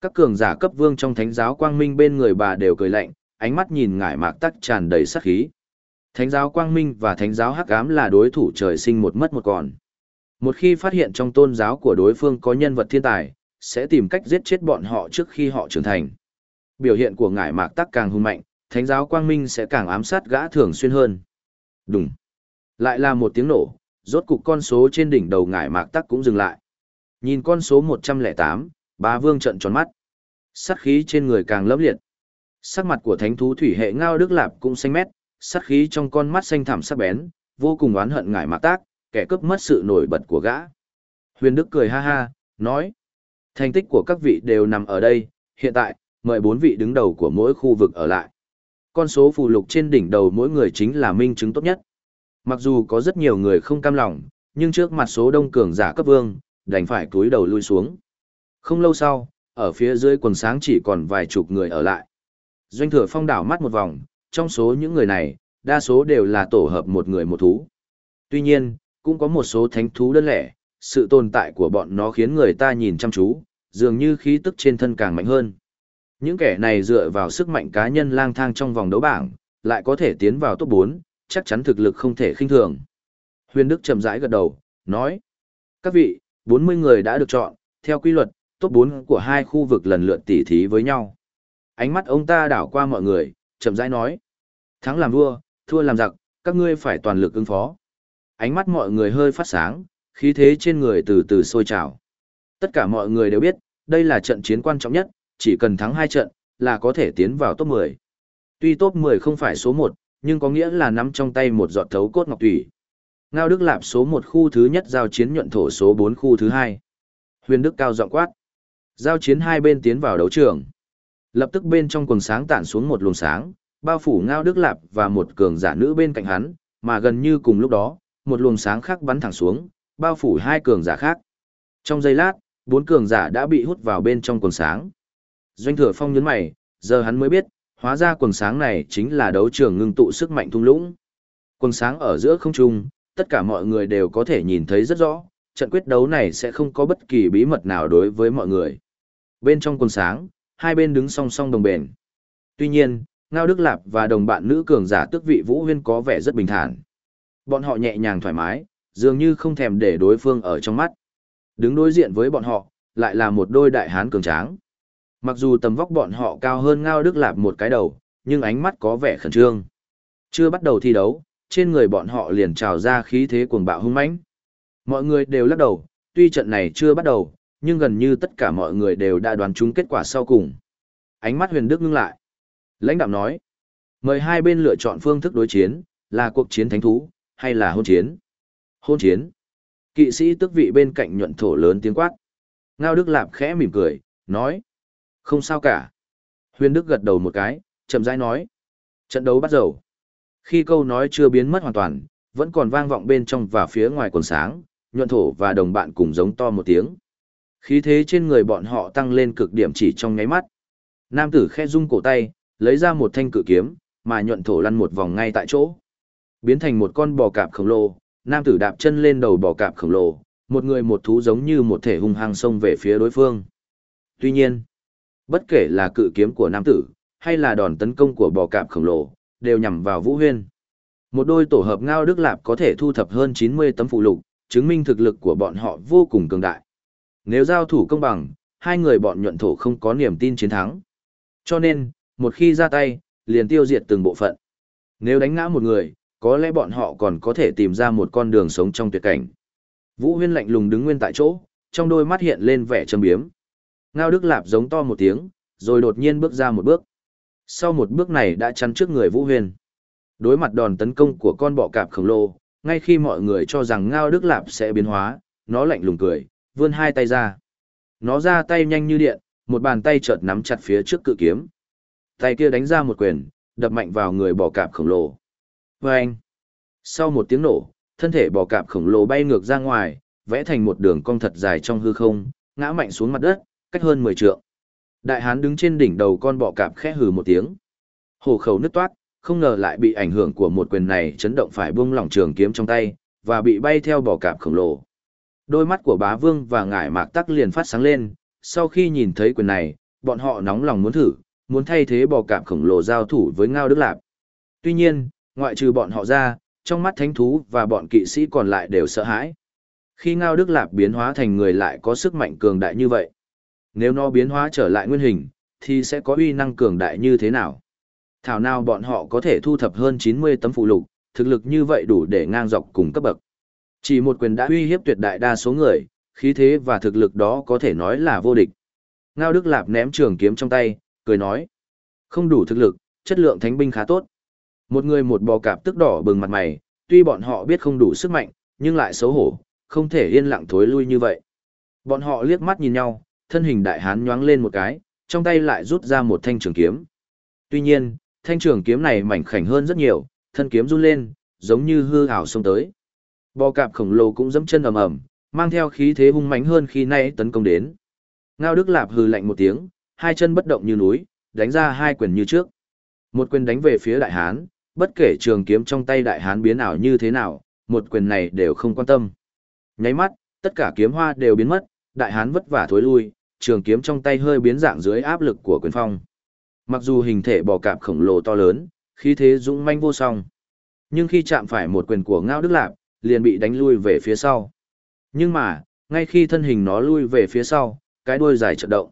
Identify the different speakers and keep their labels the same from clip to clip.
Speaker 1: Các cường giả cấp vương trong thánh giáo quang minh bên người bà đều cười lạnh, ánh mắt nhìn ngải mạc tắc tràn đầy sát khí. Thánh giáo quang minh và thánh giáo hắc ám là đối thủ trời sinh một mất một còn. Một khi phát hiện trong tôn giáo của đối phương có nhân vật thiên tài, sẽ tìm cách giết chết bọn họ trước khi họ trưởng thành. Biểu hiện của ngải mạc tắc càng hung mạnh, thánh giáo quang minh sẽ càng ám sát gã thường xuyên hơn. Đúng. Lại là một tiếng nổ, rốt cục con số trên đỉnh đầu ngải mạc tắc cũng dừng lại. Nhìn con số 108, bá vương trận tròn mắt. Sát khí trên người càng lấp liệt. Sắc mặt của thánh thú thủy hệ ngao đức lạp cũng xanh mét, sát khí trong con mắt xanh thẳm sắc bén, vô cùng oán hận ngải mạc tác, kẻ cướp mất sự nổi bật của gã. Huyền Đức cười ha ha, nói. Thành tích của các vị đều nằm ở đây, hiện tại, mời bốn vị đứng đầu của mỗi khu vực ở lại. Con số phù lục trên đỉnh đầu mỗi người chính là minh chứng tốt nhất. Mặc dù có rất nhiều người không cam lòng, nhưng trước mặt số đông cường giả cấp vương, đành phải cúi đầu lui xuống. Không lâu sau, ở phía dưới quần sáng chỉ còn vài chục người ở lại. Doanh thừa phong đảo mắt một vòng, trong số những người này, đa số đều là tổ hợp một người một thú. Tuy nhiên, cũng có một số thánh thú đơn lẻ, sự tồn tại của bọn nó khiến người ta nhìn chăm chú, dường như khí tức trên thân càng mạnh hơn. Những kẻ này dựa vào sức mạnh cá nhân lang thang trong vòng đấu bảng, lại có thể tiến vào top 4, chắc chắn thực lực không thể khinh thường. Huyền Đức chậm rãi gật đầu, nói: "Các vị, 40 người đã được chọn, theo quy luật, top 4 của hai khu vực lần lượt tỉ thí với nhau." Ánh mắt ông ta đảo qua mọi người, chậm rãi nói: "Thắng làm vua, thua làm giặc, các ngươi phải toàn lực ứng phó." Ánh mắt mọi người hơi phát sáng, khí thế trên người từ từ sôi trào. Tất cả mọi người đều biết, đây là trận chiến quan trọng nhất, chỉ cần thắng hai trận, là có thể tiến vào top 10. Tuy top 10 không phải số 1, nhưng có nghĩa là nắm trong tay một giọt thấu cốt ngọc thủy. Ngao Đức Lạp số 1 khu thứ nhất giao chiến nhuận thổ số 4 khu thứ 2. Huyền Đức cao giọng quát. Giao chiến hai bên tiến vào đấu trường. Lập tức bên trong quần sáng tản xuống một luồng sáng, bao phủ Ngao Đức Lạp và một cường giả nữ bên cạnh hắn, mà gần như cùng lúc đó, một luồng sáng khác bắn thẳng xuống, bao phủ hai cường giả khác. Trong giây lát, bốn cường giả đã bị hút vào bên trong quần sáng. Doanh thừa phong nhấn mày, giờ hắn mới biết, hóa ra quần sáng này chính là đấu trường ngưng tụ sức mạnh thung lũng. Quần sáng ở giữa không trung, tất cả mọi người đều có thể nhìn thấy rất rõ, trận quyết đấu này sẽ không có bất kỳ bí mật nào đối với mọi người. Bên trong quần sáng, hai bên đứng song song đồng bền. Tuy nhiên, Ngao Đức Lạp và đồng bạn nữ cường giả tước vị Vũ Huyên có vẻ rất bình thản. Bọn họ nhẹ nhàng thoải mái, dường như không thèm để đối phương ở trong mắt. Đứng đối diện với bọn họ, lại là một đôi đại hán cường tráng. Mặc dù tầm vóc bọn họ cao hơn Ngao Đức Lạp một cái đầu, nhưng ánh mắt có vẻ khẩn trương. Chưa bắt đầu thi đấu, trên người bọn họ liền trào ra khí thế cuồng bạo hung mãnh. Mọi người đều lắc đầu, tuy trận này chưa bắt đầu, nhưng gần như tất cả mọi người đều đã đoán trúng kết quả sau cùng. Ánh mắt huyền đức ngưng lại. Lãnh đạo nói, mời hai bên lựa chọn phương thức đối chiến, là cuộc chiến thánh thú, hay là hôn chiến. Hôn chiến. Kỵ sĩ tức vị bên cạnh nhuận thổ lớn tiếng quát. Ngao Đức Lạp khẽ mỉm cười, nói. Không sao cả. Huyền Đức gật đầu một cái, chậm rãi nói. Trận đấu bắt đầu. Khi câu nói chưa biến mất hoàn toàn, vẫn còn vang vọng bên trong và phía ngoài quần sáng, nhuận thổ và đồng bạn cùng giống to một tiếng. Khí thế trên người bọn họ tăng lên cực điểm chỉ trong nháy mắt. Nam tử khe rung cổ tay, lấy ra một thanh cự kiếm, mà nhuận thổ lăn một vòng ngay tại chỗ. Biến thành một con bò cạp khổng lồ, nam tử đạp chân lên đầu bò cạp khổng lồ, một người một thú giống như một thể hung hăng xông về phía đối phương. Tuy nhiên, bất kể là cự kiếm của nam tử, hay là đòn tấn công của bò cạp khổng lồ, đều nhằm vào Vũ Huyên. Một đôi tổ hợp ngao đức lạp có thể thu thập hơn 90 tấm phụ lục, chứng minh thực lực của bọn họ vô cùng cường đại. Nếu giao thủ công bằng, hai người bọn nhuận thổ không có niềm tin chiến thắng. Cho nên, một khi ra tay, liền tiêu diệt từng bộ phận. Nếu đánh ngã một người, có lẽ bọn họ còn có thể tìm ra một con đường sống trong tuyệt cảnh. Vũ Huyên lạnh lùng đứng nguyên tại chỗ, trong đôi mắt hiện lên vẻ trầm biếm. Ngao Đức Lạp giống to một tiếng, rồi đột nhiên bước ra một bước. Sau một bước này đã chắn trước người Vũ Huyên. Đối mặt đòn tấn công của con bọ cạp khổng lồ, ngay khi mọi người cho rằng Ngao Đức Lạp sẽ biến hóa, nó lạnh lùng cười, vươn hai tay ra. Nó ra tay nhanh như điện, một bàn tay chợt nắm chặt phía trước cự kiếm. Tay kia đánh ra một quyền, đập mạnh vào người bò cạp khổng lồ. Vâng! sau một tiếng nổ, thân thể bò cạp khổng lồ bay ngược ra ngoài, vẽ thành một đường cong thật dài trong hư không, ngã mạnh xuống mặt đất, cách hơn 10 trượng. Đại hán đứng trên đỉnh đầu con bọ cạp khẽ hừ một tiếng. Hổ khẩu nứt toát, không ngờ lại bị ảnh hưởng của một quyền này chấn động phải buông lỏng trường kiếm trong tay, và bị bay theo bọ cạp khổng lồ. Đôi mắt của bá vương và ngải mạc tắc liền phát sáng lên, sau khi nhìn thấy quyền này, bọn họ nóng lòng muốn thử, muốn thay thế bò cạp khổng lồ giao thủ với Ngao Đức Lạp. Tuy nhiên, ngoại trừ bọn họ ra, trong mắt thánh thú và bọn kỵ sĩ còn lại đều sợ hãi. Khi Ngao Đức Lạp biến hóa thành người lại có sức mạnh cường đại như vậy. Nếu nó biến hóa trở lại nguyên hình, thì sẽ có uy năng cường đại như thế nào? Thảo nào bọn họ có thể thu thập hơn 90 tấm phụ lục, thực lực như vậy đủ để ngang dọc cùng cấp bậc. Chỉ một quyền đã uy hiếp tuyệt đại đa số người, khí thế và thực lực đó có thể nói là vô địch. Ngao Đức Lạp ném trường kiếm trong tay, cười nói. Không đủ thực lực, chất lượng thánh binh khá tốt. Một người một bò cạp tức đỏ bừng mặt mày, tuy bọn họ biết không đủ sức mạnh, nhưng lại xấu hổ, không thể yên lặng thối lui như vậy. Bọn họ liếc mắt nhìn nhau, thân hình đại hán nhoáng lên một cái, trong tay lại rút ra một thanh trường kiếm. Tuy nhiên, thanh trường kiếm này mảnh khảnh hơn rất nhiều, thân kiếm run lên, giống như hư ảo xông tới. Bò cạp khổng lồ cũng dẫm chân ầm ầm, mang theo khí thế hung mãnh hơn khi nay tấn công đến. Ngao Đức Lạp hừ lạnh một tiếng, hai chân bất động như núi, đánh ra hai quyền như trước. Một quyền đánh về phía đại hán, bất kể trường kiếm trong tay đại hán biến ảo như thế nào, một quyền này đều không quan tâm. Nháy mắt, tất cả kiếm hoa đều biến mất, đại hán vất vả thối lui, trường kiếm trong tay hơi biến dạng dưới áp lực của quyền phong. Mặc dù hình thể bò cạp khổng lồ to lớn, khí thế dũng manh vô song. Nhưng khi chạm phải một quyền của Ngao Đức Lạp, liền bị đánh lui về phía sau. Nhưng mà, ngay khi thân hình nó lui về phía sau, cái đuôi dài chợt động.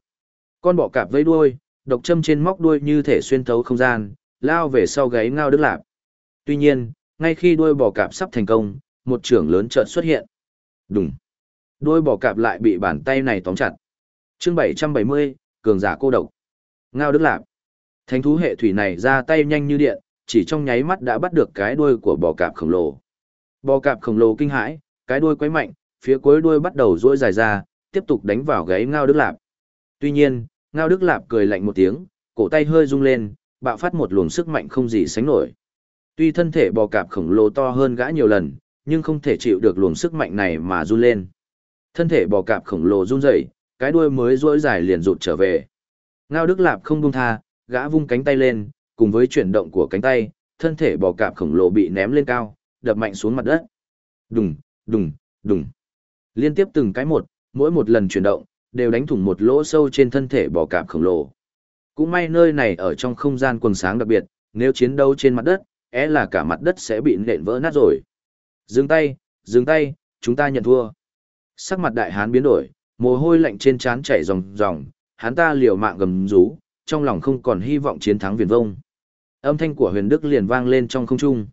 Speaker 1: Con bọ cạp vây đuôi, độc châm trên móc đuôi như thể xuyên thấu không gian, lao về sau gáy Ngao Đức Lạp. Tuy nhiên, ngay khi đuôi bò cạp sắp thành công, một trưởng lớn chợt xuất hiện. Đùng. Đuôi bò cạp lại bị bàn tay này tóm chặt. Chương 770, cường giả cô độc. Ngao Đức Lạp. Thánh thú hệ thủy này ra tay nhanh như điện, chỉ trong nháy mắt đã bắt được cái đuôi của bò cạp khổng lồ. Bò cạp khổng lồ kinh hãi, cái đuôi quấy mạnh, phía cuối đuôi bắt đầu duỗi dài ra, tiếp tục đánh vào gáy Ngao Đức Lạp. Tuy nhiên, Ngao Đức Lạp cười lạnh một tiếng, cổ tay hơi rung lên, bạo phát một luồng sức mạnh không gì sánh nổi. Tuy thân thể bò cạp khổng lồ to hơn gã nhiều lần, nhưng không thể chịu được luồng sức mạnh này mà run lên. Thân thể bò cạp khổng lồ run rẩy, cái đuôi mới duỗi dài liền rụt trở về. Ngao Đức Lạp không buông tha, gã vung cánh tay lên, cùng với chuyển động của cánh tay, thân thể bò cạp khổng lồ bị ném lên cao, đập mạnh xuống mặt đất. Đùng, đùng, đùng. Liên tiếp từng cái một, mỗi một lần chuyển động, đều đánh thủng một lỗ sâu trên thân thể bò cạp khổng lồ. Cũng may nơi này ở trong không gian quần sáng đặc biệt, nếu chiến đấu trên mặt đất, é là cả mặt đất sẽ bị nện vỡ nát rồi. Dừng tay, dừng tay, chúng ta nhận thua. Sắc mặt đại hán biến đổi, mồ hôi lạnh trên trán chảy ròng ròng, hắn ta liều mạng gầm rú, trong lòng không còn hy vọng chiến thắng viền vông. Âm thanh của huyền Đức liền vang lên trong không trung.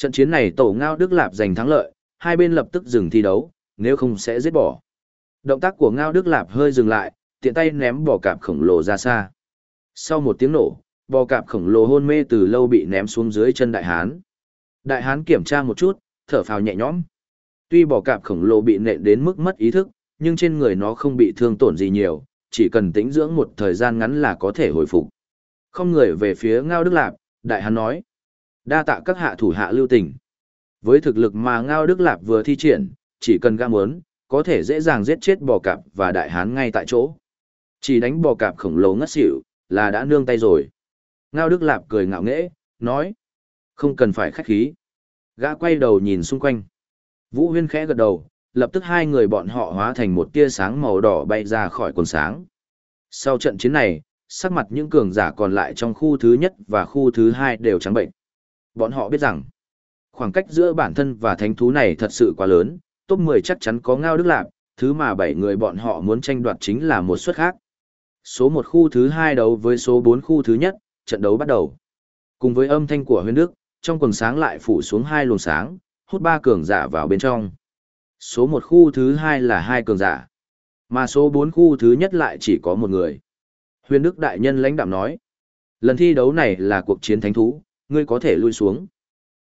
Speaker 1: Trận chiến này tổ ngao Đức Lạp giành thắng lợi, hai bên lập tức dừng thi đấu, nếu không sẽ giết bỏ. Động tác của ngao Đức Lạp hơi dừng lại, tiện tay ném bò cạp khổng lồ ra xa. Sau một tiếng nổ, bò cạp khổng lồ hôn mê từ lâu bị ném xuống dưới chân đại hán. Đại hán kiểm tra một chút, thở phào nhẹ nhõm. Tuy bò cạp khổng lồ bị nện đến mức mất ý thức, nhưng trên người nó không bị thương tổn gì nhiều, chỉ cần tĩnh dưỡng một thời gian ngắn là có thể hồi phục. Không người về phía Ngao Đức Lạp, đại hán nói. Đa tạ các hạ thủ hạ lưu tình. Với thực lực mà Ngao Đức Lạp vừa thi triển, chỉ cần gã muốn, có thể dễ dàng giết chết bò cạp và đại hán ngay tại chỗ. Chỉ đánh bò cạp khổng lồ ngất xỉu, là đã nương tay rồi. Ngao Đức Lạp cười ngạo nghễ, nói. Không cần phải khách khí. Gã quay đầu nhìn xung quanh. Vũ Huyên khẽ gật đầu, lập tức hai người bọn họ hóa thành một tia sáng màu đỏ bay ra khỏi quần sáng. Sau trận chiến này, sắc mặt những cường giả còn lại trong khu thứ nhất và khu thứ hai đều trắng bệnh. Bọn họ biết rằng, khoảng cách giữa bản thân và thánh thú này thật sự quá lớn, top 10 chắc chắn có ngao đức lạc, thứ mà bảy người bọn họ muốn tranh đoạt chính là một suất khác. Số một khu thứ hai đấu với số 4 khu thứ nhất, trận đấu bắt đầu. Cùng với âm thanh của huyền đức, trong quần sáng lại phủ xuống hai luồng sáng, hút ba cường giả vào bên trong. Số một khu thứ hai là hai cường giả, mà số bốn khu thứ nhất lại chỉ có một người. Huyền Đức Đại Nhân lãnh đạm nói, lần thi đấu này là cuộc chiến thánh thú, ngươi có thể lui xuống.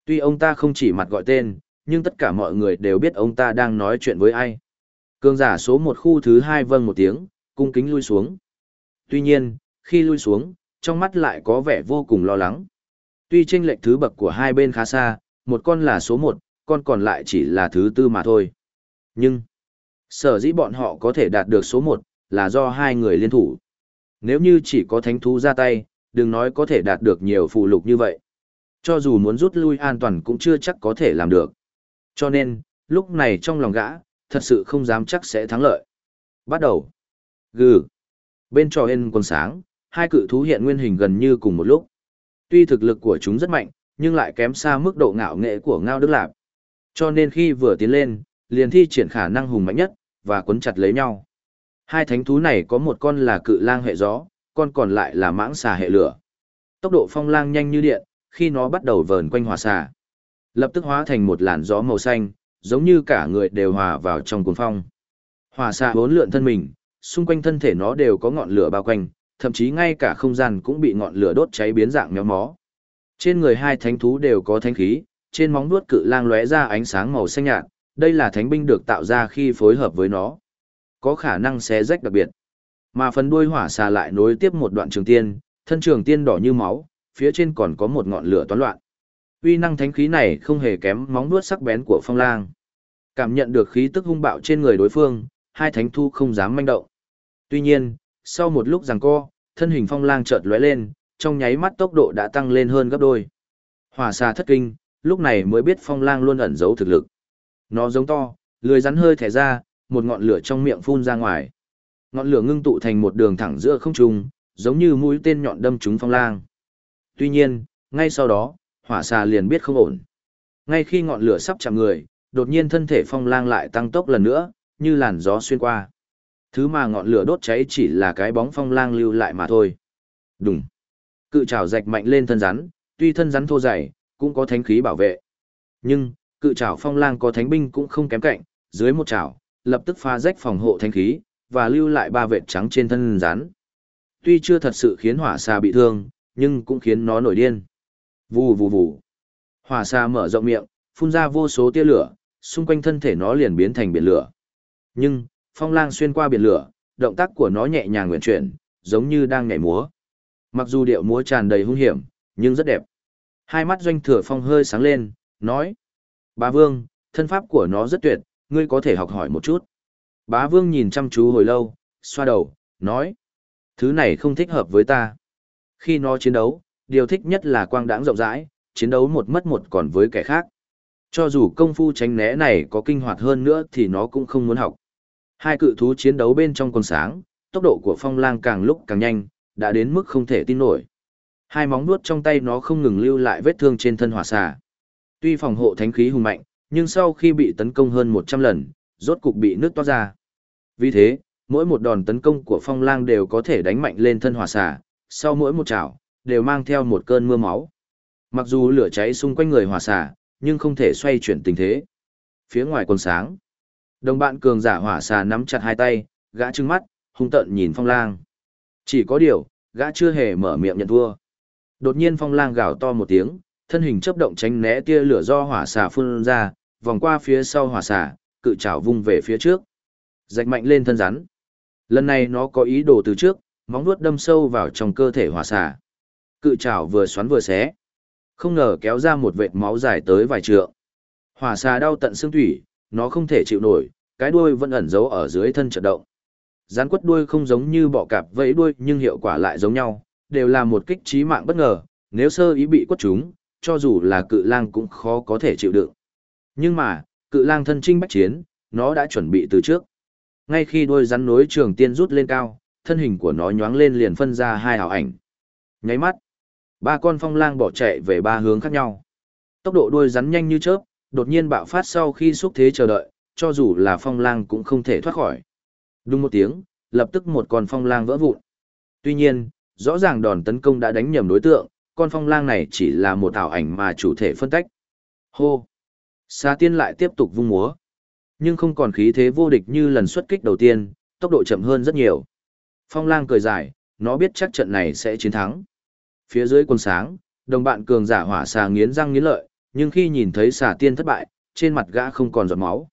Speaker 1: Tuy ông ta không chỉ mặt gọi tên, nhưng tất cả mọi người đều biết ông ta đang nói chuyện với ai. Cường giả số một khu thứ hai vâng một tiếng, cung kính lui xuống. Tuy nhiên, khi lui xuống, trong mắt lại có vẻ vô cùng lo lắng. Tuy tranh lệch thứ bậc của hai bên khá xa, một con là số một, con còn lại chỉ là thứ tư mà thôi. Nhưng, sở dĩ bọn họ có thể đạt được số một là do hai người liên thủ. Nếu như chỉ có thánh thú ra tay, đừng nói có thể đạt được nhiều phụ lục như vậy. Cho dù muốn rút lui an toàn cũng chưa chắc có thể làm được. Cho nên, lúc này trong lòng gã, thật sự không dám chắc sẽ thắng lợi. Bắt đầu. Gừ. Bên trò hên quần sáng, hai cự thú hiện nguyên hình gần như cùng một lúc. Tuy thực lực của chúng rất mạnh, nhưng lại kém xa mức độ ngạo nghệ của Ngao Đức Lạp. Cho nên khi vừa tiến lên, liền thi triển khả năng hùng mạnh nhất, và quấn chặt lấy nhau. Hai thánh thú này có một con là cự lang hệ gió, con còn lại là mãng xà hệ lửa. Tốc độ phong lang nhanh như điện, khi nó bắt đầu vờn quanh hỏa xà. Lập tức hóa thành một làn gió màu xanh, giống như cả người đều hòa vào trong cuồng phong. Hỏa xà bốn lượn thân mình, xung quanh thân thể nó đều có ngọn lửa bao quanh, thậm chí ngay cả không gian cũng bị ngọn lửa đốt cháy biến dạng méo mó. Trên người hai thánh thú đều có thánh khí, trên móng vuốt cự lang lóe ra ánh sáng màu xanh nhạt, đây là thánh binh được tạo ra khi phối hợp với nó. Có khả năng xé rách đặc biệt. Mà phần đuôi hỏa xà lại nối tiếp một đoạn trường tiên, thân trường tiên đỏ như máu, phía trên còn có một ngọn lửa toán loạn. Uy năng thánh khí này không hề kém móng vuốt sắc bén của phong lang. Cảm nhận được khí tức hung bạo trên người đối phương, hai thánh thu không dám manh động. Tuy nhiên, sau một lúc giằng co, thân hình phong lang chợt lóe lên, trong nháy mắt tốc độ đã tăng lên hơn gấp đôi. Hỏa xà thất kinh, lúc này mới biết phong lang luôn ẩn giấu thực lực. Nó giống to, lười rắn hơi thẻ ra, một ngọn lửa trong miệng phun ra ngoài. Ngọn lửa ngưng tụ thành một đường thẳng giữa không trung, giống như mũi tên nhọn đâm trúng phong lang. Tuy nhiên, ngay sau đó, hỏa xà liền biết không ổn. Ngay khi ngọn lửa sắp chạm người, đột nhiên thân thể phong lang lại tăng tốc lần nữa, như làn gió xuyên qua. Thứ mà ngọn lửa đốt cháy chỉ là cái bóng phong lang lưu lại mà thôi. Đúng. Cự trảo rạch mạnh lên thân rắn, tuy thân rắn thô dày, cũng có thánh khí bảo vệ. Nhưng, cự trảo phong lang có thánh binh cũng không kém cạnh, dưới một trảo, lập tức pha rách phòng hộ thánh khí, và lưu lại ba vệt trắng trên thân rắn. Tuy chưa thật sự khiến hỏa xà bị thương, nhưng cũng khiến nó nổi điên. Vù vù vù. Hỏa xa mở rộng miệng, phun ra vô số tia lửa, xung quanh thân thể nó liền biến thành biển lửa. Nhưng, phong lang xuyên qua biển lửa, động tác của nó nhẹ nhàng nguyện chuyển, giống như đang nhảy múa. Mặc dù điệu múa tràn đầy hung hiểm, nhưng rất đẹp. Hai mắt doanh thừa phong hơi sáng lên, nói. Bá vương, thân pháp của nó rất tuyệt, ngươi có thể học hỏi một chút. Bá vương nhìn chăm chú hồi lâu, xoa đầu, nói. Thứ này không thích hợp với ta. Khi nó chiến đấu, điều thích nhất là quang đãng rộng rãi, chiến đấu một mất một còn với kẻ khác. Cho dù công phu tránh né này có kinh hoạt hơn nữa thì nó cũng không muốn học. Hai cự thú chiến đấu bên trong quần sáng, tốc độ của phong lang càng lúc càng nhanh, đã đến mức không thể tin nổi. Hai móng nuốt trong tay nó không ngừng lưu lại vết thương trên thân hỏa xà. Tuy phòng hộ thánh khí hùng mạnh, nhưng sau khi bị tấn công hơn 100 lần, rốt cục bị nước toát ra. Vì thế, mỗi một đòn tấn công của phong lang đều có thể đánh mạnh lên thân hỏa xà, sau mỗi một chảo, đều mang theo một cơn mưa máu. Mặc dù lửa cháy xung quanh người hỏa xà, nhưng không thể xoay chuyển tình thế. Phía ngoài quần sáng, đồng bạn cường giả hỏa xà nắm chặt hai tay, gã trừng mắt, hung tợn nhìn phong lang. Chỉ có điều, gã chưa hề mở miệng nhận thua. Đột nhiên phong lang gào to một tiếng, thân hình chấp động tránh né tia lửa do hỏa xà phun ra, vòng qua phía sau hỏa xà, cự trảo vung về phía trước. Rạch mạnh lên thân rắn. Lần này nó có ý đồ từ trước, móng vuốt đâm sâu vào trong cơ thể hỏa xà. Cự trảo vừa xoắn vừa xé. Không ngờ kéo ra một vệt máu dài tới vài trượng. Hỏa xà đau tận xương thủy, nó không thể chịu nổi, cái đuôi vẫn ẩn giấu ở dưới thân chợt động. Gián quất đuôi không giống như bọ cạp vẫy đuôi nhưng hiệu quả lại giống nhau, đều là một kích trí mạng bất ngờ, nếu sơ ý bị quất chúng, cho dù là cự lang cũng khó có thể chịu đựng. Nhưng mà, cự lang thân trinh bách chiến, nó đã chuẩn bị từ trước. Ngay khi đôi rắn nối trường tiên rút lên cao, thân hình của nó nhoáng lên liền phân ra hai ảo ảnh. Nháy mắt, ba con phong lang bỏ chạy về ba hướng khác nhau. Tốc độ đuôi rắn nhanh như chớp, đột nhiên bạo phát sau khi xúc thế chờ đợi, cho dù là phong lang cũng không thể thoát khỏi. Đúng một tiếng, lập tức một con phong lang vỡ vụn. Tuy nhiên, rõ ràng đòn tấn công đã đánh nhầm đối tượng, con phong lang này chỉ là một ảo ảnh mà chủ thể phân tách. Hô! Sa tiên lại tiếp tục vung múa. Nhưng không còn khí thế vô địch như lần xuất kích đầu tiên, tốc độ chậm hơn rất nhiều. Phong lang cười dài, nó biết chắc trận này sẽ chiến thắng. Phía dưới quần sáng, đồng bạn cường giả hỏa xà nghiến răng nghiến lợi, nhưng khi nhìn thấy xà tiên thất bại, trên mặt gã không còn giọt máu.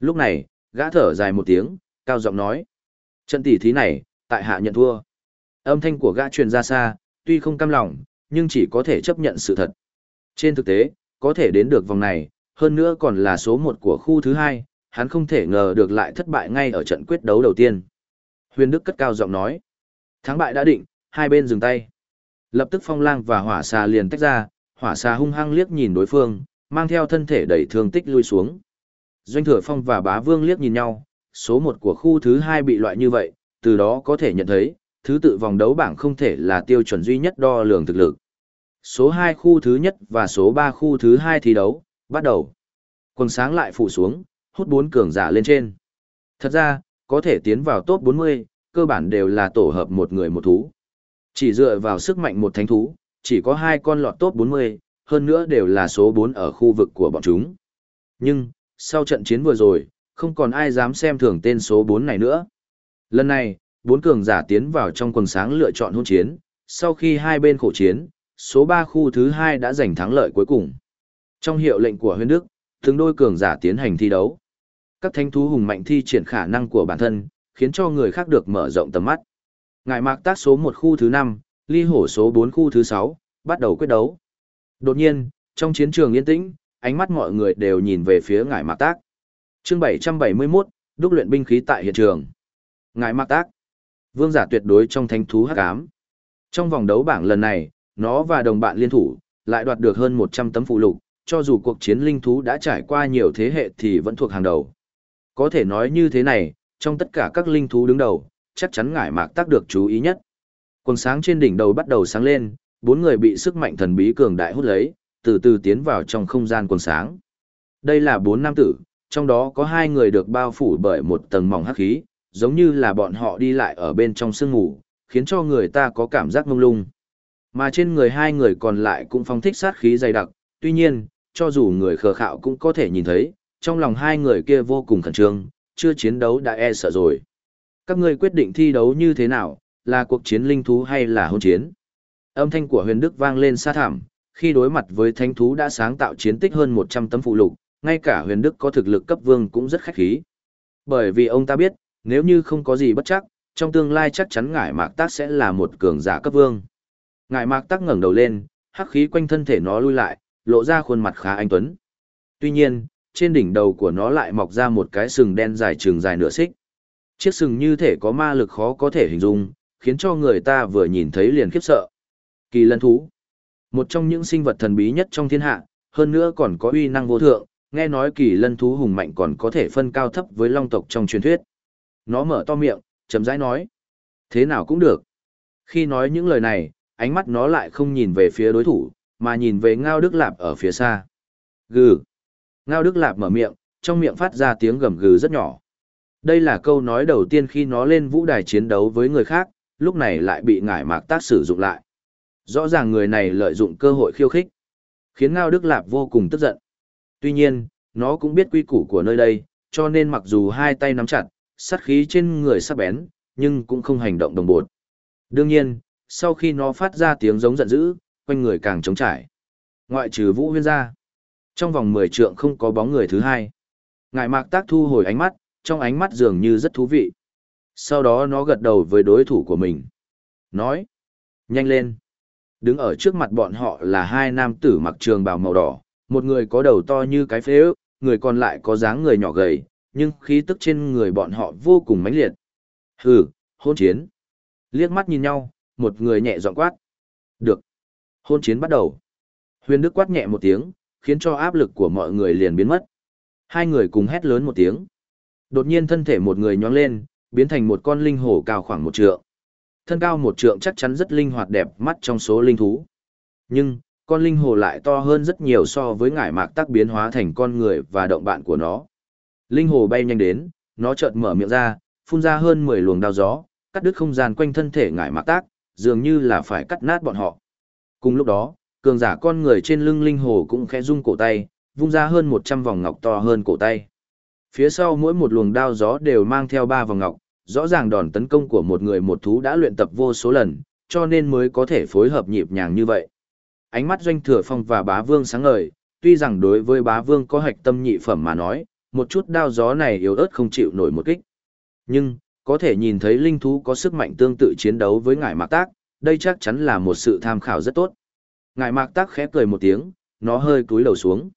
Speaker 1: Lúc này, gã thở dài một tiếng, cao giọng nói. Trận tỷ thí này, tại hạ nhận thua. Âm thanh của gã truyền ra xa, tuy không cam lòng, nhưng chỉ có thể chấp nhận sự thật. Trên thực tế, có thể đến được vòng này, hơn nữa còn là số một của khu thứ hai, hắn không thể ngờ được lại thất bại ngay ở trận quyết đấu đầu tiên. Huyền Đức cất cao giọng nói. Thắng bại đã định, hai bên dừng tay. Lập tức phong lang và hỏa xà liền tách ra, hỏa xà hung hăng liếc nhìn đối phương, mang theo thân thể đầy thương tích lui xuống. Doanh thừa phong và bá vương liếc nhìn nhau, số một của khu thứ hai bị loại như vậy, từ đó có thể nhận thấy, thứ tự vòng đấu bảng không thể là tiêu chuẩn duy nhất đo lường thực lực. Số hai khu thứ nhất và số ba khu thứ hai thi đấu, bắt đầu. Quần sáng lại phủ xuống, hút bốn cường giả lên trên. Thật ra, có thể tiến vào top 40, cơ bản đều là tổ hợp một người một thú. Chỉ dựa vào sức mạnh một thánh thú, chỉ có hai con lọt top 40, hơn nữa đều là số 4 ở khu vực của bọn chúng. Nhưng, sau trận chiến vừa rồi, không còn ai dám xem thường tên số 4 này nữa. Lần này, bốn cường giả tiến vào trong quần sáng lựa chọn hôn chiến, sau khi hai bên khổ chiến, số 3 khu thứ 2 đã giành thắng lợi cuối cùng. Trong hiệu lệnh của huyền đức, từng đôi cường giả tiến hành thi đấu. Các thanh thú hùng mạnh thi triển khả năng của bản thân, khiến cho người khác được mở rộng tầm mắt. Ngải mạc tác số 1 khu thứ 5, ly hổ số 4 khu thứ 6, bắt đầu quyết đấu. Đột nhiên, trong chiến trường yên tĩnh, ánh mắt mọi người đều nhìn về phía ngải mạc tác. chương 771, đúc luyện binh khí tại hiện trường. Ngải mạc tác. Vương giả tuyệt đối trong thánh thú hắc ám. Trong vòng đấu bảng lần này, nó và đồng bạn liên thủ, lại đoạt được hơn 100 tấm phụ lục, cho dù cuộc chiến linh thú đã trải qua nhiều thế hệ thì vẫn thuộc hàng đầu. Có thể nói như thế này, trong tất cả các linh thú đứng đầu, chắc chắn ngải mạc tác được chú ý nhất. Quần sáng trên đỉnh đầu bắt đầu sáng lên, bốn người bị sức mạnh thần bí cường đại hút lấy, từ từ tiến vào trong không gian quần sáng. Đây là bốn nam tử, trong đó có hai người được bao phủ bởi một tầng mỏng hắc khí, giống như là bọn họ đi lại ở bên trong sương ngủ, khiến cho người ta có cảm giác mông lung. Mà trên người hai người còn lại cũng phong thích sát khí dày đặc, tuy nhiên, cho dù người khờ khạo cũng có thể nhìn thấy, trong lòng hai người kia vô cùng khẩn trương, chưa chiến đấu đã e sợ rồi. Các ngươi quyết định thi đấu như thế nào, là cuộc chiến linh thú hay là hôn chiến? Âm thanh của huyền đức vang lên xa thảm, khi đối mặt với thanh thú đã sáng tạo chiến tích hơn 100 tấm phụ lục, ngay cả huyền đức có thực lực cấp vương cũng rất khách khí. Bởi vì ông ta biết, nếu như không có gì bất chắc, trong tương lai chắc chắn ngải mạc tác sẽ là một cường giả cấp vương. Ngải mạc tác ngẩng đầu lên, hắc khí quanh thân thể nó lui lại, lộ ra khuôn mặt khá anh tuấn. Tuy nhiên, trên đỉnh đầu của nó lại mọc ra một cái sừng đen dài trường dài nửa xích. Chiếc sừng như thể có ma lực khó có thể hình dung, khiến cho người ta vừa nhìn thấy liền khiếp sợ. Kỳ lân thú. Một trong những sinh vật thần bí nhất trong thiên hạ, hơn nữa còn có uy năng vô thượng, nghe nói kỳ lân thú hùng mạnh còn có thể phân cao thấp với long tộc trong truyền thuyết. Nó mở to miệng, chấm rãi nói. Thế nào cũng được. Khi nói những lời này, ánh mắt nó lại không nhìn về phía đối thủ, mà nhìn về Ngao Đức Lạp ở phía xa. Gừ. Ngao Đức Lạp mở miệng, trong miệng phát ra tiếng gầm gừ rất nhỏ. Đây là câu nói đầu tiên khi nó lên vũ đài chiến đấu với người khác, lúc này lại bị ngải mạc tác sử dụng lại. Rõ ràng người này lợi dụng cơ hội khiêu khích, khiến Ngao Đức Lạp vô cùng tức giận. Tuy nhiên, nó cũng biết quy củ của nơi đây, cho nên mặc dù hai tay nắm chặt, sát khí trên người sắc bén, nhưng cũng không hành động đồng bộ. Đương nhiên, sau khi nó phát ra tiếng giống giận dữ, quanh người càng trống trải. Ngoại trừ Vũ Huyên ra, trong vòng 10 trượng không có bóng người thứ hai. Ngải mạc tác thu hồi ánh mắt, trong ánh mắt dường như rất thú vị. Sau đó nó gật đầu với đối thủ của mình. Nói, nhanh lên. Đứng ở trước mặt bọn họ là hai nam tử mặc trường bào màu đỏ, một người có đầu to như cái phế ức, người còn lại có dáng người nhỏ gầy, nhưng khí tức trên người bọn họ vô cùng mãnh liệt. Hừ, hôn chiến. Liếc mắt nhìn nhau, một người nhẹ giọng quát. Được. Hôn chiến bắt đầu. Huyền Đức quát nhẹ một tiếng, khiến cho áp lực của mọi người liền biến mất. Hai người cùng hét lớn một tiếng. Đột nhiên thân thể một người nhoáng lên, biến thành một con linh hổ cao khoảng một trượng. Thân cao một trượng chắc chắn rất linh hoạt đẹp mắt trong số linh thú. Nhưng, con linh hồ lại to hơn rất nhiều so với ngải mạc tác biến hóa thành con người và động bạn của nó. Linh hồ bay nhanh đến, nó chợt mở miệng ra, phun ra hơn 10 luồng đao gió, cắt đứt không gian quanh thân thể ngải mạc tác, dường như là phải cắt nát bọn họ. Cùng lúc đó, cường giả con người trên lưng linh hồ cũng khẽ rung cổ tay, vung ra hơn 100 vòng ngọc to hơn cổ tay. Phía sau mỗi một luồng đao gió đều mang theo ba vòng ngọc, rõ ràng đòn tấn công của một người một thú đã luyện tập vô số lần, cho nên mới có thể phối hợp nhịp nhàng như vậy. Ánh mắt doanh thừa phong và bá vương sáng ngời, tuy rằng đối với bá vương có hạch tâm nhị phẩm mà nói, một chút đao gió này yếu ớt không chịu nổi một kích. Nhưng, có thể nhìn thấy linh thú có sức mạnh tương tự chiến đấu với ngải mạc tác, đây chắc chắn là một sự tham khảo rất tốt. Ngài mạc tác khẽ cười một tiếng, nó hơi cúi đầu xuống.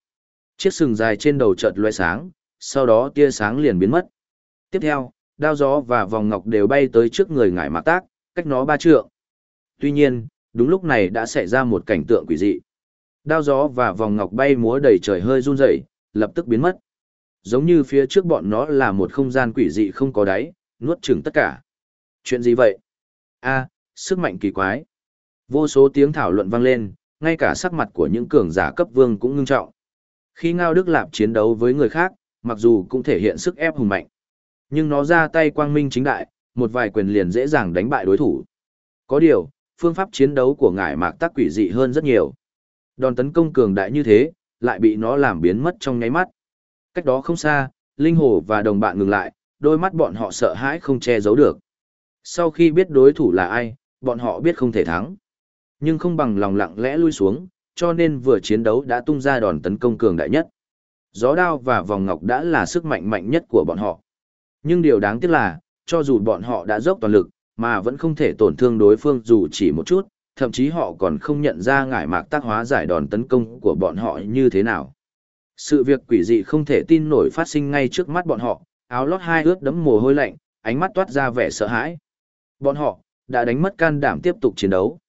Speaker 1: Chiếc sừng dài trên đầu chợt loe sáng, sau đó tia sáng liền biến mất. Tiếp theo, đao gió và vòng ngọc đều bay tới trước người ngải mạc tác, cách nó ba trượng. Tuy nhiên, đúng lúc này đã xảy ra một cảnh tượng quỷ dị. Đao gió và vòng ngọc bay múa đầy trời hơi run rẩy, lập tức biến mất. Giống như phía trước bọn nó là một không gian quỷ dị không có đáy, nuốt chửng tất cả. Chuyện gì vậy? A, sức mạnh kỳ quái. Vô số tiếng thảo luận vang lên, ngay cả sắc mặt của những cường giả cấp vương cũng ngưng trọng. Khi Ngao Đức Lạp chiến đấu với người khác, mặc dù cũng thể hiện sức ép hùng mạnh, nhưng nó ra tay quang minh chính đại, một vài quyền liền dễ dàng đánh bại đối thủ. Có điều, phương pháp chiến đấu của ngải mạc tác quỷ dị hơn rất nhiều. Đòn tấn công cường đại như thế, lại bị nó làm biến mất trong nháy mắt. Cách đó không xa, Linh Hồ và đồng bạn ngừng lại, đôi mắt bọn họ sợ hãi không che giấu được. Sau khi biết đối thủ là ai, bọn họ biết không thể thắng. Nhưng không bằng lòng lặng lẽ lui xuống, cho nên vừa chiến đấu đã tung ra đòn tấn công cường đại nhất. Gió đao và vòng ngọc đã là sức mạnh mạnh nhất của bọn họ. Nhưng điều đáng tiếc là, cho dù bọn họ đã dốc toàn lực, mà vẫn không thể tổn thương đối phương dù chỉ một chút, thậm chí họ còn không nhận ra ngải mạc tác hóa giải đòn tấn công của bọn họ như thế nào. Sự việc quỷ dị không thể tin nổi phát sinh ngay trước mắt bọn họ, áo lót hai ướt đẫm mồ hôi lạnh, ánh mắt toát ra vẻ sợ hãi. Bọn họ đã đánh mất can đảm tiếp tục chiến đấu.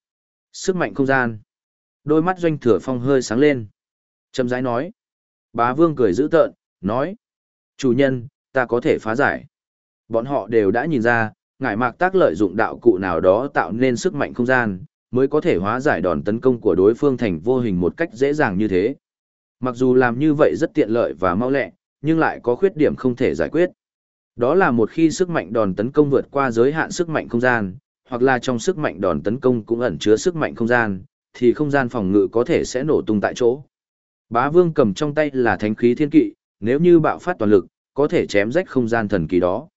Speaker 1: Sức mạnh không gian. Đôi mắt doanh thừa phong hơi sáng lên. Trâm rãi nói. Bá vương cười dữ tợn, nói. Chủ nhân, ta có thể phá giải. Bọn họ đều đã nhìn ra, ngải mạc tác lợi dụng đạo cụ nào đó tạo nên sức mạnh không gian, mới có thể hóa giải đòn tấn công của đối phương thành vô hình một cách dễ dàng như thế. Mặc dù làm như vậy rất tiện lợi và mau lẹ, nhưng lại có khuyết điểm không thể giải quyết. Đó là một khi sức mạnh đòn tấn công vượt qua giới hạn sức mạnh không gian, hoặc là trong sức mạnh đòn tấn công cũng ẩn chứa sức mạnh không gian, thì không gian phòng ngự có thể sẽ nổ tung tại chỗ. Bá Vương cầm trong tay là thánh khí thiên kỵ, nếu như bạo phát toàn lực, có thể chém rách không gian thần kỳ đó.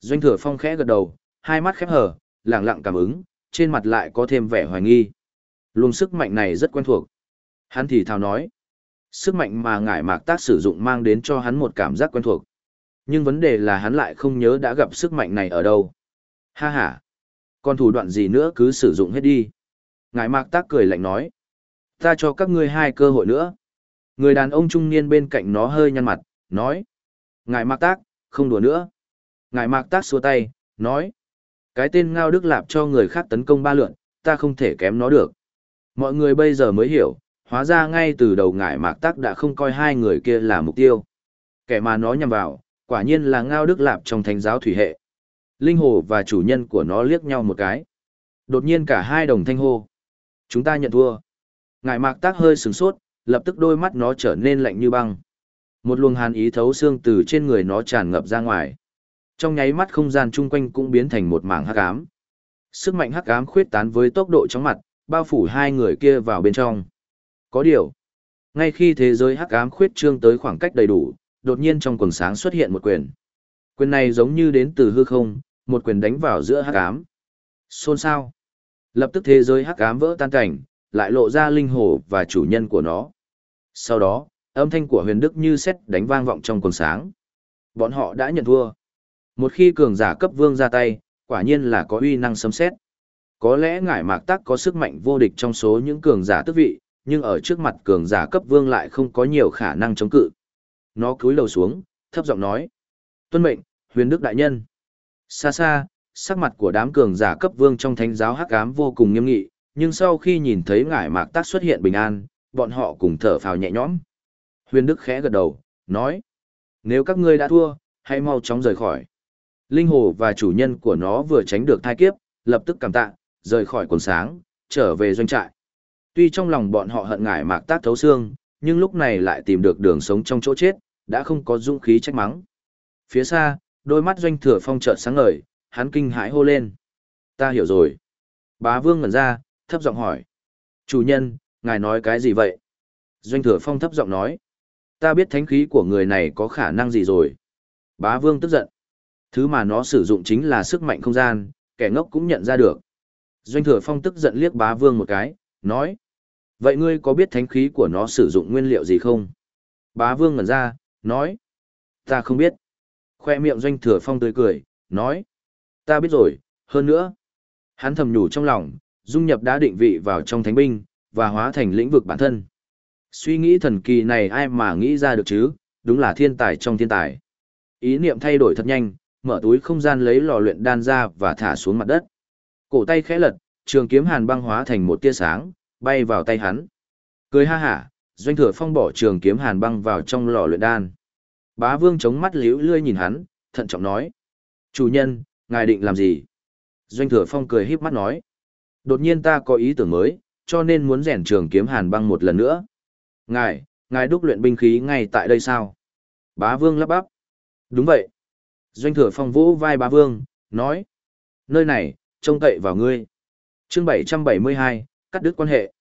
Speaker 1: Doanh Thừa Phong khẽ gật đầu, hai mắt khép hờ, lặng lặng cảm ứng, trên mặt lại có thêm vẻ hoài nghi. Luồng sức mạnh này rất quen thuộc. Hắn thì thào nói, sức mạnh mà ngải mạc tác sử dụng mang đến cho hắn một cảm giác quen thuộc. Nhưng vấn đề là hắn lại không nhớ đã gặp sức mạnh này ở đâu. Ha ha, còn thủ đoạn gì nữa cứ sử dụng hết đi. Ngải mạc tác cười lạnh nói, ta cho các ngươi hai cơ hội nữa. Người đàn ông trung niên bên cạnh nó hơi nhăn mặt, nói, ngài mạc tác, không đùa nữa. Ngài mạc tác xua tay, nói, cái tên Ngao Đức Lạp cho người khác tấn công ba lượn, ta không thể kém nó được. Mọi người bây giờ mới hiểu, hóa ra ngay từ đầu ngải mạc tác đã không coi hai người kia là mục tiêu. Kẻ mà nó nhằm vào, quả nhiên là Ngao Đức Lạp trong thánh giáo thủy hệ. Linh hồ và chủ nhân của nó liếc nhau một cái. Đột nhiên cả hai đồng thanh hô. Chúng ta nhận thua. Ngải mạc tác hơi sừng sốt, lập tức đôi mắt nó trở nên lạnh như băng. Một luồng hàn ý thấu xương từ trên người nó tràn ngập ra ngoài. Trong nháy mắt không gian chung quanh cũng biến thành một mảng hắc ám. Sức mạnh hắc ám khuyết tán với tốc độ chóng mặt, bao phủ hai người kia vào bên trong. Có điều, ngay khi thế giới hắc ám khuyết trương tới khoảng cách đầy đủ, đột nhiên trong quần sáng xuất hiện một quyền. Quyền này giống như đến từ hư không, một quyền đánh vào giữa hắc ám. Xôn xao. Lập tức thế giới hắc ám vỡ tan cảnh, lại lộ ra linh hồ và chủ nhân của nó. Sau đó, âm thanh của huyền đức như sét đánh vang vọng trong quần sáng. Bọn họ đã nhận thua. Một khi cường giả cấp vương ra tay, quả nhiên là có uy năng sấm xét. Có lẽ ngải mạc tắc có sức mạnh vô địch trong số những cường giả tước vị, nhưng ở trước mặt cường giả cấp vương lại không có nhiều khả năng chống cự. Nó cúi đầu xuống, thấp giọng nói. Tuân mệnh, huyền đức đại nhân. Xa xa, sắc mặt của đám cường giả cấp vương trong thánh giáo hắc ám vô cùng nghiêm nghị, nhưng sau khi nhìn thấy ngải mạc tác xuất hiện bình an, bọn họ cùng thở phào nhẹ nhõm. Huyền Đức khẽ gật đầu, nói. Nếu các ngươi đã thua, hãy mau chóng rời khỏi. Linh hồ và chủ nhân của nó vừa tránh được thai kiếp, lập tức cảm tạ, rời khỏi quần sáng, trở về doanh trại. Tuy trong lòng bọn họ hận ngải mạc tác thấu xương, nhưng lúc này lại tìm được đường sống trong chỗ chết, đã không có dũng khí trách mắng. Phía xa, đôi mắt doanh thừa phong trợn sáng ngời, hắn kinh hãi hô lên. Ta hiểu rồi. Bá vương ngẩn ra, thấp giọng hỏi. Chủ nhân, ngài nói cái gì vậy? Doanh thừa phong thấp giọng nói. Ta biết thánh khí của người này có khả năng gì rồi. Bá vương tức giận. Thứ mà nó sử dụng chính là sức mạnh không gian, kẻ ngốc cũng nhận ra được. Doanh thừa phong tức giận liếc bá vương một cái, nói. Vậy ngươi có biết thánh khí của nó sử dụng nguyên liệu gì không? Bá vương ngẩn ra, nói. Ta không biết. Khoe miệng doanh thừa phong tươi cười, nói. Ta biết rồi, hơn nữa. Hắn thầm nhủ trong lòng, dung nhập đã định vị vào trong thánh binh, và hóa thành lĩnh vực bản thân. Suy nghĩ thần kỳ này ai mà nghĩ ra được chứ, đúng là thiên tài trong thiên tài. Ý niệm thay đổi thật nhanh, mở túi không gian lấy lò luyện đan ra và thả xuống mặt đất. Cổ tay khẽ lật, trường kiếm hàn băng hóa thành một tia sáng, bay vào tay hắn. Cười ha hả, doanh thừa phong bỏ trường kiếm hàn băng vào trong lò luyện đan. Bá vương chống mắt liễu lươi nhìn hắn, thận trọng nói. Chủ nhân, ngài định làm gì? Doanh thừa phong cười híp mắt nói. Đột nhiên ta có ý tưởng mới, cho nên muốn rèn trường kiếm hàn băng một lần nữa. Ngài, ngài đúc luyện binh khí ngay tại đây sao? Bá vương lắp bắp. Đúng vậy. Doanh thừa phong vỗ vai bá vương, nói. Nơi này, trông cậy vào ngươi. chương 772, cắt đứt quan hệ.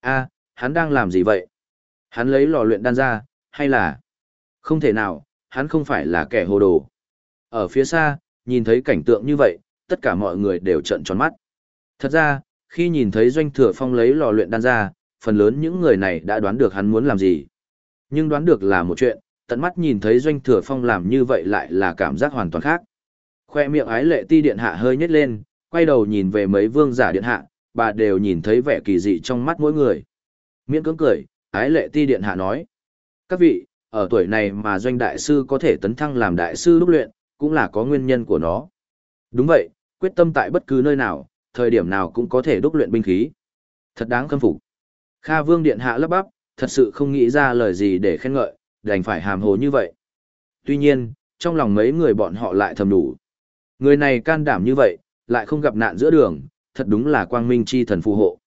Speaker 1: a hắn đang làm gì vậy? Hắn lấy lò luyện đan ra, hay là... Không thể nào, hắn không phải là kẻ hồ đồ. Ở phía xa, nhìn thấy cảnh tượng như vậy, tất cả mọi người đều trợn tròn mắt. Thật ra, khi nhìn thấy doanh thừa phong lấy lò luyện đan ra, phần lớn những người này đã đoán được hắn muốn làm gì. Nhưng đoán được là một chuyện, tận mắt nhìn thấy doanh thừa phong làm như vậy lại là cảm giác hoàn toàn khác. Khoe miệng ái lệ ti điện hạ hơi nhếch lên, quay đầu nhìn về mấy vương giả điện hạ, bà đều nhìn thấy vẻ kỳ dị trong mắt mỗi người. Miễn cưỡng cười, ái lệ ti điện hạ nói. Các vị, ở tuổi này mà doanh đại sư có thể tấn thăng làm đại sư lúc luyện, cũng là có nguyên nhân của nó. Đúng vậy, quyết tâm tại bất cứ nơi nào, thời điểm nào cũng có thể đúc luyện binh khí. Thật đáng khâm phục. Kha Vương điện hạ lắp bắp, thật sự không nghĩ ra lời gì để khen ngợi, đành phải hàm hồ như vậy. Tuy nhiên, trong lòng mấy người bọn họ lại thầm đủ. Người này can đảm như vậy, lại không gặp nạn giữa đường, thật đúng là quang minh chi thần phù hộ.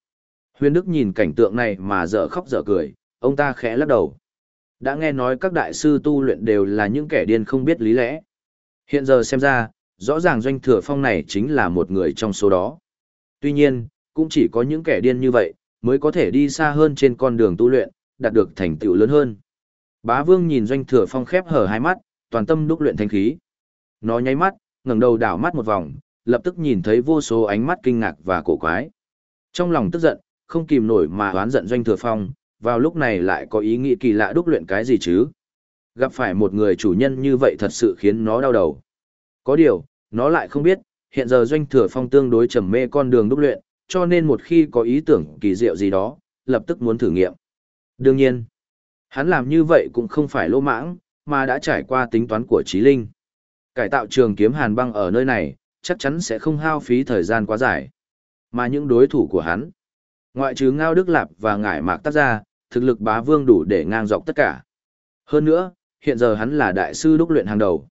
Speaker 1: Huyền Đức nhìn cảnh tượng này mà dở khóc dở cười, ông ta khẽ lắc đầu. Đã nghe nói các đại sư tu luyện đều là những kẻ điên không biết lý lẽ. Hiện giờ xem ra, rõ ràng doanh thừa phong này chính là một người trong số đó. Tuy nhiên, cũng chỉ có những kẻ điên như vậy, mới có thể đi xa hơn trên con đường tu luyện, đạt được thành tựu lớn hơn. Bá Vương nhìn Doanh Thừa Phong khép hở hai mắt, toàn tâm đúc luyện thanh khí. Nó nháy mắt, ngẩng đầu đảo mắt một vòng, lập tức nhìn thấy vô số ánh mắt kinh ngạc và cổ quái. Trong lòng tức giận, không kìm nổi mà oán giận Doanh Thừa Phong, vào lúc này lại có ý nghĩ kỳ lạ đúc luyện cái gì chứ? Gặp phải một người chủ nhân như vậy thật sự khiến nó đau đầu. Có điều, nó lại không biết, hiện giờ Doanh Thừa Phong tương đối trầm mê con đường đúc luyện, cho nên một khi có ý tưởng kỳ diệu gì đó, lập tức muốn thử nghiệm. Đương nhiên, hắn làm như vậy cũng không phải lỗ mãng, mà đã trải qua tính toán của trí linh. Cải tạo trường kiếm hàn băng ở nơi này, chắc chắn sẽ không hao phí thời gian quá dài. Mà những đối thủ của hắn, ngoại trừ Ngao Đức Lạp và Ngải Mạc tác ra, thực lực bá vương đủ để ngang dọc tất cả. Hơn nữa, hiện giờ hắn là đại sư đúc luyện hàng đầu.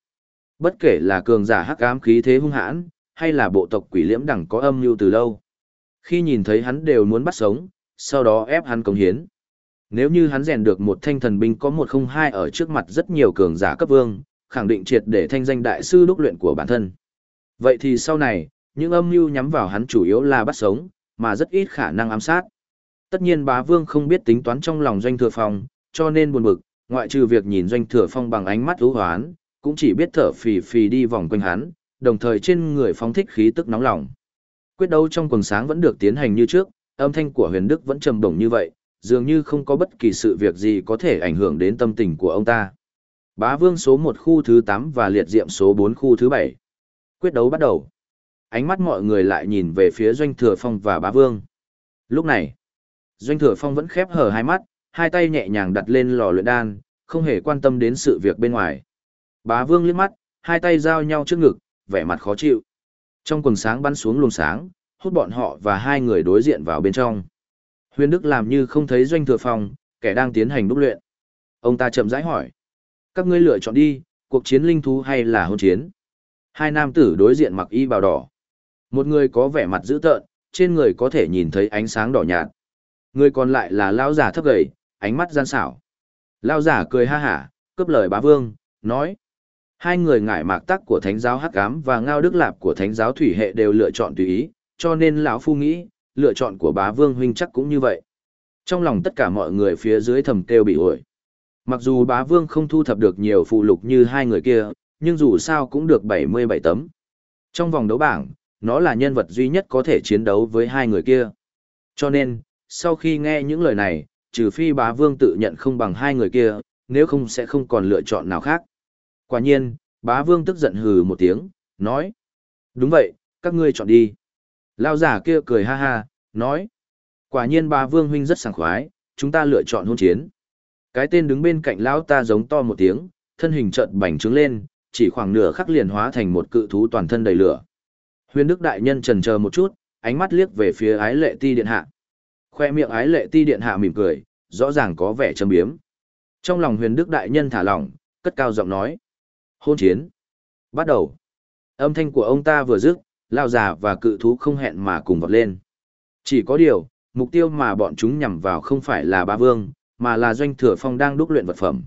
Speaker 1: Bất kể là cường giả hắc ám khí thế hung hãn, hay là bộ tộc quỷ liễm đẳng có âm mưu từ lâu. Khi nhìn thấy hắn đều muốn bắt sống, sau đó ép hắn cống hiến. Nếu như hắn rèn được một thanh thần binh có một không hai ở trước mặt rất nhiều cường giả cấp vương, khẳng định triệt để thanh danh đại sư đúc luyện của bản thân. Vậy thì sau này, những âm mưu nhắm vào hắn chủ yếu là bắt sống, mà rất ít khả năng ám sát. Tất nhiên bá vương không biết tính toán trong lòng doanh thừa phong, cho nên buồn bực, ngoại trừ việc nhìn doanh thừa phong bằng ánh mắt hữu hoán, cũng chỉ biết thở phì phì đi vòng quanh hắn, đồng thời trên người phóng thích khí tức nóng lòng. Quyết đấu trong quần sáng vẫn được tiến hành như trước, âm thanh của huyền đức vẫn trầm bổng như vậy, dường như không có bất kỳ sự việc gì có thể ảnh hưởng đến tâm tình của ông ta. Bá vương số 1 khu thứ 8 và liệt diệm số 4 khu thứ 7. Quyết đấu bắt đầu. Ánh mắt mọi người lại nhìn về phía doanh thừa phong và bá vương. Lúc này, doanh thừa phong vẫn khép hờ hai mắt, hai tay nhẹ nhàng đặt lên lò luyện đan, không hề quan tâm đến sự việc bên ngoài. Bá vương liếc mắt, hai tay giao nhau trước ngực, vẻ mặt khó chịu. Trong quần sáng bắn xuống luồng sáng, hút bọn họ và hai người đối diện vào bên trong. Huyền Đức làm như không thấy doanh thừa phong, kẻ đang tiến hành đúc luyện. Ông ta chậm rãi hỏi. Các ngươi lựa chọn đi, cuộc chiến linh thú hay là hôn chiến? Hai nam tử đối diện mặc y bào đỏ. Một người có vẻ mặt dữ tợn, trên người có thể nhìn thấy ánh sáng đỏ nhạt. Người còn lại là lão giả thấp gầy, ánh mắt gian xảo. Lão giả cười ha hả, cướp lời bá vương, nói. Hai người ngải mạc tắc của thánh giáo hắc ám và ngao đức lạp của thánh giáo thủy hệ đều lựa chọn tùy ý, cho nên lão phu nghĩ, lựa chọn của bá vương huynh chắc cũng như vậy. Trong lòng tất cả mọi người phía dưới thầm kêu bị ổi. Mặc dù bá vương không thu thập được nhiều phụ lục như hai người kia, nhưng dù sao cũng được 77 tấm. Trong vòng đấu bảng, nó là nhân vật duy nhất có thể chiến đấu với hai người kia. Cho nên, sau khi nghe những lời này, trừ phi bá vương tự nhận không bằng hai người kia, nếu không sẽ không còn lựa chọn nào khác. Quả nhiên, bá vương tức giận hừ một tiếng, nói. Đúng vậy, các ngươi chọn đi. Lao giả kia cười ha ha, nói. Quả nhiên bá vương huynh rất sảng khoái, chúng ta lựa chọn hôn chiến. Cái tên đứng bên cạnh lão ta giống to một tiếng, thân hình chợt bành trướng lên, chỉ khoảng nửa khắc liền hóa thành một cự thú toàn thân đầy lửa. Huyền Đức đại nhân trần chờ một chút, ánh mắt liếc về phía ái lệ ti điện hạ. Khoe miệng ái lệ ti điện hạ mỉm cười, rõ ràng có vẻ châm biếm. Trong lòng huyền Đức đại nhân thả lỏng, cất cao giọng nói. Hôn chiến. Bắt đầu. Âm thanh của ông ta vừa dứt, lao già và cự thú không hẹn mà cùng vọt lên. Chỉ có điều, mục tiêu mà bọn chúng nhằm vào không phải là ba vương, mà là doanh thừa phong đang đúc luyện vật phẩm.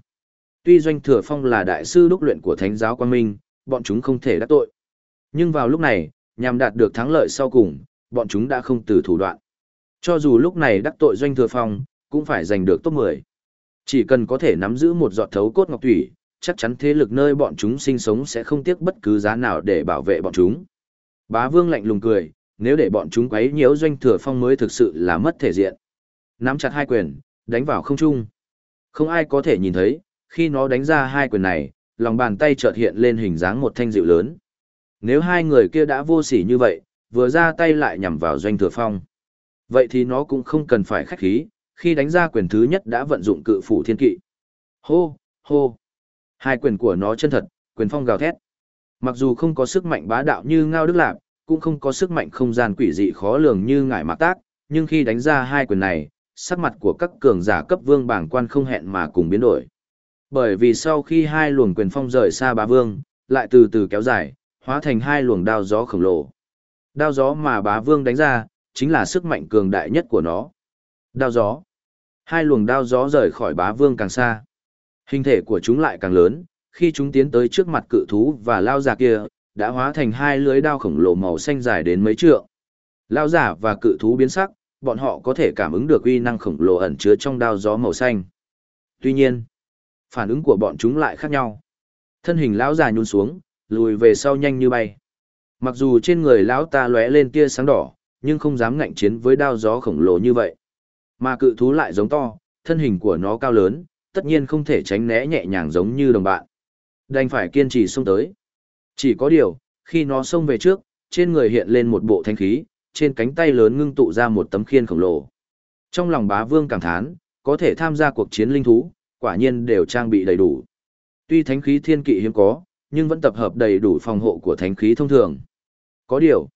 Speaker 1: Tuy doanh thừa phong là đại sư đúc luyện của thánh giáo quang minh, bọn chúng không thể đắc tội. Nhưng vào lúc này, nhằm đạt được thắng lợi sau cùng, bọn chúng đã không từ thủ đoạn. Cho dù lúc này đắc tội doanh thừa phong, cũng phải giành được top 10. Chỉ cần có thể nắm giữ một giọt thấu cốt ngọc thủy, chắc chắn thế lực nơi bọn chúng sinh sống sẽ không tiếc bất cứ giá nào để bảo vệ bọn chúng. Bá Vương lạnh lùng cười, nếu để bọn chúng quấy nhiễu doanh thừa phong mới thực sự là mất thể diện. Nắm chặt hai quyền, đánh vào không trung. Không ai có thể nhìn thấy, khi nó đánh ra hai quyền này, lòng bàn tay chợt hiện lên hình dáng một thanh dịu lớn. Nếu hai người kia đã vô sỉ như vậy, vừa ra tay lại nhằm vào doanh thừa phong. Vậy thì nó cũng không cần phải khách khí, khi đánh ra quyền thứ nhất đã vận dụng cự phủ thiên kỵ. Hô, hô. Hai quyền của nó chân thật, quyền phong gào thét. Mặc dù không có sức mạnh bá đạo như Ngao Đức Lạp, cũng không có sức mạnh không gian quỷ dị khó lường như ngải mạc tác, nhưng khi đánh ra hai quyền này, sắc mặt của các cường giả cấp vương bảng quan không hẹn mà cùng biến đổi. Bởi vì sau khi hai luồng quyền phong rời xa bá vương, lại từ từ kéo dài, hóa thành hai luồng đao gió khổng lồ. Đao gió mà bá vương đánh ra, chính là sức mạnh cường đại nhất của nó. Đao gió. Hai luồng đao gió rời khỏi bá vương càng xa. Hình thể của chúng lại càng lớn, khi chúng tiến tới trước mặt cự thú và lao giả kia, đã hóa thành hai lưới đao khổng lồ màu xanh dài đến mấy trượng. Lao giả và cự thú biến sắc, bọn họ có thể cảm ứng được uy năng khổng lồ ẩn chứa trong đao gió màu xanh. Tuy nhiên, phản ứng của bọn chúng lại khác nhau. Thân hình lão già nhún xuống, lùi về sau nhanh như bay. Mặc dù trên người lão ta lóe lên tia sáng đỏ, nhưng không dám ngạnh chiến với đao gió khổng lồ như vậy. Mà cự thú lại giống to, thân hình của nó cao lớn, tất nhiên không thể tránh né nhẹ nhàng giống như đồng bạn. Đành phải kiên trì xông tới. Chỉ có điều, khi nó xông về trước, trên người hiện lên một bộ thanh khí, trên cánh tay lớn ngưng tụ ra một tấm khiên khổng lồ. Trong lòng bá vương cảm thán, có thể tham gia cuộc chiến linh thú, quả nhiên đều trang bị đầy đủ. Tuy thánh khí thiên kỵ hiếm có, nhưng vẫn tập hợp đầy đủ phòng hộ của thánh khí thông thường. Có điều,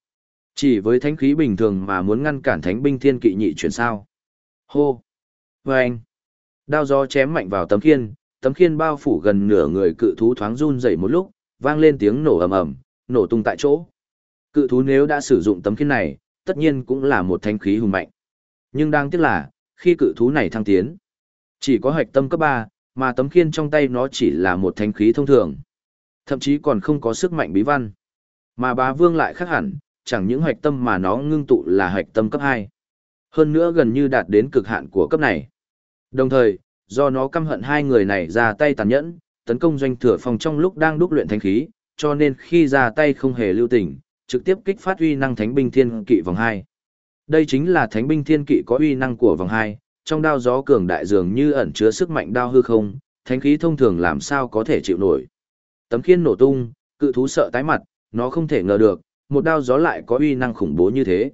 Speaker 1: chỉ với thánh khí bình thường mà muốn ngăn cản thánh binh thiên kỵ nhị chuyển sao. Hô! Vâng! Đao gió chém mạnh vào tấm khiên, tấm khiên bao phủ gần nửa người cự thú thoáng run dậy một lúc, vang lên tiếng nổ ầm ầm, nổ tung tại chỗ. Cự thú nếu đã sử dụng tấm khiên này, tất nhiên cũng là một thanh khí hùng mạnh. Nhưng đáng tiếc là, khi cự thú này thăng tiến, chỉ có hạch tâm cấp 3, mà tấm khiên trong tay nó chỉ là một thanh khí thông thường. Thậm chí còn không có sức mạnh bí văn. Mà bá vương lại khác hẳn, chẳng những hạch tâm mà nó ngưng tụ là hạch tâm cấp 2. Hơn nữa gần như đạt đến cực hạn của cấp này. Đồng thời, do nó căm hận hai người này ra tay tàn nhẫn, tấn công doanh thừa phòng trong lúc đang đúc luyện thánh khí, cho nên khi ra tay không hề lưu tình, trực tiếp kích phát uy năng thánh binh thiên kỵ vòng 2. Đây chính là thánh binh thiên kỵ có uy năng của vòng 2, trong đao gió cường đại dường như ẩn chứa sức mạnh đao hư không, thánh khí thông thường làm sao có thể chịu nổi. Tấm khiên nổ tung, cự thú sợ tái mặt, nó không thể ngờ được, một đao gió lại có uy năng khủng bố như thế.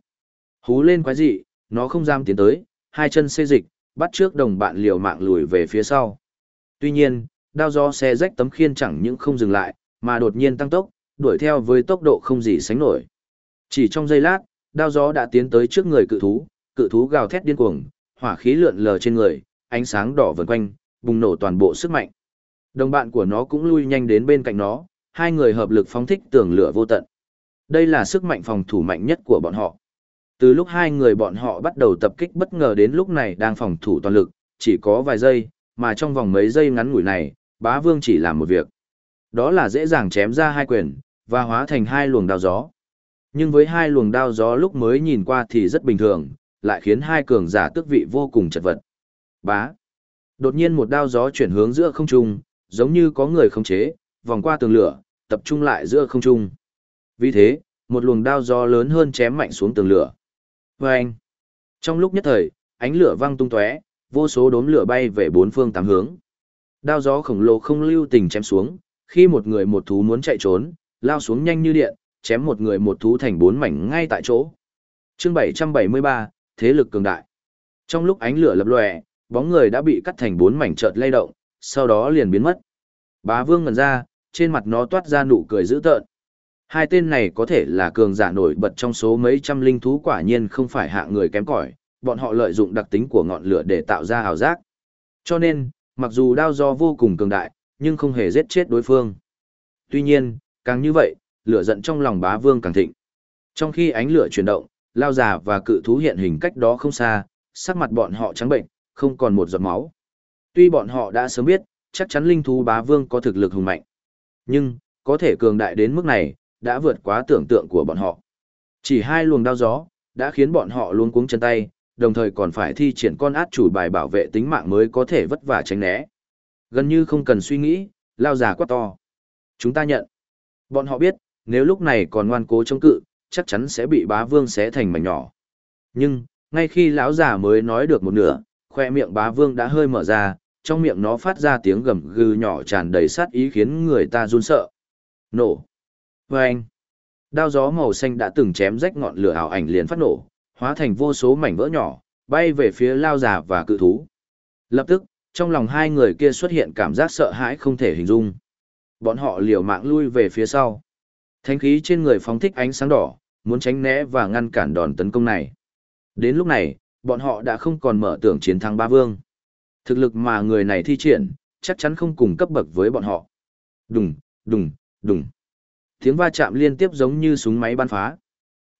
Speaker 1: Hú lên quái dị, nó không dám tiến tới, hai chân xê dịch, bắt trước đồng bạn liều mạng lùi về phía sau. Tuy nhiên, đao gió xe rách tấm khiên chẳng những không dừng lại, mà đột nhiên tăng tốc, đuổi theo với tốc độ không gì sánh nổi. Chỉ trong giây lát, đao gió đã tiến tới trước người cự thú, cự thú gào thét điên cuồng, hỏa khí lượn lờ trên người, ánh sáng đỏ vần quanh, bùng nổ toàn bộ sức mạnh. Đồng bạn của nó cũng lui nhanh đến bên cạnh nó, hai người hợp lực phóng thích tường lửa vô tận. Đây là sức mạnh phòng thủ mạnh nhất của bọn họ. Từ lúc hai người bọn họ bắt đầu tập kích bất ngờ đến lúc này đang phòng thủ toàn lực, chỉ có vài giây, mà trong vòng mấy giây ngắn ngủi này, bá vương chỉ làm một việc. Đó là dễ dàng chém ra hai quyền, và hóa thành hai luồng đao gió. Nhưng với hai luồng đao gió lúc mới nhìn qua thì rất bình thường, lại khiến hai cường giả tước vị vô cùng chật vật. Bá. Đột nhiên một đao gió chuyển hướng giữa không trung, giống như có người khống chế, vòng qua tường lửa, tập trung lại giữa không trung. Vì thế, một luồng đao gió lớn hơn chém mạnh xuống tường lửa. Vâng! Trong lúc nhất thời, ánh lửa văng tung tóe, vô số đốm lửa bay về bốn phương tám hướng. Đao gió khổng lồ không lưu tình chém xuống, khi một người một thú muốn chạy trốn, lao xuống nhanh như điện, chém một người một thú thành bốn mảnh ngay tại chỗ. Chương 773, thế lực cường đại. Trong lúc ánh lửa lập lòe, bóng người đã bị cắt thành bốn mảnh chợt lay động, sau đó liền biến mất. Bá Vương ngẩn ra, trên mặt nó toát ra nụ cười dữ tợn. Hai tên này có thể là cường giả nổi bật trong số mấy trăm linh thú quả nhiên không phải hạng người kém cỏi, bọn họ lợi dụng đặc tính của ngọn lửa để tạo ra ảo giác. Cho nên, mặc dù đao do vô cùng cường đại, nhưng không hề giết chết đối phương. Tuy nhiên, càng như vậy, lửa giận trong lòng bá vương càng thịnh. Trong khi ánh lửa chuyển động, lao già và cự thú hiện hình cách đó không xa, sắc mặt bọn họ trắng bệnh, không còn một giọt máu. Tuy bọn họ đã sớm biết, chắc chắn linh thú bá vương có thực lực hùng mạnh. Nhưng, có thể cường đại đến mức này, đã vượt quá tưởng tượng của bọn họ. Chỉ hai luồng đao gió, đã khiến bọn họ luôn cuống chân tay, đồng thời còn phải thi triển con át chủ bài bảo vệ tính mạng mới có thể vất vả tránh né. Gần như không cần suy nghĩ, lao già quá to. Chúng ta nhận. Bọn họ biết, nếu lúc này còn ngoan cố chống cự, chắc chắn sẽ bị bá vương xé thành mảnh nhỏ. Nhưng, ngay khi lão già mới nói được một nửa, khoe miệng bá vương đã hơi mở ra, trong miệng nó phát ra tiếng gầm gừ nhỏ tràn đầy sát ý khiến người ta run sợ. Nổ. Vâng. Đao gió màu xanh đã từng chém rách ngọn lửa ảo ảnh liền phát nổ, hóa thành vô số mảnh vỡ nhỏ, bay về phía lao già và cự thú. Lập tức, trong lòng hai người kia xuất hiện cảm giác sợ hãi không thể hình dung. Bọn họ liều mạng lui về phía sau. Thánh khí trên người phóng thích ánh sáng đỏ, muốn tránh né và ngăn cản đòn tấn công này. Đến lúc này, bọn họ đã không còn mở tưởng chiến thắng ba vương. Thực lực mà người này thi triển, chắc chắn không cùng cấp bậc với bọn họ. Đùng, đùng, đùng. Tiếng va chạm liên tiếp giống như súng máy bắn phá.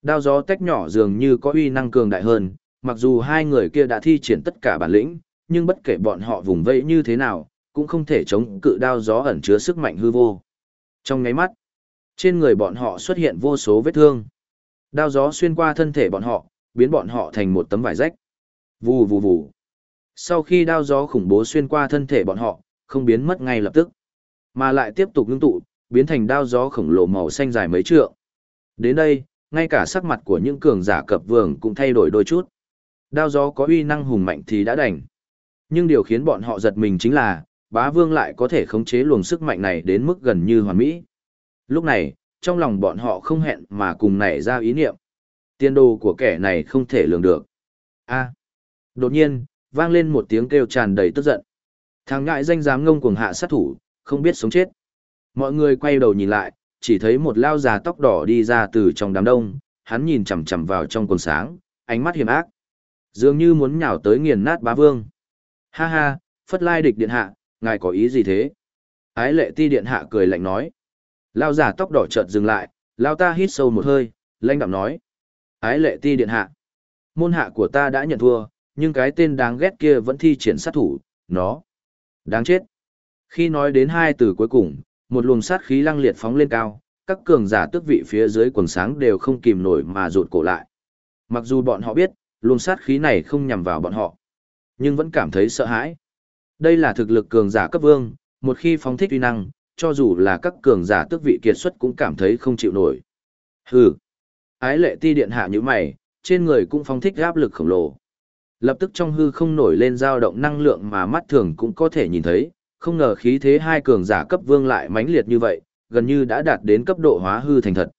Speaker 1: Đao gió tách nhỏ dường như có uy năng cường đại hơn, mặc dù hai người kia đã thi triển tất cả bản lĩnh, nhưng bất kể bọn họ vùng vẫy như thế nào, cũng không thể chống cự đao gió ẩn chứa sức mạnh hư vô. Trong ngáy mắt, trên người bọn họ xuất hiện vô số vết thương. Đao gió xuyên qua thân thể bọn họ, biến bọn họ thành một tấm vải rách. Vù vù vù. Sau khi đao gió khủng bố xuyên qua thân thể bọn họ, không biến mất ngay lập tức, mà lại tiếp tục ngưng tụ, biến thành đao gió khổng lồ màu xanh dài mấy trượng. Đến đây, ngay cả sắc mặt của những cường giả cập vương cũng thay đổi đôi chút. Đao gió có uy năng hùng mạnh thì đã đành. Nhưng điều khiến bọn họ giật mình chính là, bá vương lại có thể khống chế luồng sức mạnh này đến mức gần như hoàn mỹ. Lúc này, trong lòng bọn họ không hẹn mà cùng nảy ra ý niệm. Tiên đồ của kẻ này không thể lường được. a đột nhiên, vang lên một tiếng kêu tràn đầy tức giận. Thằng ngại danh dám ngông cuồng hạ sát thủ, không biết sống chết. Mọi người quay đầu nhìn lại, chỉ thấy một lao già tóc đỏ đi ra từ trong đám đông, hắn nhìn chằm chằm vào trong quần sáng, ánh mắt hiểm ác. Dường như muốn nhào tới nghiền nát bá vương. Ha ha, phất lai địch điện hạ, ngài có ý gì thế? Ái lệ ti điện hạ cười lạnh nói. Lao giả tóc đỏ chợt dừng lại, lao ta hít sâu một hơi, lanh đạm nói. Ái lệ ti điện hạ. Môn hạ của ta đã nhận thua, nhưng cái tên đáng ghét kia vẫn thi triển sát thủ, nó. Đáng chết. Khi nói đến hai từ cuối cùng, một luồng sát khí lăng liệt phóng lên cao, các cường giả tước vị phía dưới quần sáng đều không kìm nổi mà rụt cổ lại. Mặc dù bọn họ biết, luồng sát khí này không nhằm vào bọn họ, nhưng vẫn cảm thấy sợ hãi. Đây là thực lực cường giả cấp vương, một khi phóng thích uy năng, cho dù là các cường giả tước vị kiệt xuất cũng cảm thấy không chịu nổi. Hừ. Ái lệ ti điện hạ như mày, trên người cũng phóng thích áp lực khổng lồ. Lập tức trong hư không nổi lên dao động năng lượng mà mắt thường cũng có thể nhìn thấy, không ngờ khí thế hai cường giả cấp vương lại mãnh liệt như vậy, gần như đã đạt đến cấp độ hóa hư thành thật.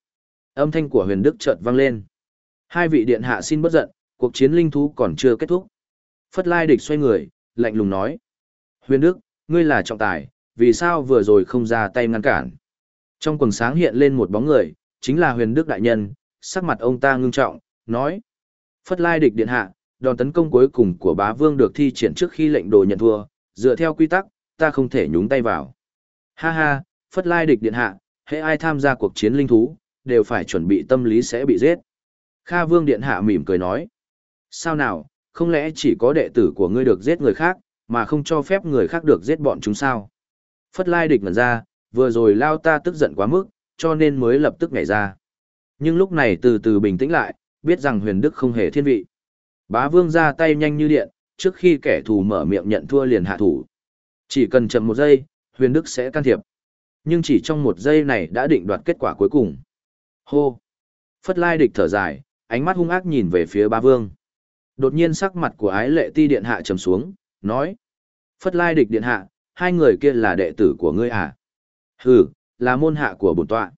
Speaker 1: Âm thanh của huyền đức chợt vang lên. Hai vị điện hạ xin bất giận, cuộc chiến linh thú còn chưa kết thúc. Phất Lai địch xoay người, lạnh lùng nói. Huyền đức, ngươi là trọng tài, vì sao vừa rồi không ra tay ngăn cản? Trong quần sáng hiện lên một bóng người, chính là huyền đức đại nhân, sắc mặt ông ta ngưng trọng, nói. Phất Lai địch điện hạ, đòn tấn công cuối cùng của bá vương được thi triển trước khi lệnh đồ nhận thua, dựa theo quy tắc, ta không thể nhúng tay vào. Ha ha, Phất Lai địch điện hạ, hệ ai tham gia cuộc chiến linh thú, đều phải chuẩn bị tâm lý sẽ bị giết. Kha Vương điện hạ mỉm cười nói. Sao nào, không lẽ chỉ có đệ tử của ngươi được giết người khác, mà không cho phép người khác được giết bọn chúng sao? Phất Lai địch ngẩn ra, vừa rồi lao ta tức giận quá mức, cho nên mới lập tức nhảy ra. Nhưng lúc này từ từ bình tĩnh lại, biết rằng huyền đức không hề thiên vị. Bá vương ra tay nhanh như điện, trước khi kẻ thù mở miệng nhận thua liền hạ thủ. Chỉ cần chậm một giây, huyền đức sẽ can thiệp. Nhưng chỉ trong một giây này đã định đoạt kết quả cuối cùng. Hô! Phất lai địch thở dài, ánh mắt hung ác nhìn về phía bá vương. Đột nhiên sắc mặt của ái lệ ti điện hạ trầm xuống, nói. Phất lai địch điện hạ, hai người kia là đệ tử của ngươi à? Hừ, là môn hạ của bổn tọa.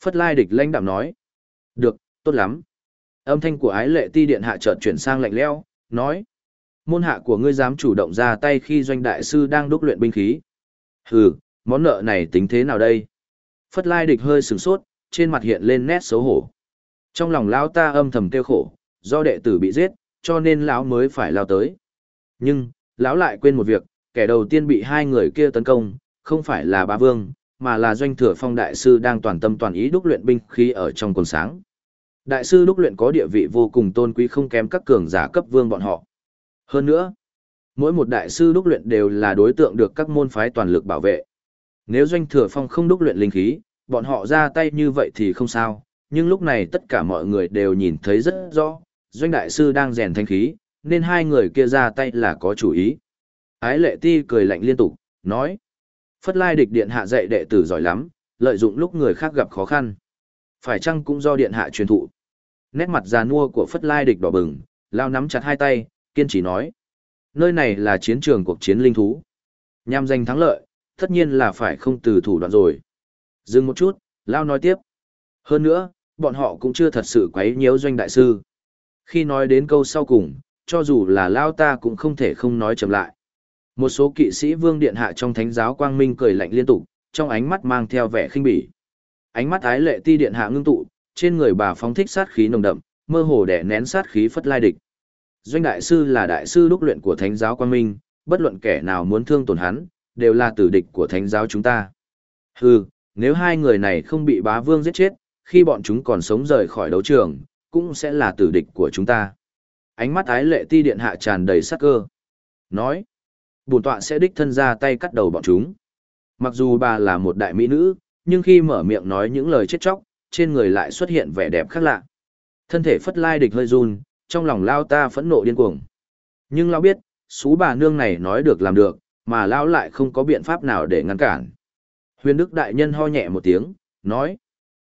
Speaker 1: Phất lai địch lãnh đạm nói. Được, tốt lắm. Âm thanh của ái lệ ti điện hạ chợt chuyển sang lạnh lẽo, nói. Môn hạ của ngươi dám chủ động ra tay khi doanh đại sư đang đúc luyện binh khí. Hừ, món nợ này tính thế nào đây? Phất lai địch hơi sửng sốt, trên mặt hiện lên nét xấu hổ. Trong lòng lão ta âm thầm kêu khổ, do đệ tử bị giết, cho nên lão mới phải lao tới. Nhưng, lão lại quên một việc, kẻ đầu tiên bị hai người kia tấn công, không phải là bá vương, mà là doanh thừa phong đại sư đang toàn tâm toàn ý đúc luyện binh khí ở trong quần sáng. Đại sư đúc luyện có địa vị vô cùng tôn quý không kém các cường giả cấp vương bọn họ. Hơn nữa, mỗi một đại sư đúc luyện đều là đối tượng được các môn phái toàn lực bảo vệ. Nếu doanh thừa phong không đúc luyện linh khí, bọn họ ra tay như vậy thì không sao, nhưng lúc này tất cả mọi người đều nhìn thấy rất rõ, doanh đại sư đang rèn thanh khí, nên hai người kia ra tay là có chủ ý. Ái lệ ti cười lạnh liên tục, nói. Phất lai địch điện hạ dạy đệ tử giỏi lắm, lợi dụng lúc người khác gặp khó khăn. Phải chăng cũng do điện hạ truyền thụ. Nét mặt già nua của phất lai địch đỏ bừng, lao nắm chặt hai tay, kiên trì nói. Nơi này là chiến trường cuộc chiến linh thú. Nhằm giành thắng lợi, tất nhiên là phải không từ thủ đoạn rồi. Dừng một chút, lao nói tiếp. Hơn nữa, bọn họ cũng chưa thật sự quấy nhiễu doanh đại sư. Khi nói đến câu sau cùng, cho dù là lao ta cũng không thể không nói chậm lại. Một số kỵ sĩ vương điện hạ trong thánh giáo quang minh cười lạnh liên tục, trong ánh mắt mang theo vẻ khinh bỉ. Ánh mắt ái lệ ti điện hạ ngưng tụ, trên người bà phóng thích sát khí nồng đậm, mơ hồ đè nén sát khí phất lai địch. Doanh đại sư là đại sư đúc luyện của thánh giáo quang minh, bất luận kẻ nào muốn thương tổn hắn, đều là tử địch của thánh giáo chúng ta. Hừ, nếu hai người này không bị bá vương giết chết, khi bọn chúng còn sống rời khỏi đấu trường, cũng sẽ là tử địch của chúng ta. Ánh mắt ái lệ ti điện hạ tràn đầy sắc cơ. Nói, bổn tọa sẽ đích thân ra tay cắt đầu bọn chúng. Mặc dù bà là một đại mỹ nữ, nhưng khi mở miệng nói những lời chết chóc, trên người lại xuất hiện vẻ đẹp khác lạ. Thân thể phất lai địch hơi run, trong lòng lao ta phẫn nộ điên cuồng. Nhưng lao biết, xú bà nương này nói được làm được, mà lao lại không có biện pháp nào để ngăn cản. Huyền Đức Đại Nhân ho nhẹ một tiếng, nói.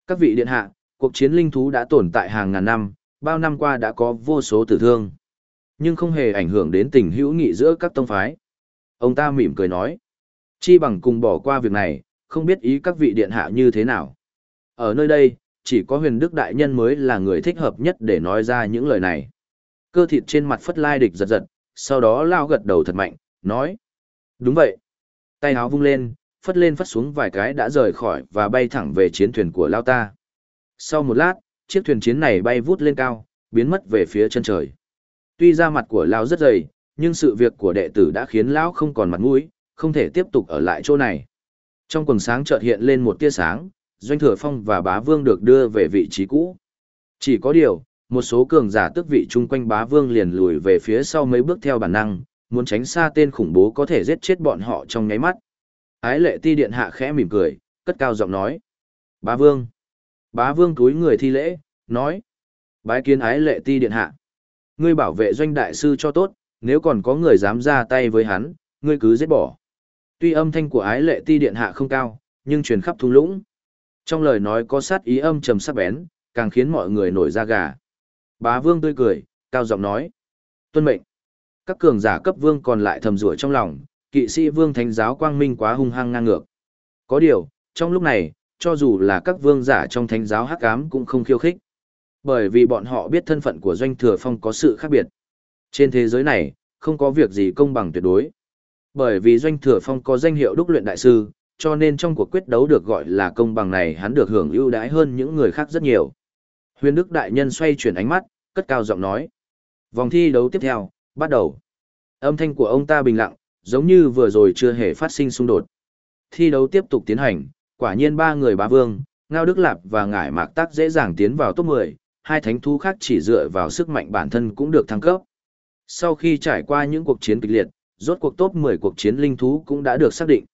Speaker 1: Các vị điện hạ, cuộc chiến linh thú đã tồn tại hàng ngàn năm, bao năm qua đã có vô số tử thương. Nhưng không hề ảnh hưởng đến tình hữu nghị giữa các tông phái. Ông ta mỉm cười nói. Chi bằng cùng bỏ qua việc này, không biết ý các vị điện hạ như thế nào. Ở nơi đây, chỉ có huyền đức đại nhân mới là người thích hợp nhất để nói ra những lời này. Cơ thịt trên mặt phất lai địch giật giật, sau đó lao gật đầu thật mạnh, nói. Đúng vậy. Tay áo vung lên, phất lên phất xuống vài cái đã rời khỏi và bay thẳng về chiến thuyền của lao ta. Sau một lát, chiếc thuyền chiến này bay vút lên cao, biến mất về phía chân trời. Tuy ra mặt của lao rất dày, nhưng sự việc của đệ tử đã khiến lão không còn mặt mũi, không thể tiếp tục ở lại chỗ này. Trong quần sáng chợt hiện lên một tia sáng, Doanh Thừa Phong và Bá Vương được đưa về vị trí cũ. Chỉ có điều, một số cường giả tức vị chung quanh Bá Vương liền lùi về phía sau mấy bước theo bản năng, muốn tránh xa tên khủng bố có thể giết chết bọn họ trong nháy mắt. Ái lệ ti điện hạ khẽ mỉm cười, cất cao giọng nói. Bá Vương. Bá Vương túi người thi lễ, nói. Bái kiến ái lệ ti điện hạ. Ngươi bảo vệ doanh đại sư cho tốt, nếu còn có người dám ra tay với hắn, ngươi cứ giết bỏ. Tuy âm thanh của ái lệ ti điện hạ không cao, nhưng truyền khắp thung lũng. Trong lời nói có sát ý âm trầm sắc bén, càng khiến mọi người nổi da gà. Bá vương tươi cười, cao giọng nói. Tuân mệnh. Các cường giả cấp vương còn lại thầm rủa trong lòng, kỵ sĩ vương thánh giáo quang minh quá hung hăng ngang ngược. Có điều, trong lúc này, cho dù là các vương giả trong thánh giáo hắc ám cũng không khiêu khích. Bởi vì bọn họ biết thân phận của doanh thừa phong có sự khác biệt. Trên thế giới này, không có việc gì công bằng tuyệt đối. Bởi vì doanh thừa phong có danh hiệu đúc luyện đại sư, cho nên trong cuộc quyết đấu được gọi là công bằng này hắn được hưởng ưu đãi hơn những người khác rất nhiều. Huyền Đức Đại Nhân xoay chuyển ánh mắt, cất cao giọng nói. Vòng thi đấu tiếp theo, bắt đầu. Âm thanh của ông ta bình lặng, giống như vừa rồi chưa hề phát sinh xung đột. Thi đấu tiếp tục tiến hành, quả nhiên ba người bá vương, Ngao Đức Lạp và Ngải Mạc Tắc dễ dàng tiến vào top 10, hai thánh thú khác chỉ dựa vào sức mạnh bản thân cũng được thăng cấp. Sau khi trải qua những cuộc chiến kịch liệt, rốt cuộc top 10 cuộc chiến linh thú cũng đã được xác định.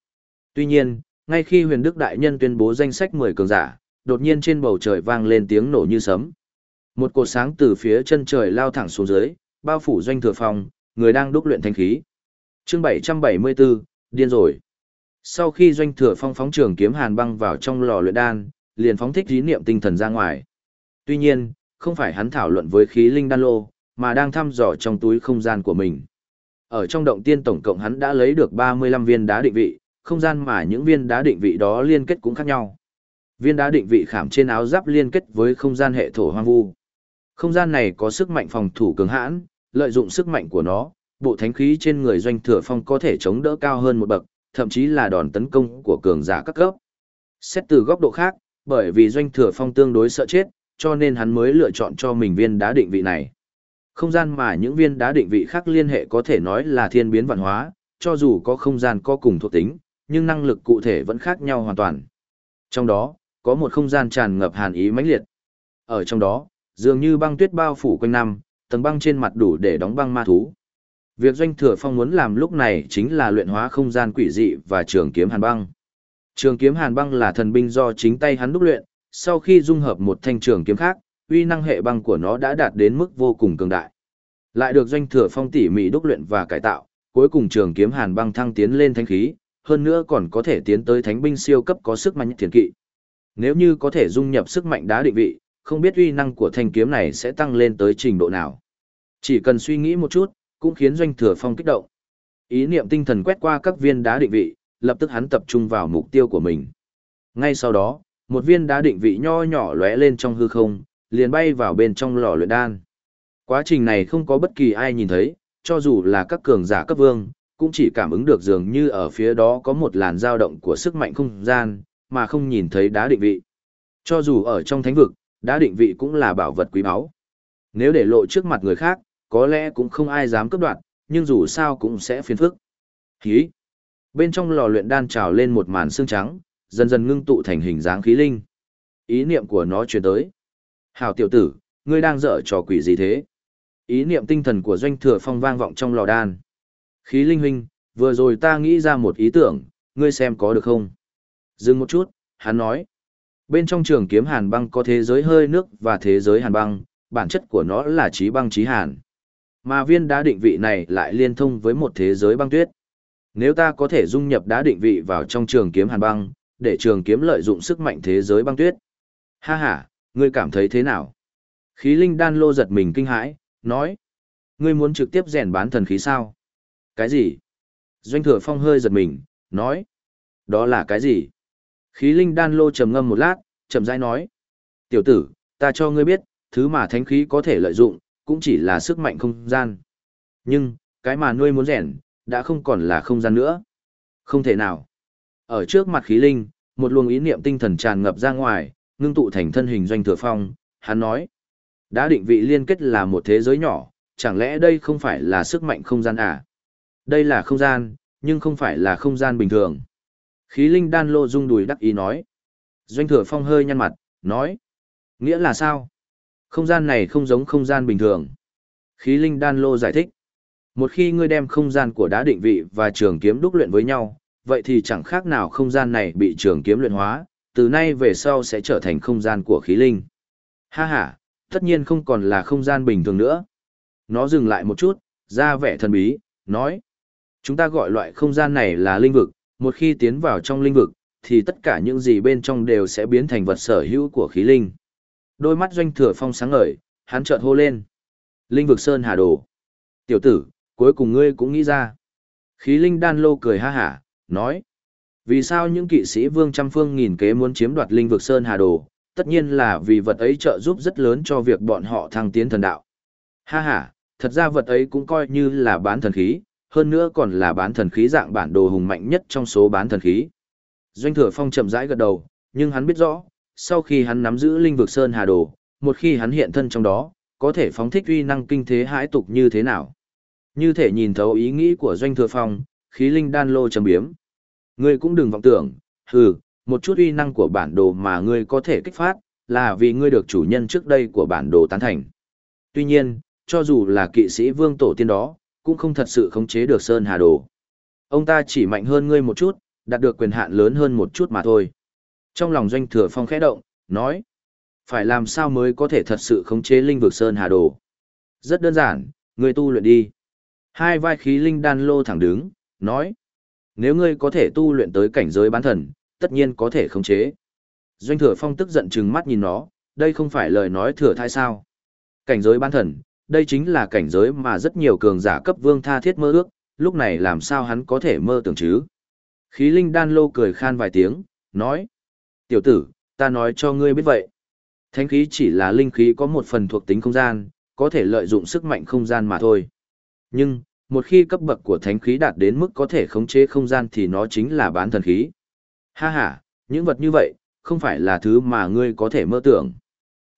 Speaker 1: Tuy nhiên, ngay khi huyền đức đại nhân tuyên bố danh sách 10 cường giả, đột nhiên trên bầu trời vang lên tiếng nổ như sấm. Một cột sáng từ phía chân trời lao thẳng xuống dưới, bao phủ doanh thừa phòng, người đang đúc luyện thanh khí. Chương 774, điên rồi. Sau khi doanh thừa phong phóng trường kiếm hàn băng vào trong lò luyện đan, liền phóng thích ý niệm tinh thần ra ngoài. Tuy nhiên, không phải hắn thảo luận với khí linh đan lô, mà đang thăm dò trong túi không gian của mình. Ở trong động tiên tổng cộng hắn đã lấy được 35 viên đá định vị, không gian mà những viên đá định vị đó liên kết cũng khác nhau. Viên đá định vị khảm trên áo giáp liên kết với không gian hệ thổ hoang vu. Không gian này có sức mạnh phòng thủ cường hãn, lợi dụng sức mạnh của nó, bộ thánh khí trên người doanh thừa phong có thể chống đỡ cao hơn một bậc, thậm chí là đòn tấn công của cường giả các cấp. Xét từ góc độ khác, bởi vì doanh thừa phong tương đối sợ chết, cho nên hắn mới lựa chọn cho mình viên đá định vị này. Không gian mà những viên đá định vị khác liên hệ có thể nói là thiên biến vạn hóa, cho dù có không gian có cùng thuộc tính, nhưng năng lực cụ thể vẫn khác nhau hoàn toàn. Trong đó, có một không gian tràn ngập hàn ý mãnh liệt. Ở trong đó, Dường như băng tuyết bao phủ quanh năm, tầng băng trên mặt đủ để đóng băng ma thú. Việc doanh thừa phong muốn làm lúc này chính là luyện hóa không gian quỷ dị và trường kiếm hàn băng. Trường kiếm hàn băng là thần binh do chính tay hắn đúc luyện, sau khi dung hợp một thanh trường kiếm khác, uy năng hệ băng của nó đã đạt đến mức vô cùng cường đại. Lại được doanh thừa phong tỉ mỉ đúc luyện và cải tạo, cuối cùng trường kiếm hàn băng thăng tiến lên thánh khí, hơn nữa còn có thể tiến tới thánh binh siêu cấp có sức mạnh thiền kỵ. Nếu như có thể dung nhập sức mạnh đá định vị, không biết uy năng của thanh kiếm này sẽ tăng lên tới trình độ nào. Chỉ cần suy nghĩ một chút, cũng khiến doanh thừa phong kích động. Ý niệm tinh thần quét qua các viên đá định vị, lập tức hắn tập trung vào mục tiêu của mình. Ngay sau đó, một viên đá định vị nho nhỏ lóe lên trong hư không, liền bay vào bên trong lò luyện đan. Quá trình này không có bất kỳ ai nhìn thấy, cho dù là các cường giả cấp vương, cũng chỉ cảm ứng được dường như ở phía đó có một làn dao động của sức mạnh không gian, mà không nhìn thấy đá định vị. Cho dù ở trong thánh vực, đá định vị cũng là bảo vật quý báu. Nếu để lộ trước mặt người khác, có lẽ cũng không ai dám cướp đoạt, nhưng dù sao cũng sẽ phiền phức. Khí. Bên trong lò luyện đan trào lên một màn xương trắng, dần dần ngưng tụ thành hình dáng khí linh. Ý niệm của nó truyền tới. Hảo tiểu tử, ngươi đang dở trò quỷ gì thế? Ý niệm tinh thần của doanh thừa phong vang vọng trong lò đan. Khí linh huynh, vừa rồi ta nghĩ ra một ý tưởng, ngươi xem có được không? Dừng một chút, hắn nói. Bên trong trường kiếm hàn băng có thế giới hơi nước và thế giới hàn băng, bản chất của nó là trí băng trí hàn. Mà viên đá định vị này lại liên thông với một thế giới băng tuyết. Nếu ta có thể dung nhập đá định vị vào trong trường kiếm hàn băng, để trường kiếm lợi dụng sức mạnh thế giới băng tuyết. Ha ha, ngươi cảm thấy thế nào? Khí linh đan lô giật mình kinh hãi, nói. Ngươi muốn trực tiếp rèn bán thần khí sao? Cái gì? Doanh thừa phong hơi giật mình, nói. Đó là cái gì? Khí linh đan lô trầm ngâm một lát, chậm rãi nói. Tiểu tử, ta cho ngươi biết, thứ mà thánh khí có thể lợi dụng, cũng chỉ là sức mạnh không gian. Nhưng, cái mà nuôi muốn rèn, đã không còn là không gian nữa. Không thể nào. Ở trước mặt khí linh, một luồng ý niệm tinh thần tràn ngập ra ngoài, ngưng tụ thành thân hình doanh thừa phong, hắn nói. Đã định vị liên kết là một thế giới nhỏ, chẳng lẽ đây không phải là sức mạnh không gian à? Đây là không gian, nhưng không phải là không gian bình thường. Khí linh đan lô rung đùi đắc ý nói. Doanh thừa phong hơi nhăn mặt, nói. Nghĩa là sao? Không gian này không giống không gian bình thường. Khí linh đan lô giải thích. Một khi ngươi đem không gian của đá định vị và trường kiếm đúc luyện với nhau, vậy thì chẳng khác nào không gian này bị trường kiếm luyện hóa, từ nay về sau sẽ trở thành không gian của khí linh. Ha ha, tất nhiên không còn là không gian bình thường nữa. Nó dừng lại một chút, ra vẻ thần bí, nói. Chúng ta gọi loại không gian này là linh vực, một khi tiến vào trong linh vực, thì tất cả những gì bên trong đều sẽ biến thành vật sở hữu của khí linh. Đôi mắt doanh thừa phong sáng ngời, hắn chợt hô lên. Linh vực sơn hà đồ. Tiểu tử, cuối cùng ngươi cũng nghĩ ra. Khí linh đan lô cười ha hả, nói. Vì sao những kỵ sĩ vương trăm phương nghìn kế muốn chiếm đoạt linh vực sơn hà đồ, tất nhiên là vì vật ấy trợ giúp rất lớn cho việc bọn họ thăng tiến thần đạo. Ha ha, thật ra vật ấy cũng coi như là bán thần khí, hơn nữa còn là bán thần khí dạng bản đồ hùng mạnh nhất trong số bán thần khí. Doanh thừa phong chậm rãi gật đầu, nhưng hắn biết rõ, sau khi hắn nắm giữ linh vực Sơn Hà Đồ, một khi hắn hiện thân trong đó, có thể phóng thích uy năng kinh thế hãi tục như thế nào. Như thể nhìn thấu ý nghĩ của Doanh thừa phong, khí linh đan lô trầm biếm. Ngươi cũng đừng vọng tưởng, hừ, một chút uy năng của bản đồ mà ngươi có thể kích phát, là vì ngươi được chủ nhân trước đây của bản đồ tán thành. Tuy nhiên, cho dù là kỵ sĩ vương tổ tiên đó, cũng không thật sự khống chế được Sơn Hà Đồ. Ông ta chỉ mạnh hơn ngươi một chút, đạt được quyền hạn lớn hơn một chút mà thôi. Trong lòng doanh thừa phong khẽ động, nói, phải làm sao mới có thể thật sự khống chế linh vực Sơn Hà Đồ. Rất đơn giản, ngươi tu luyện đi. Hai vai khí linh đan lô thẳng đứng, nói, nếu ngươi có thể tu luyện tới cảnh giới bán thần, tất nhiên có thể khống chế. Doanh thừa phong tức giận chừng mắt nhìn nó, đây không phải lời nói thừa thai sao. Cảnh giới bán thần, đây chính là cảnh giới mà rất nhiều cường giả cấp vương tha thiết mơ ước, lúc này làm sao hắn có thể mơ tưởng chứ. Khí linh đan lô cười khan vài tiếng, nói. Tiểu tử, ta nói cho ngươi biết vậy. Thánh khí chỉ là linh khí có một phần thuộc tính không gian, có thể lợi dụng sức mạnh không gian mà thôi. Nhưng, một khi cấp bậc của thánh khí đạt đến mức có thể khống chế không gian thì nó chính là bán thần khí. Ha ha, những vật như vậy, không phải là thứ mà ngươi có thể mơ tưởng.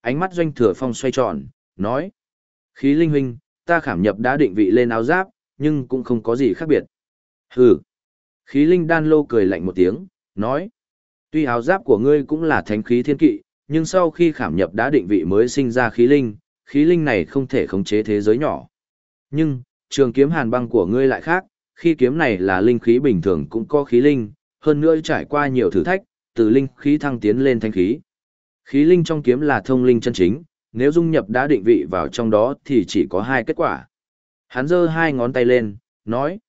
Speaker 1: Ánh mắt doanh thừa phong xoay tròn, nói. Khí linh huynh, ta khảm nhập đã định vị lên áo giáp, nhưng cũng không có gì khác biệt. Hừ. Khí linh đan lô cười lạnh một tiếng, nói. Tuy áo giáp của ngươi cũng là thánh khí thiên kỵ, nhưng sau khi khảm nhập đã định vị mới sinh ra khí linh, khí linh này không thể khống chế thế giới nhỏ. Nhưng, trường kiếm hàn băng của ngươi lại khác, khi kiếm này là linh khí bình thường cũng có khí linh, hơn nữa trải qua nhiều thử thách, từ linh khí thăng tiến lên thanh khí. Khí linh trong kiếm là thông linh chân chính, nếu dung nhập đá định vị vào trong đó thì chỉ có hai kết quả. Hắn giơ hai ngón tay lên, nói,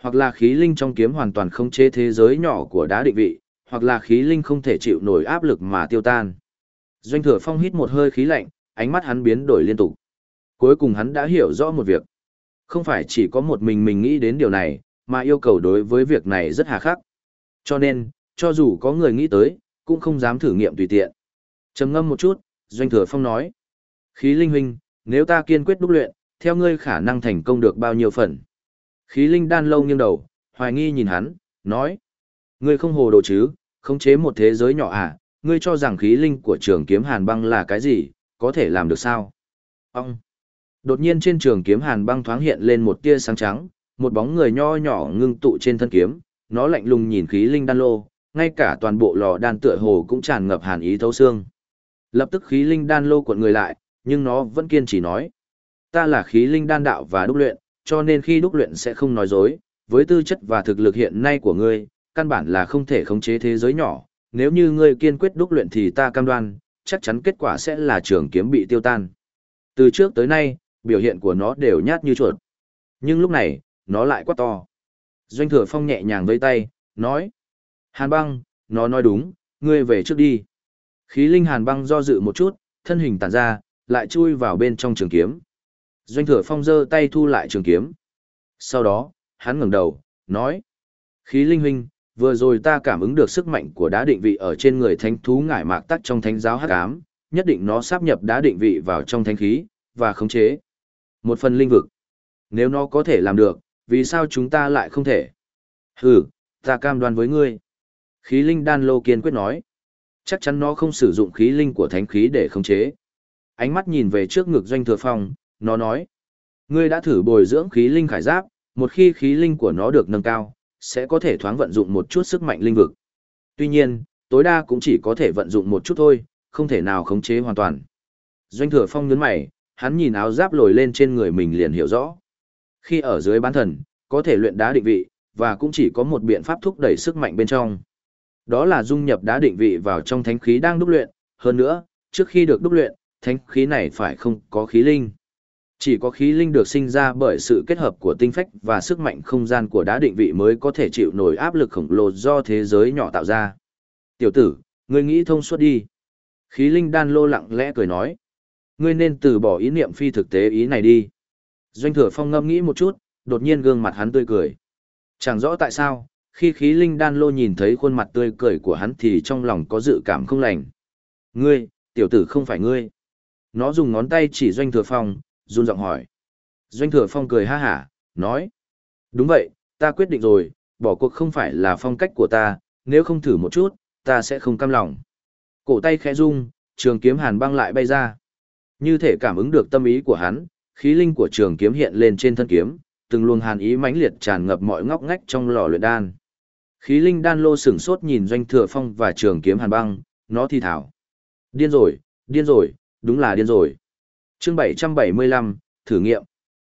Speaker 1: hoặc là khí linh trong kiếm hoàn toàn không chế thế giới nhỏ của đá định vị, hoặc là khí linh không thể chịu nổi áp lực mà tiêu tan. Doanh thừa phong hít một hơi khí lạnh, ánh mắt hắn biến đổi liên tục. Cuối cùng hắn đã hiểu rõ một việc. Không phải chỉ có một mình mình nghĩ đến điều này, mà yêu cầu đối với việc này rất hà khắc. Cho nên, cho dù có người nghĩ tới, cũng không dám thử nghiệm tùy tiện. trầm ngâm một chút, Doanh Thừa Phong nói. Khí linh huynh, nếu ta kiên quyết đúc luyện, theo ngươi khả năng thành công được bao nhiêu phần? Khí linh đan lâu nghiêng đầu, hoài nghi nhìn hắn, nói. Ngươi không hồ đồ chứ, khống chế một thế giới nhỏ à, ngươi cho rằng khí linh của trường kiếm hàn băng là cái gì, có thể làm được sao? Ông! Đột nhiên trên trường kiếm hàn băng thoáng hiện lên một tia sáng trắng, một bóng người nho nhỏ ngưng tụ trên thân kiếm, nó lạnh lùng nhìn khí linh đan lô, ngay cả toàn bộ lò đan tựa hồ cũng tràn ngập hàn ý thấu xương. Lập tức khí linh đan lô cuộn người lại, nhưng nó vẫn kiên trì nói. Ta là khí linh đan đạo và đúc luyện, cho nên khi đúc luyện sẽ không nói dối, với tư chất và thực lực hiện nay của ngươi, căn bản là không thể khống chế thế giới nhỏ, nếu như ngươi kiên quyết đúc luyện thì ta cam đoan, chắc chắn kết quả sẽ là trường kiếm bị tiêu tan. Từ trước tới nay, biểu hiện của nó đều nhát như chuột. Nhưng lúc này, nó lại quá to. Doanh thừa phong nhẹ nhàng với tay, nói. Hàn băng, nó nói đúng, ngươi về trước đi. Khí linh hàn băng do dự một chút, thân hình tản ra, lại chui vào bên trong trường kiếm. Doanh thừa phong giơ tay thu lại trường kiếm. Sau đó, hắn ngẩng đầu, nói. Khí linh huynh, vừa rồi ta cảm ứng được sức mạnh của đá định vị ở trên người thánh thú ngải mạc tắc trong thánh giáo hắc ám, nhất định nó sáp nhập đá định vị vào trong thánh khí, và khống chế. Một phần linh vực. Nếu nó có thể làm được, vì sao chúng ta lại không thể? Hừ, ta cam đoan với ngươi. Khí linh đan lô kiên quyết nói. Chắc chắn nó không sử dụng khí linh của thánh khí để khống chế. Ánh mắt nhìn về trước ngực doanh thừa phong, nó nói. Ngươi đã thử bồi dưỡng khí linh khải giáp, một khi khí linh của nó được nâng cao, sẽ có thể thoáng vận dụng một chút sức mạnh linh vực. Tuy nhiên, tối đa cũng chỉ có thể vận dụng một chút thôi, không thể nào khống chế hoàn toàn. Doanh thừa phong nhấn mày, hắn nhìn áo giáp lồi lên trên người mình liền hiểu rõ. Khi ở dưới bán thần, có thể luyện đá định vị, và cũng chỉ có một biện pháp thúc đẩy sức mạnh bên trong. Đó là dung nhập đá định vị vào trong thánh khí đang đúc luyện, hơn nữa, trước khi được đúc luyện, thánh khí này phải không có khí linh. Chỉ có khí linh được sinh ra bởi sự kết hợp của tinh phách và sức mạnh không gian của đá định vị mới có thể chịu nổi áp lực khổng lồ do thế giới nhỏ tạo ra. Tiểu tử, ngươi nghĩ thông suốt đi. Khí linh đan lô lặng lẽ cười nói. Ngươi nên từ bỏ ý niệm phi thực tế ý này đi. Doanh thừa phong ngâm nghĩ một chút, đột nhiên gương mặt hắn tươi cười. Chẳng rõ tại sao, khi khí linh đan lô nhìn thấy khuôn mặt tươi cười của hắn thì trong lòng có dự cảm không lành. Ngươi, tiểu tử không phải ngươi. Nó dùng ngón tay chỉ doanh thừa phong, run giọng hỏi. Doanh thừa phong cười ha hả, nói. Đúng vậy, ta quyết định rồi, bỏ cuộc không phải là phong cách của ta, nếu không thử một chút, ta sẽ không cam lòng. Cổ tay khẽ rung, trường kiếm hàn băng lại bay ra. Như thể cảm ứng được tâm ý của hắn, khí linh của trường kiếm hiện lên trên thân kiếm, từng luồng hàn ý mãnh liệt tràn ngập mọi ngóc ngách trong lò luyện đan. Khí linh đan lô sửng sốt nhìn doanh thừa phong và trường kiếm hàn băng, nó thi thảo. Điên rồi, điên rồi, đúng là điên rồi. chương 775, thử nghiệm.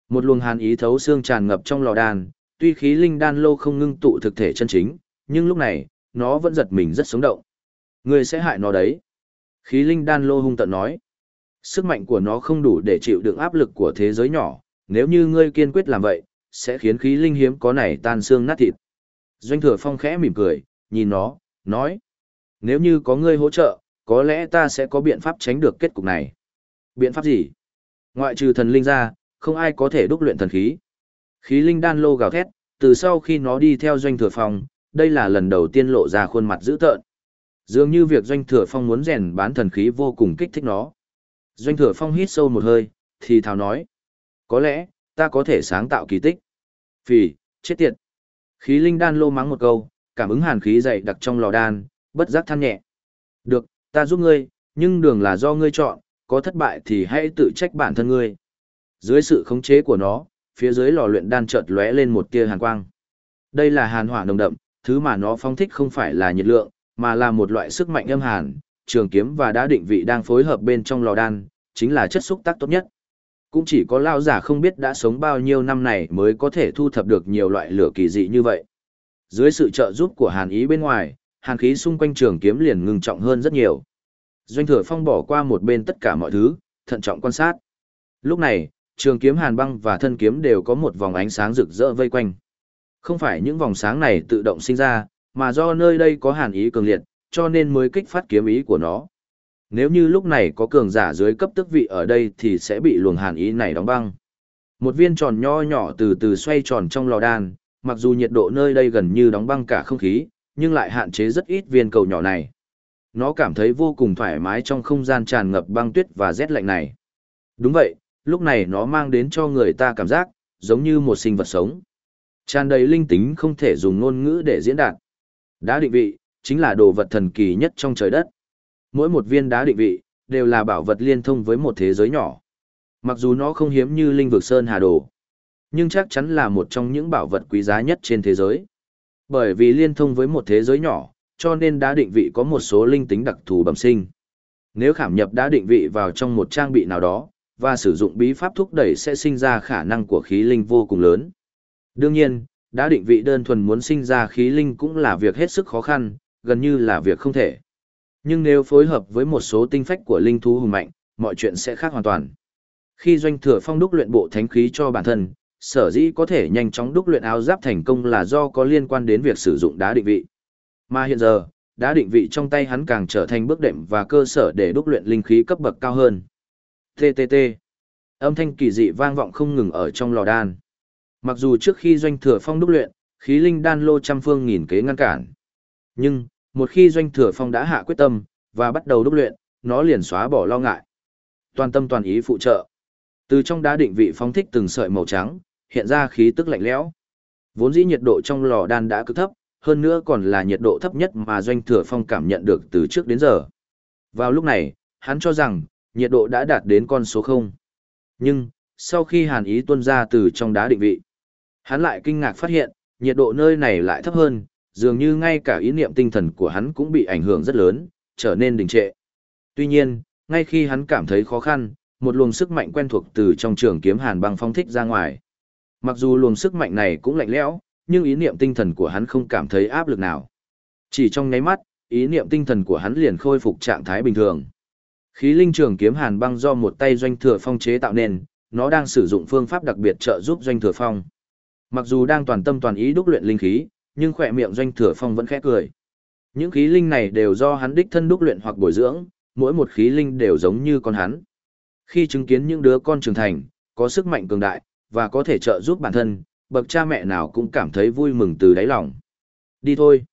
Speaker 1: Một luồng hàn ý thấu xương tràn ngập trong lò đan, tuy khí linh đan lô không ngưng tụ thực thể chân chính, nhưng lúc này, nó vẫn giật mình rất sống động. Người sẽ hại nó đấy. Khí linh đan lô hung tận nói. Sức mạnh của nó không đủ để chịu đựng áp lực của thế giới nhỏ, nếu như ngươi kiên quyết làm vậy, sẽ khiến khí linh hiếm có này tan xương nát thịt. Doanh thừa phong khẽ mỉm cười, nhìn nó, nói. Nếu như có ngươi hỗ trợ, có lẽ ta sẽ có biện pháp tránh được kết cục này. Biện pháp gì? Ngoại trừ thần linh ra, không ai có thể đúc luyện thần khí. Khí linh đan lô gào thét, từ sau khi nó đi theo doanh thừa phong, đây là lần đầu tiên lộ ra khuôn mặt dữ tợn. Dường như việc doanh thừa phong muốn rèn bán thần khí vô cùng kích thích nó. Doanh thừa phong hít sâu một hơi, thì thào nói. Có lẽ, ta có thể sáng tạo kỳ tích. Phì, chết tiệt. Khí linh đan lô mắng một câu, cảm ứng hàn khí dày đặc trong lò đan, bất giác than nhẹ. Được, ta giúp ngươi, nhưng đường là do ngươi chọn, có thất bại thì hãy tự trách bản thân ngươi. Dưới sự khống chế của nó, phía dưới lò luyện đan chợt lóe lên một tia hàn quang. Đây là hàn hỏa nồng đậm, thứ mà nó phóng thích không phải là nhiệt lượng, mà là một loại sức mạnh âm hàn, trường kiếm và đá định vị đang phối hợp bên trong lò đan, chính là chất xúc tác tốt nhất. Cũng chỉ có lao giả không biết đã sống bao nhiêu năm này mới có thể thu thập được nhiều loại lửa kỳ dị như vậy. Dưới sự trợ giúp của hàn ý bên ngoài, hàn khí xung quanh trường kiếm liền ngừng trọng hơn rất nhiều. Doanh thừa phong bỏ qua một bên tất cả mọi thứ, thận trọng quan sát. Lúc này, trường kiếm hàn băng và thân kiếm đều có một vòng ánh sáng rực rỡ vây quanh. Không phải những vòng sáng này tự động sinh ra, mà do nơi đây có hàn ý cường liệt, cho nên mới kích phát kiếm ý của nó. Nếu như lúc này có cường giả dưới cấp tức vị ở đây thì sẽ bị luồng hàn ý này đóng băng. Một viên tròn nho nhỏ từ từ xoay tròn trong lò đan, mặc dù nhiệt độ nơi đây gần như đóng băng cả không khí, nhưng lại hạn chế rất ít viên cầu nhỏ này. Nó cảm thấy vô cùng thoải mái trong không gian tràn ngập băng tuyết và rét lạnh này. Đúng vậy, lúc này nó mang đến cho người ta cảm giác, giống như một sinh vật sống. Tràn đầy linh tính không thể dùng ngôn ngữ để diễn đạt. Đá định vị, chính là đồ vật thần kỳ nhất trong trời đất. Mỗi một viên đá định vị, đều là bảo vật liên thông với một thế giới nhỏ. Mặc dù nó không hiếm như linh vực Sơn Hà Đồ, nhưng chắc chắn là một trong những bảo vật quý giá nhất trên thế giới. Bởi vì liên thông với một thế giới nhỏ, cho nên đá định vị có một số linh tính đặc thù bẩm sinh. Nếu khảm nhập đá định vị vào trong một trang bị nào đó, và sử dụng bí pháp thúc đẩy sẽ sinh ra khả năng của khí linh vô cùng lớn. Đương nhiên, đá định vị đơn thuần muốn sinh ra khí linh cũng là việc hết sức khó khăn, gần như là việc không thể. Nhưng nếu phối hợp với một số tinh phách của linh thú hùng mạnh, mọi chuyện sẽ khác hoàn toàn. Khi doanh thừa phong đúc luyện bộ thánh khí cho bản thân, sở dĩ có thể nhanh chóng đúc luyện áo giáp thành công là do có liên quan đến việc sử dụng đá định vị. Mà hiện giờ, đá định vị trong tay hắn càng trở thành bước đệm và cơ sở để đúc luyện linh khí cấp bậc cao hơn. TTT. Âm thanh kỳ dị vang vọng không ngừng ở trong lò đan. Mặc dù trước khi doanh thừa phong đúc luyện, khí linh đan lô trăm phương nghìn kế ngăn cản. Nhưng, một khi doanh thừa phong đã hạ quyết tâm, và bắt đầu đúc luyện, nó liền xóa bỏ lo ngại. Toàn tâm toàn ý phụ trợ. Từ trong đá định vị phong thích từng sợi màu trắng, hiện ra khí tức lạnh lẽo. Vốn dĩ nhiệt độ trong lò đan đã cực thấp, hơn nữa còn là nhiệt độ thấp nhất mà doanh thừa phong cảm nhận được từ trước đến giờ. Vào lúc này, hắn cho rằng, nhiệt độ đã đạt đến con số không. Nhưng, sau khi hàn ý tuôn ra từ trong đá định vị, hắn lại kinh ngạc phát hiện, nhiệt độ nơi này lại thấp hơn, dường như ngay cả ý niệm tinh thần của hắn cũng bị ảnh hưởng rất lớn, trở nên đình trệ. Tuy nhiên, ngay khi hắn cảm thấy khó khăn, một luồng sức mạnh quen thuộc từ trong trường kiếm hàn băng phong thích ra ngoài. Mặc dù luồng sức mạnh này cũng lạnh lẽo, nhưng ý niệm tinh thần của hắn không cảm thấy áp lực nào. Chỉ trong nháy mắt, ý niệm tinh thần của hắn liền khôi phục trạng thái bình thường. Khí linh trường kiếm hàn băng do một tay doanh thừa phong chế tạo nên, nó đang sử dụng phương pháp đặc biệt trợ giúp doanh thừa phong. Mặc dù đang toàn tâm toàn ý đúc luyện linh khí, nhưng khỏe miệng doanh thừa phong vẫn khẽ cười. Những khí linh này đều do hắn đích thân đúc luyện hoặc bồi dưỡng, mỗi một khí linh đều giống như con hắn. Khi chứng kiến những đứa con trưởng thành, có sức mạnh cường đại, và có thể trợ giúp bản thân, bậc cha mẹ nào cũng cảm thấy vui mừng từ đáy lòng. Đi thôi.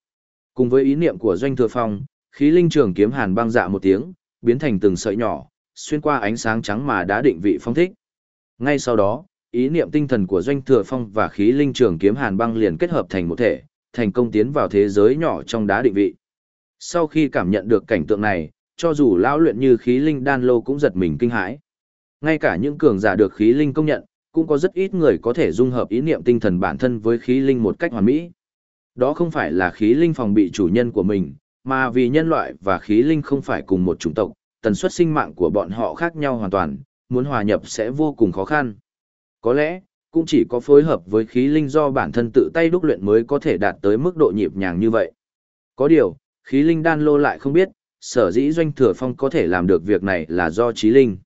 Speaker 1: Cùng với ý niệm của doanh thừa phong, khí linh trường kiếm hàn băng dạ một tiếng, biến thành từng sợi nhỏ, xuyên qua ánh sáng trắng mà đã định vị phong thích. Ngay sau đó, ý niệm tinh thần của doanh thừa phong và khí linh trường kiếm hàn băng liền kết hợp thành một thể, thành công tiến vào thế giới nhỏ trong đá định vị. Sau khi cảm nhận được cảnh tượng này, cho dù lão luyện như khí linh đan lô cũng giật mình kinh hãi. Ngay cả những cường giả được khí linh công nhận, cũng có rất ít người có thể dung hợp ý niệm tinh thần bản thân với khí linh một cách hoàn mỹ. Đó không phải là khí linh phòng bị chủ nhân của mình, mà vì nhân loại và khí linh không phải cùng một chủng tộc, tần suất sinh mạng của bọn họ khác nhau hoàn toàn, muốn hòa nhập sẽ vô cùng khó khăn. Có lẽ, cũng chỉ có phối hợp với khí linh do bản thân tự tay đúc luyện mới có thể đạt tới mức độ nhịp nhàng như vậy. Có điều, khí linh đan lô lại không biết, sở dĩ doanh thừa phong có thể làm được việc này là do trí linh.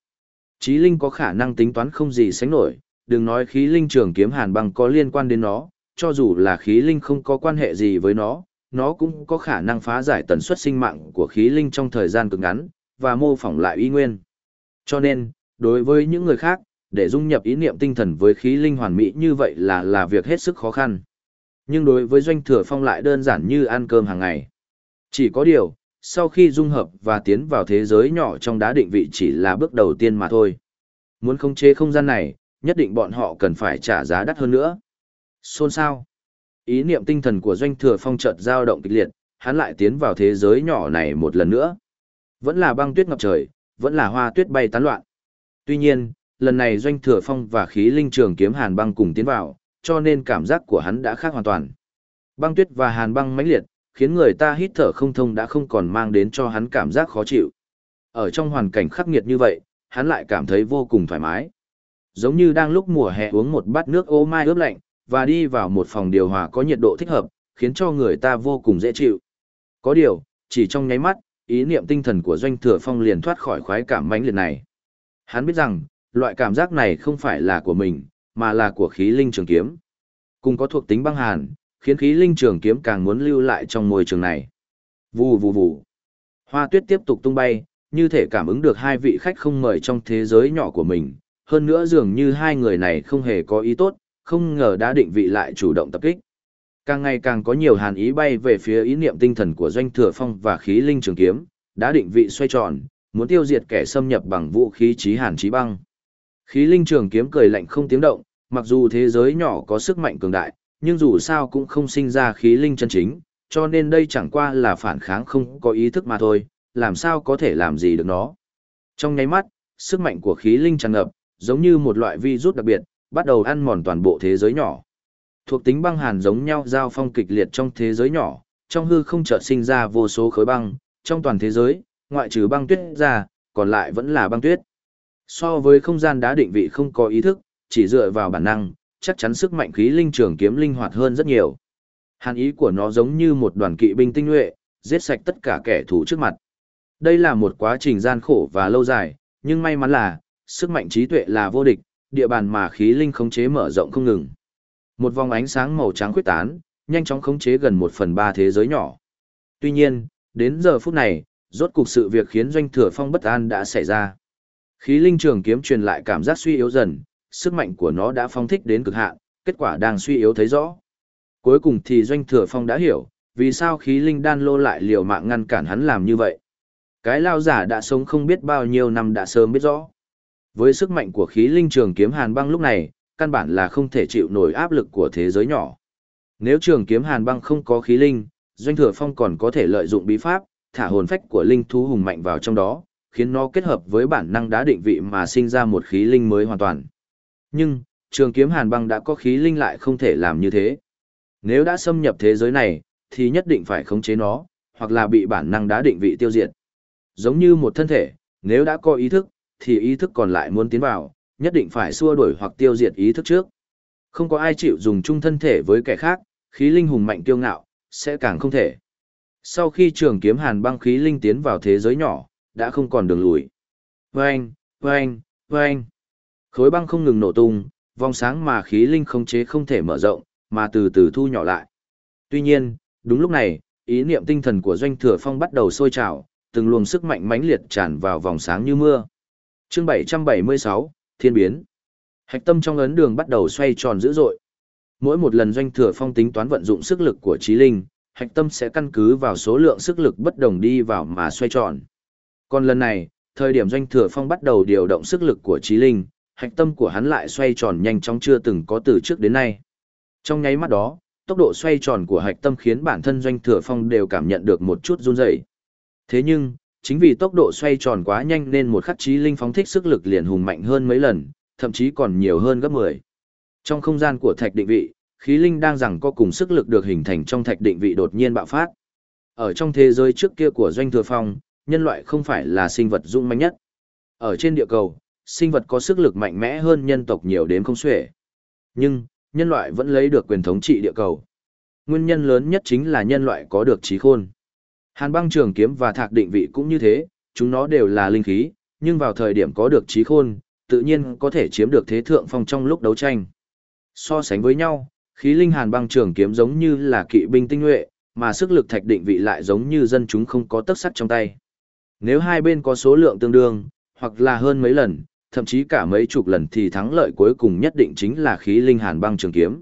Speaker 1: Trí linh có khả năng tính toán không gì sánh nổi, đừng nói khí linh trường kiếm hàn băng có liên quan đến nó, cho dù là khí linh không có quan hệ gì với nó, nó cũng có khả năng phá giải tần suất sinh mạng của khí linh trong thời gian cực ngắn, và mô phỏng lại y nguyên. Cho nên, đối với những người khác, để dung nhập ý niệm tinh thần với khí linh hoàn mỹ như vậy là là việc hết sức khó khăn. Nhưng đối với doanh thừa phong lại đơn giản như ăn cơm hàng ngày. Chỉ có điều, sau khi dung hợp và tiến vào thế giới nhỏ trong đá định vị chỉ là bước đầu tiên mà thôi. Muốn khống chế không gian này, nhất định bọn họ cần phải trả giá đắt hơn nữa. Xôn sao? Ý niệm tinh thần của doanh thừa phong chợt dao động kịch liệt, hắn lại tiến vào thế giới nhỏ này một lần nữa. Vẫn là băng tuyết ngập trời, vẫn là hoa tuyết bay tán loạn. Tuy nhiên, lần này doanh thừa phong và khí linh trường kiếm hàn băng cùng tiến vào, cho nên cảm giác của hắn đã khác hoàn toàn. Băng tuyết và hàn băng mãnh liệt, khiến người ta hít thở không thông đã không còn mang đến cho hắn cảm giác khó chịu. Ở trong hoàn cảnh khắc nghiệt như vậy, hắn lại cảm thấy vô cùng thoải mái. Giống như đang lúc mùa hè uống một bát nước ô mai ướp lạnh, và đi vào một phòng điều hòa có nhiệt độ thích hợp, khiến cho người ta vô cùng dễ chịu. Có điều, chỉ trong nháy mắt, ý niệm tinh thần của Doanh Thừa Phong liền thoát khỏi khoái cảm mãnh liệt này. Hắn biết rằng, loại cảm giác này không phải là của mình, mà là của khí linh trường kiếm. Cùng có thuộc tính băng hàn, khiến khí linh trường kiếm càng muốn lưu lại trong môi trường này. Vù vù vù. Hoa tuyết tiếp tục tung bay, như thể cảm ứng được hai vị khách không mời trong thế giới nhỏ của mình. Hơn nữa dường như hai người này không hề có ý tốt, không ngờ đã định vị lại chủ động tập kích. Càng ngày càng có nhiều hàn ý bay về phía ý niệm tinh thần của doanh thừa phong và khí linh trường kiếm, đã định vị xoay tròn, muốn tiêu diệt kẻ xâm nhập bằng vũ khí trí hàn trí băng. Khí linh trường kiếm cười lạnh không tiếng động, mặc dù thế giới nhỏ có sức mạnh cường đại, nhưng dù sao cũng không sinh ra khí linh chân chính, cho nên đây chẳng qua là phản kháng không có ý thức mà thôi, làm sao có thể làm gì được nó. Trong nháy mắt, sức mạnh của khí linh tràn ngập, giống như một loại virus đặc biệt, bắt đầu ăn mòn toàn bộ thế giới nhỏ. Thuộc tính băng hàn giống nhau giao phong kịch liệt trong thế giới nhỏ, trong hư không chợt sinh ra vô số khối băng, trong toàn thế giới, ngoại trừ băng tuyết ra, còn lại vẫn là băng tuyết. So với không gian đá định vị không có ý thức, chỉ dựa vào bản năng, chắc chắn sức mạnh khí linh trường kiếm linh hoạt hơn rất nhiều. Hàn ý của nó giống như một đoàn kỵ binh tinh nhuệ, giết sạch tất cả kẻ thù trước mặt. Đây là một quá trình gian khổ và lâu dài, nhưng may mắn là, sức mạnh trí tuệ là vô địch, địa bàn mà khí linh khống chế mở rộng không ngừng. Một vòng ánh sáng màu trắng khuyết tán, nhanh chóng khống chế gần một phần ba thế giới nhỏ. Tuy nhiên, đến giờ phút này, rốt cục sự việc khiến doanh thừa phong bất an đã xảy ra. Khí linh trường kiếm truyền lại cảm giác suy yếu dần, sức mạnh của nó đã phong thích đến cực hạn, kết quả đang suy yếu thấy rõ. Cuối cùng thì doanh thừa phong đã hiểu, vì sao khí linh đan lô lại liều mạng ngăn cản hắn làm như vậy. Cái lao giả đã sống không biết bao nhiêu năm đã sớm biết rõ. Với sức mạnh của khí linh trường kiếm hàn băng lúc này, căn bản là không thể chịu nổi áp lực của thế giới nhỏ. Nếu trường kiếm hàn băng không có khí linh, doanh thừa phong còn có thể lợi dụng bí pháp, thả hồn phách của linh thú hùng mạnh vào trong đó, khiến nó kết hợp với bản năng đá định vị mà sinh ra một khí linh mới hoàn toàn. Nhưng, trường kiếm hàn băng đã có khí linh lại không thể làm như thế. Nếu đã xâm nhập thế giới này, thì nhất định phải khống chế nó, hoặc là bị bản năng đá định vị tiêu diệt. Giống như một thân thể, nếu đã có ý thức, thì ý thức còn lại muốn tiến vào, nhất định phải xua đuổi hoặc tiêu diệt ý thức trước. Không có ai chịu dùng chung thân thể với kẻ khác, khí linh hùng mạnh kiêu ngạo, sẽ càng không thể. Sau khi trường kiếm hàn băng khí linh tiến vào thế giới nhỏ, đã không còn đường lùi. Vâng, vâng, vâng. Khối băng không ngừng nổ tung, vòng sáng mà khí linh không chế không thể mở rộng, mà từ từ thu nhỏ lại. Tuy nhiên, đúng lúc này, ý niệm tinh thần của doanh thừa phong bắt đầu sôi trào, từng luồng sức mạnh mãnh liệt tràn vào vòng sáng như mưa. Chương 776, Thiên biến. Hạch tâm trong ấn đường bắt đầu xoay tròn dữ dội. Mỗi một lần doanh thừa phong tính toán vận dụng sức lực của trí linh, hạch tâm sẽ căn cứ vào số lượng sức lực bất đồng đi vào mà xoay tròn. Còn lần này, thời điểm doanh thừa phong bắt đầu điều động sức lực của trí linh, hạch tâm của hắn lại xoay tròn nhanh chóng chưa từng có từ trước đến nay. Trong nháy mắt đó, tốc độ xoay tròn của hạch tâm khiến bản thân doanh thừa phong đều cảm nhận được một chút run rẩy. Thế nhưng, chính vì tốc độ xoay tròn quá nhanh nên một khắc trí linh phóng thích sức lực liền hùng mạnh hơn mấy lần, thậm chí còn nhiều hơn gấp 10. Trong không gian của thạch định vị, khí linh đang rằng có cùng sức lực được hình thành trong thạch định vị đột nhiên bạo phát. Ở trong thế giới trước kia của doanh thừa phong, nhân loại không phải là sinh vật dũng mãnh nhất. Ở trên địa cầu, sinh vật có sức lực mạnh mẽ hơn nhân tộc nhiều đến không xuể. Nhưng, nhân loại vẫn lấy được quyền thống trị địa cầu. Nguyên nhân lớn nhất chính là nhân loại có được trí khôn. Hàn băng trường kiếm và thạc định vị cũng như thế, chúng nó đều là linh khí, nhưng vào thời điểm có được trí khôn, tự nhiên có thể chiếm được thế thượng phong trong lúc đấu tranh. So sánh với nhau, khí linh hàn băng trường kiếm giống như là kỵ binh tinh nhuệ, mà sức lực thạch định vị lại giống như dân chúng không có tấc sắt trong tay. Nếu hai bên có số lượng tương đương, hoặc là hơn mấy lần, thậm chí cả mấy chục lần thì thắng lợi cuối cùng nhất định chính là khí linh hàn băng trường kiếm.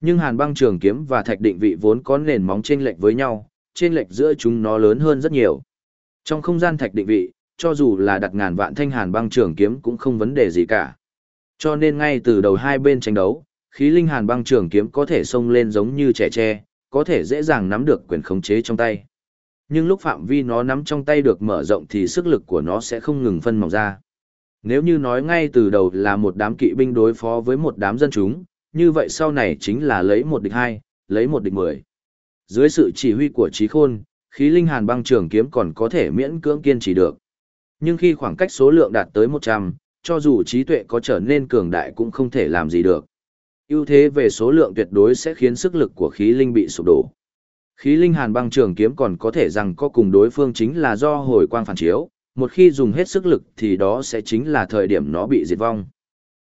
Speaker 1: Nhưng hàn băng trường kiếm và thạch định vị vốn có nền móng chênh lệch với nhau, chênh lệch giữa chúng nó lớn hơn rất nhiều. Trong không gian thạch định vị, cho dù là đặt ngàn vạn thanh hàn băng trường kiếm cũng không vấn đề gì cả. Cho nên ngay từ đầu hai bên tranh đấu, khí linh hàn băng trường kiếm có thể xông lên giống như trẻ tre, có thể dễ dàng nắm được quyền khống chế trong tay. Nhưng lúc phạm vi nó nắm trong tay được mở rộng thì sức lực của nó sẽ không ngừng phân mỏng ra. Nếu như nói ngay từ đầu là một đám kỵ binh đối phó với một đám dân chúng, như vậy sau này chính là lấy một địch hai, lấy một địch mười. Dưới sự chỉ huy của trí khôn, khí linh hàn băng trường kiếm còn có thể miễn cưỡng kiên trì được. Nhưng khi khoảng cách số lượng đạt tới 100, cho dù trí tuệ có trở nên cường đại cũng không thể làm gì được. ưu thế về số lượng tuyệt đối sẽ khiến sức lực của khí linh bị sụp đổ. Khí linh hàn băng trường kiếm còn có thể rằng có cùng đối phương chính là do hồi quang phản chiếu, một khi dùng hết sức lực thì đó sẽ chính là thời điểm nó bị diệt vong.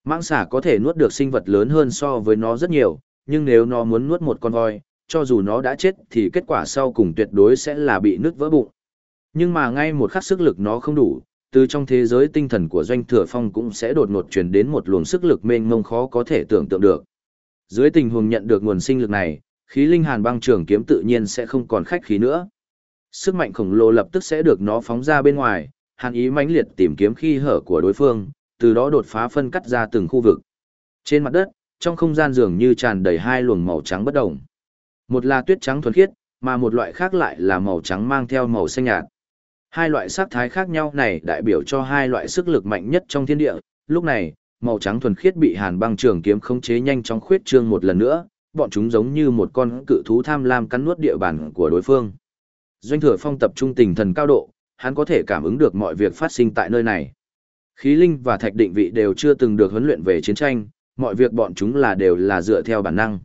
Speaker 1: Mãng xà có thể nuốt được sinh vật lớn hơn so với nó rất nhiều, nhưng nếu nó muốn nuốt một con voi, cho dù nó đã chết thì kết quả sau cùng tuyệt đối sẽ là bị nứt vỡ bụng. Nhưng mà ngay một khắc sức lực nó không đủ, từ trong thế giới tinh thần của doanh thừa phong cũng sẽ đột ngột truyền đến một luồng sức lực mênh mông khó có thể tưởng tượng được. Dưới tình huống nhận được nguồn sinh lực này, khí linh hàn băng trường kiếm tự nhiên sẽ không còn khách khí nữa. Sức mạnh khổng lồ lập tức sẽ được nó phóng ra bên ngoài, hàn ý mãnh liệt tìm kiếm khi hở của đối phương, từ đó đột phá phân cắt ra từng khu vực. Trên mặt đất, trong không gian dường như tràn đầy hai luồng màu trắng bất động. Một là tuyết trắng thuần khiết, mà một loại khác lại là màu trắng mang theo màu xanh nhạt. Hai loại sắc thái khác nhau này đại biểu cho hai loại sức lực mạnh nhất trong thiên địa. Lúc này, màu trắng thuần khiết bị hàn băng trường kiếm khống chế nhanh chóng khuyết trương một lần nữa, bọn chúng giống như một con cự thú tham lam cắn nuốt địa bàn của đối phương. Doanh thừa phong tập trung tình thần cao độ, hắn có thể cảm ứng được mọi việc phát sinh tại nơi này. Khí linh và thạch định vị đều chưa từng được huấn luyện về chiến tranh, mọi việc bọn chúng là đều là dựa theo bản năng.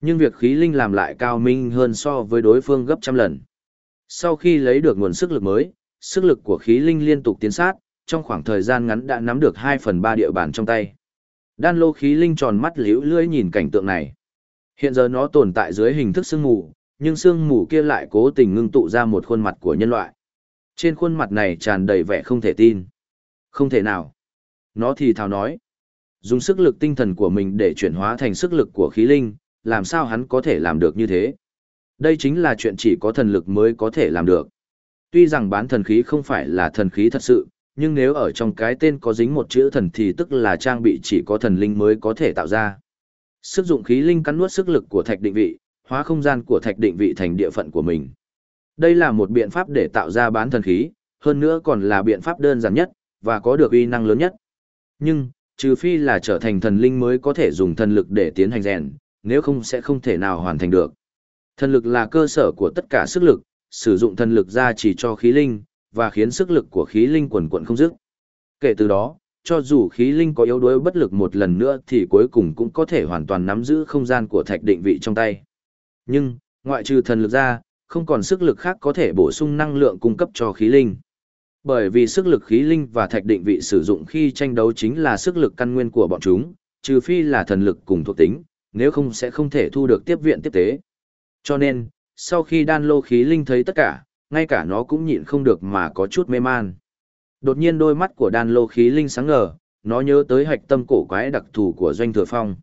Speaker 1: Nhưng việc khí linh làm lại cao minh hơn so với đối phương gấp trăm lần. Sau khi lấy được nguồn sức lực mới, sức lực của khí linh liên tục tiến sát, trong khoảng thời gian ngắn đã nắm được 2 phần 3 địa bàn trong tay. Đan lô khí linh tròn mắt liễu lưỡi nhìn cảnh tượng này. Hiện giờ nó tồn tại dưới hình thức sương mù, nhưng sương mù kia lại cố tình ngưng tụ ra một khuôn mặt của nhân loại. Trên khuôn mặt này tràn đầy vẻ không thể tin. Không thể nào. Nó thì thào nói. Dùng sức lực tinh thần của mình để chuyển hóa thành sức lực của khí linh, làm sao hắn có thể làm được như thế? Đây chính là chuyện chỉ có thần lực mới có thể làm được. Tuy rằng bán thần khí không phải là thần khí thật sự, nhưng nếu ở trong cái tên có dính một chữ thần thì tức là trang bị chỉ có thần linh mới có thể tạo ra. Sức dụng khí linh cắn nuốt sức lực của thạch định vị, hóa không gian của thạch định vị thành địa phận của mình. Đây là một biện pháp để tạo ra bán thần khí, hơn nữa còn là biện pháp đơn giản nhất, và có được uy năng lớn nhất. Nhưng, trừ phi là trở thành thần linh mới có thể dùng thần lực để tiến hành rèn, nếu không sẽ không thể nào hoàn thành được. Thần lực là cơ sở của tất cả sức lực, sử dụng thần lực ra chỉ cho khí linh, và khiến sức lực của khí linh quần quận không dứt. Kể từ đó, cho dù khí linh có yếu đuối bất lực một lần nữa thì cuối cùng cũng có thể hoàn toàn nắm giữ không gian của thạch định vị trong tay. Nhưng, ngoại trừ thần lực ra, không còn sức lực khác có thể bổ sung năng lượng cung cấp cho khí linh. Bởi vì sức lực khí linh và thạch định vị sử dụng khi tranh đấu chính là sức lực căn nguyên của bọn chúng, trừ phi là thần lực cùng thuộc tính, nếu không sẽ không thể thu được tiếp viện tiếp tế. Cho nên, sau khi đan lô khí linh thấy tất cả, ngay cả nó cũng nhịn không được mà có chút mê man. Đột nhiên đôi mắt của đan lô khí linh sáng ngờ, nó nhớ tới hạch tâm cổ quái đặc thù của doanh thừa phong.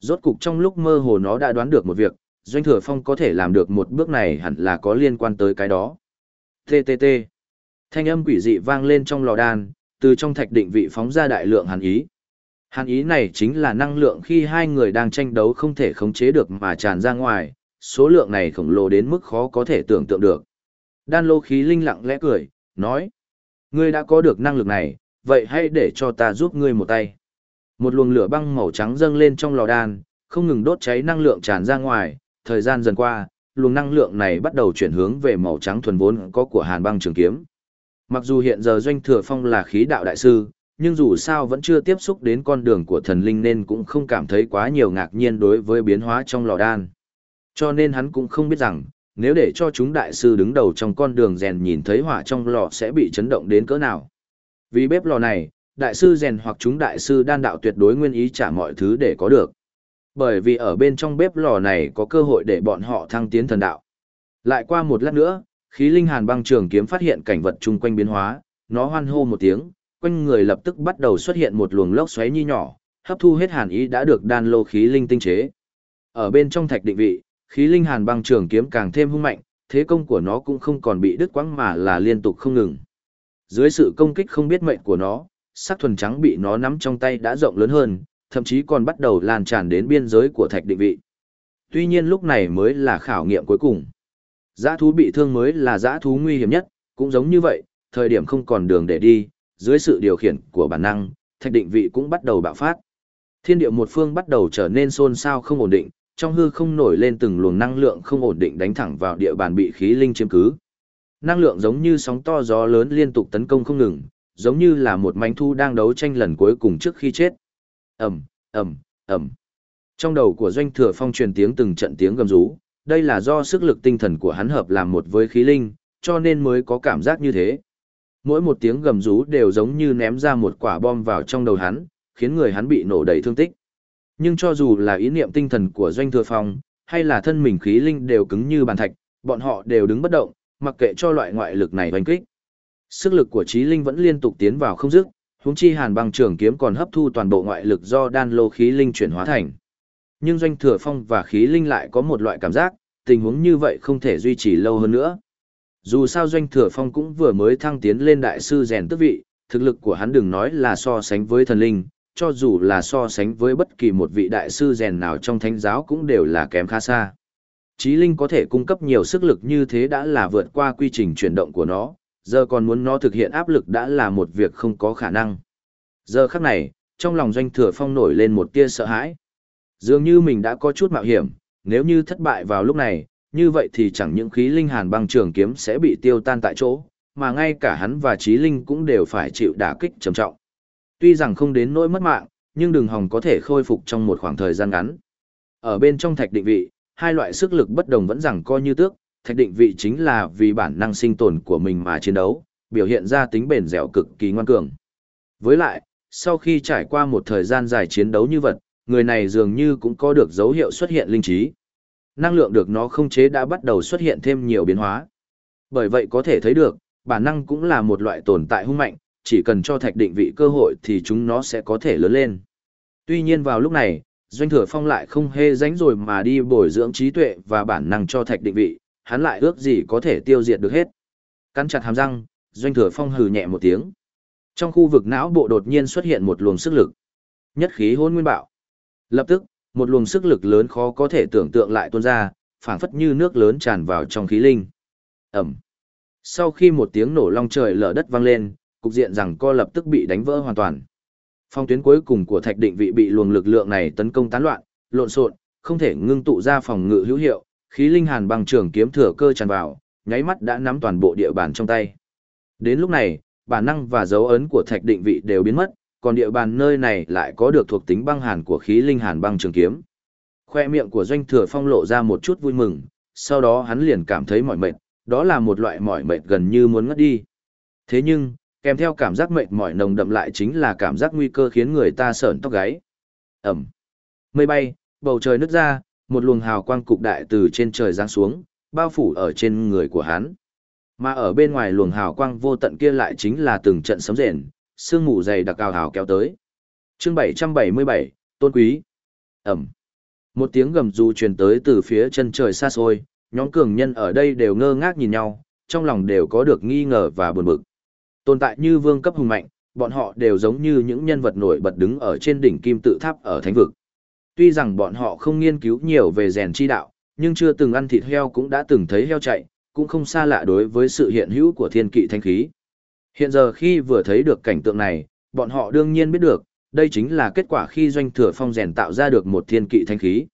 Speaker 1: Rốt cục trong lúc mơ hồ nó đã đoán được một việc, doanh thừa phong có thể làm được một bước này hẳn là có liên quan tới cái đó. TTT. Thanh âm quỷ dị vang lên trong lò đan, từ trong thạch định vị phóng ra đại lượng hàn ý. Hàn ý này chính là năng lượng khi hai người đang tranh đấu không thể khống chế được mà tràn ra ngoài, số lượng này khổng lồ đến mức khó có thể tưởng tượng được. Đan lô khí linh lặng lẽ cười, nói. Ngươi đã có được năng lực này, vậy hãy để cho ta giúp ngươi một tay. Một luồng lửa băng màu trắng dâng lên trong lò đan, không ngừng đốt cháy năng lượng tràn ra ngoài, thời gian dần qua, luồng năng lượng này bắt đầu chuyển hướng về màu trắng thuần vốn có của hàn băng trường kiếm. Mặc dù hiện giờ Doanh Thừa Phong là khí đạo đại sư, nhưng dù sao vẫn chưa tiếp xúc đến con đường của thần linh nên cũng không cảm thấy quá nhiều ngạc nhiên đối với biến hóa trong lò đan. Cho nên hắn cũng không biết rằng, nếu để cho chúng đại sư đứng đầu trong con đường rèn nhìn thấy hỏa trong lò sẽ bị chấn động đến cỡ nào. Vì bếp lò này, đại sư rèn hoặc chúng đại sư đan đạo tuyệt đối nguyên ý trả mọi thứ để có được. Bởi vì ở bên trong bếp lò này có cơ hội để bọn họ thăng tiến thần đạo. Lại qua một lát nữa, khí linh hàn băng trường kiếm phát hiện cảnh vật chung quanh biến hóa, nó hoan hô một tiếng, quanh người lập tức bắt đầu xuất hiện một luồng lốc xoáy nhi nhỏ, hấp thu hết hàn ý đã được đan lô khí linh tinh chế. Ở bên trong thạch định vị, khí linh hàn băng trường kiếm càng thêm hung mạnh, thế công của nó cũng không còn bị đứt quãng mà là liên tục không ngừng. Dưới sự công kích không biết mệnh của nó, sắc thuần trắng bị nó nắm trong tay đã rộng lớn hơn, thậm chí còn bắt đầu lan tràn đến biên giới của thạch định vị. Tuy nhiên lúc này mới là khảo nghiệm cuối cùng. Giã thú bị thương mới là giã thú nguy hiểm nhất, cũng giống như vậy, thời điểm không còn đường để đi, dưới sự điều khiển của bản năng, thạch định vị cũng bắt đầu bạo phát. Thiên địa một phương bắt đầu trở nên xôn xao không ổn định, trong hư không nổi lên từng luồng năng lượng không ổn định đánh thẳng vào địa bàn bị khí linh chiếm cứ. Năng lượng giống như sóng to gió lớn liên tục tấn công không ngừng, giống như là một manh thu đang đấu tranh lần cuối cùng trước khi chết. Ầm, ầm, ầm. Trong đầu của Doanh Thừa Phong truyền tiếng từng trận tiếng gầm rú, đây là do sức lực tinh thần của hắn hợp làm một với khí linh, cho nên mới có cảm giác như thế. Mỗi một tiếng gầm rú đều giống như ném ra một quả bom vào trong đầu hắn, khiến người hắn bị nổ đầy thương tích. Nhưng cho dù là ý niệm tinh thần của Doanh Thừa Phong, hay là thân mình khí linh đều cứng như bàn thạch, bọn họ đều đứng bất động, mặc kệ cho loại ngoại lực này đánh kích. Sức lực của trí linh vẫn liên tục tiến vào không dứt, huống chi Hàn Băng Trường kiếm còn hấp thu toàn bộ ngoại lực do đan lô khí linh chuyển hóa thành. Nhưng Doanh Thừa Phong và khí linh lại có một loại cảm giác, tình huống như vậy không thể duy trì lâu hơn nữa. Dù sao Doanh Thừa Phong cũng vừa mới thăng tiến lên đại sư rèn tước vị, thực lực của hắn đừng nói là so sánh với thần linh, cho dù là so sánh với bất kỳ một vị đại sư rèn nào trong thánh giáo cũng đều là kém khá xa. Chí linh có thể cung cấp nhiều sức lực như thế đã là vượt qua quy trình chuyển động của nó, giờ còn muốn nó thực hiện áp lực đã là một việc không có khả năng. Giờ khắc này, trong lòng doanh thừa phong nổi lên một tia sợ hãi. Dường như mình đã có chút mạo hiểm, nếu như thất bại vào lúc này, như vậy thì chẳng những khí linh hàn băng trường kiếm sẽ bị tiêu tan tại chỗ, mà ngay cả hắn và trí linh cũng đều phải chịu đả kích trầm trọng. Tuy rằng không đến nỗi mất mạng, nhưng đường hòng có thể khôi phục trong một khoảng thời gian ngắn. Ở bên trong thạch định vị, hai loại sức lực bất đồng vẫn rằng coi như tước, thạch định vị chính là vì bản năng sinh tồn của mình mà chiến đấu, biểu hiện ra tính bền dẻo cực kỳ ngoan cường. Với lại, sau khi trải qua một thời gian dài chiến đấu như vật, người này dường như cũng có được dấu hiệu xuất hiện linh trí. Năng lượng được nó không chế đã bắt đầu xuất hiện thêm nhiều biến hóa. Bởi vậy có thể thấy được, bản năng cũng là một loại tồn tại hung mạnh, chỉ cần cho thạch định vị cơ hội thì chúng nó sẽ có thể lớn lên. Tuy nhiên vào lúc này, Doanh Thừa Phong lại không hề rảnh rồi mà đi bồi dưỡng trí tuệ và bản năng cho thạch định vị, hắn lại ước gì có thể tiêu diệt được hết. Cắn chặt hàm răng, Doanh Thừa Phong hừ nhẹ một tiếng. Trong khu vực não bộ đột nhiên xuất hiện một luồng sức lực. Nhất khí hôn nguyên bạo. Lập tức, một luồng sức lực lớn khó có thể tưởng tượng lại tuôn ra, phảng phất như nước lớn tràn vào trong khí linh. Ẩm. Sau khi một tiếng nổ long trời lở đất vang lên, cục diện rằng co lập tức bị đánh vỡ hoàn toàn. Phong tuyến cuối cùng của thạch định vị bị luồng lực lượng này tấn công tán loạn, lộn xộn, không thể ngưng tụ ra phòng ngự hữu hiệu, khí linh hàn bằng trường kiếm thừa cơ tràn vào, nháy mắt đã nắm toàn bộ địa bàn trong tay. Đến lúc này, bản năng và dấu ấn của thạch định vị đều biến mất, còn địa bàn nơi này lại có được thuộc tính băng hàn của khí linh hàn băng trường kiếm. Khoe miệng của doanh thừa phong lộ ra một chút vui mừng, sau đó hắn liền cảm thấy mỏi mệt, đó là một loại mỏi mệt gần như muốn ngất đi. Thế nhưng, kèm theo cảm giác mệt mỏi nồng đậm lại chính là cảm giác nguy cơ khiến người ta sởn tóc gáy. Ẩm. Mây bay, bầu trời nứt ra, một luồng hào quang cục đại từ trên trời giáng xuống, bao phủ ở trên người của hắn. Mà ở bên ngoài luồng hào quang vô tận kia lại chính là từng trận sấm rền, sương mù dày đặc cao hào kéo tới. Chương 777, Tôn Quý. Ẩm. Một tiếng gầm rú truyền tới từ phía chân trời xa xôi, nhóm cường nhân ở đây đều ngơ ngác nhìn nhau, trong lòng đều có được nghi ngờ và buồn bực. Tồn tại như vương cấp hùng mạnh, bọn họ đều giống như những nhân vật nổi bật đứng ở trên đỉnh kim tự tháp ở thánh vực. Tuy rằng bọn họ không nghiên cứu nhiều về rèn chi đạo, nhưng chưa từng ăn thịt heo cũng đã từng thấy heo chạy, cũng không xa lạ đối với sự hiện hữu của thiên kỵ thanh khí. Hiện giờ khi vừa thấy được cảnh tượng này, bọn họ đương nhiên biết được, đây chính là kết quả khi doanh thừa phong rèn tạo ra được một thiên kỵ thanh khí.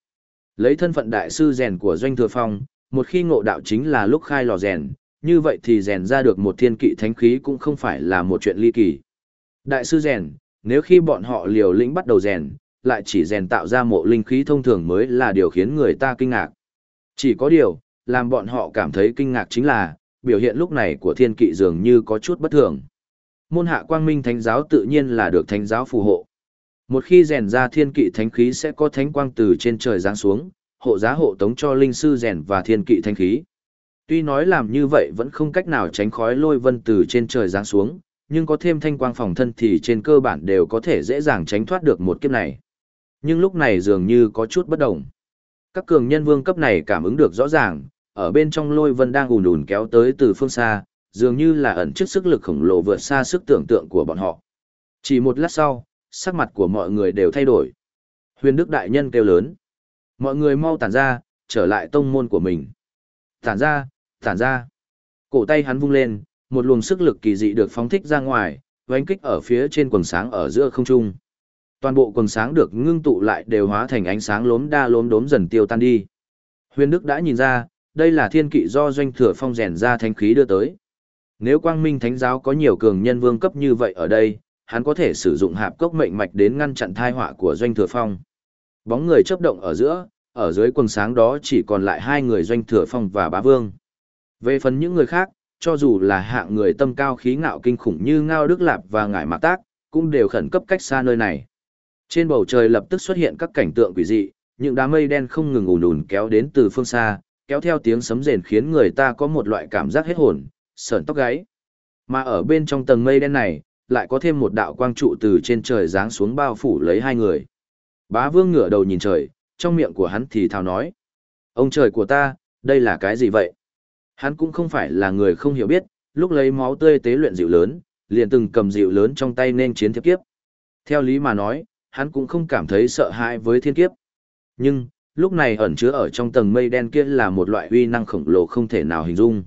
Speaker 1: Lấy thân phận đại sư rèn của doanh thừa phong, một khi ngộ đạo chính là lúc khai lò rèn, như vậy thì rèn ra được một thiên kỵ thánh khí cũng không phải là một chuyện ly kỳ. Đại sư rèn, nếu khi bọn họ liều lĩnh bắt đầu rèn, lại chỉ rèn tạo ra mộ linh khí thông thường mới là điều khiến người ta kinh ngạc. Chỉ có điều, làm bọn họ cảm thấy kinh ngạc chính là, biểu hiện lúc này của thiên kỵ dường như có chút bất thường. Môn hạ quang minh thánh giáo tự nhiên là được thánh giáo phù hộ. Một khi rèn ra thiên kỵ thánh khí sẽ có thánh quang từ trên trời giáng xuống, hộ giá hộ tống cho linh sư rèn và thiên kỵ thánh khí. Tuy nói làm như vậy vẫn không cách nào tránh khói lôi vân từ trên trời giáng xuống, nhưng có thêm thanh quang phòng thân thì trên cơ bản đều có thể dễ dàng tránh thoát được một kiếp này. Nhưng lúc này dường như có chút bất động. Các cường nhân vương cấp này cảm ứng được rõ ràng, ở bên trong lôi vân đang ùn ùn kéo tới từ phương xa, dường như là ẩn trước sức lực khổng lồ vượt xa sức tưởng tượng của bọn họ. Chỉ một lát sau, sắc mặt của mọi người đều thay đổi. Huyền Đức Đại Nhân kêu lớn. Mọi người mau tản ra, trở lại tông môn của mình. Tản ra, tản ra. Cổ tay hắn vung lên, một luồng sức lực kỳ dị được phóng thích ra ngoài, oanh kích ở phía trên quần sáng ở giữa không trung. Toàn bộ quần sáng được ngưng tụ lại đều hóa thành ánh sáng lốm đa lốm đốm dần tiêu tan đi. Huyền Đức đã nhìn ra, đây là thiên kỵ do doanh thừa phong rèn ra thánh khí đưa tới. Nếu quang minh thánh giáo có nhiều cường nhân vương cấp như vậy ở đây, hắn có thể sử dụng hạp cốc mệnh mạch đến ngăn chặn thai họa của doanh thừa phong. Bóng người chấp động ở giữa, ở dưới quần sáng đó chỉ còn lại hai người doanh thừa phong và bá vương. Về phần những người khác, cho dù là hạng người tâm cao khí ngạo kinh khủng như Ngao Đức Lạp và Ngải Mạc Tác, cũng đều khẩn cấp cách xa nơi này. Trên bầu trời lập tức xuất hiện các cảnh tượng quỷ dị, những đám mây đen không ngừng ùn ùn kéo đến từ phương xa, kéo theo tiếng sấm rền khiến người ta có một loại cảm giác hết hồn, sởn tóc gáy. Mà ở bên trong tầng mây đen này, lại có thêm một đạo quang trụ từ trên trời giáng xuống bao phủ lấy hai người. Bá vương ngửa đầu nhìn trời, trong miệng của hắn thì thào nói. Ông trời của ta, đây là cái gì vậy? Hắn cũng không phải là người không hiểu biết, lúc lấy máu tươi tế luyện dịu lớn, liền từng cầm dịu lớn trong tay nên chiến thiếp kiếp. Theo lý mà nói, hắn cũng không cảm thấy sợ hãi với thiên kiếp. Nhưng, lúc này ẩn chứa ở trong tầng mây đen kia là một loại uy năng khổng lồ không thể nào hình dung.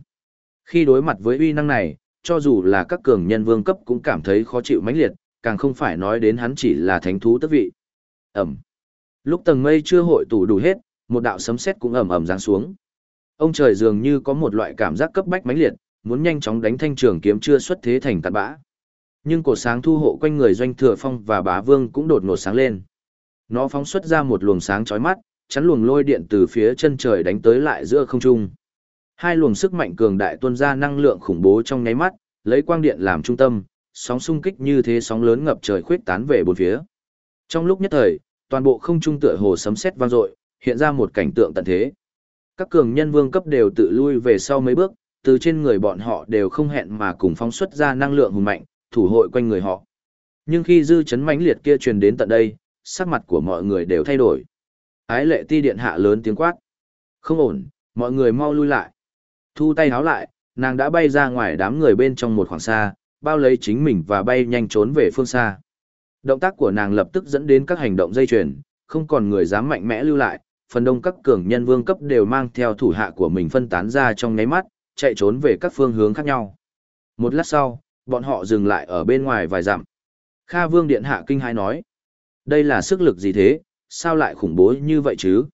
Speaker 1: Khi đối mặt với uy năng này, cho dù là các cường nhân vương cấp cũng cảm thấy khó chịu mãnh liệt, càng không phải nói đến hắn chỉ là thánh thú tức vị. Ẩm. Lúc tầng mây chưa hội tụ đủ hết, một đạo sấm sét cũng ầm ầm giáng xuống. Ông trời dường như có một loại cảm giác cấp bách mãnh liệt, muốn nhanh chóng đánh thanh trường kiếm chưa xuất thế thành tàn bã. Nhưng cổ sáng thu hộ quanh người doanh thừa phong và bá vương cũng đột ngột sáng lên. Nó phóng xuất ra một luồng sáng chói mắt, chắn luồng lôi điện từ phía chân trời đánh tới lại giữa không trung. Hai luồng sức mạnh cường đại tuôn ra năng lượng khủng bố trong nháy mắt, lấy quang điện làm trung tâm, sóng xung kích như thế sóng lớn ngập trời khuyết tán về bốn phía. Trong lúc nhất thời, toàn bộ không trung tựa hồ sấm sét vang dội, hiện ra một cảnh tượng tận thế. Các cường nhân vương cấp đều tự lui về sau mấy bước, từ trên người bọn họ đều không hẹn mà cùng phóng xuất ra năng lượng hùng mạnh, thủ hội quanh người họ. Nhưng khi dư chấn mãnh liệt kia truyền đến tận đây, sắc mặt của mọi người đều thay đổi. Ái lệ ti điện hạ lớn tiếng quát. Không ổn, mọi người mau lui lại. Thu tay háo lại, nàng đã bay ra ngoài đám người bên trong một khoảng xa, bao lấy chính mình và bay nhanh trốn về phương xa. Động tác của nàng lập tức dẫn đến các hành động dây chuyền, không còn người dám mạnh mẽ lưu lại, phần đông các cường nhân vương cấp đều mang theo thủ hạ của mình phân tán ra trong nháy mắt, chạy trốn về các phương hướng khác nhau. Một lát sau, bọn họ dừng lại ở bên ngoài vài dặm. Kha Vương Điện Hạ kinh hãi nói, đây là sức lực gì thế, sao lại khủng bố như vậy chứ?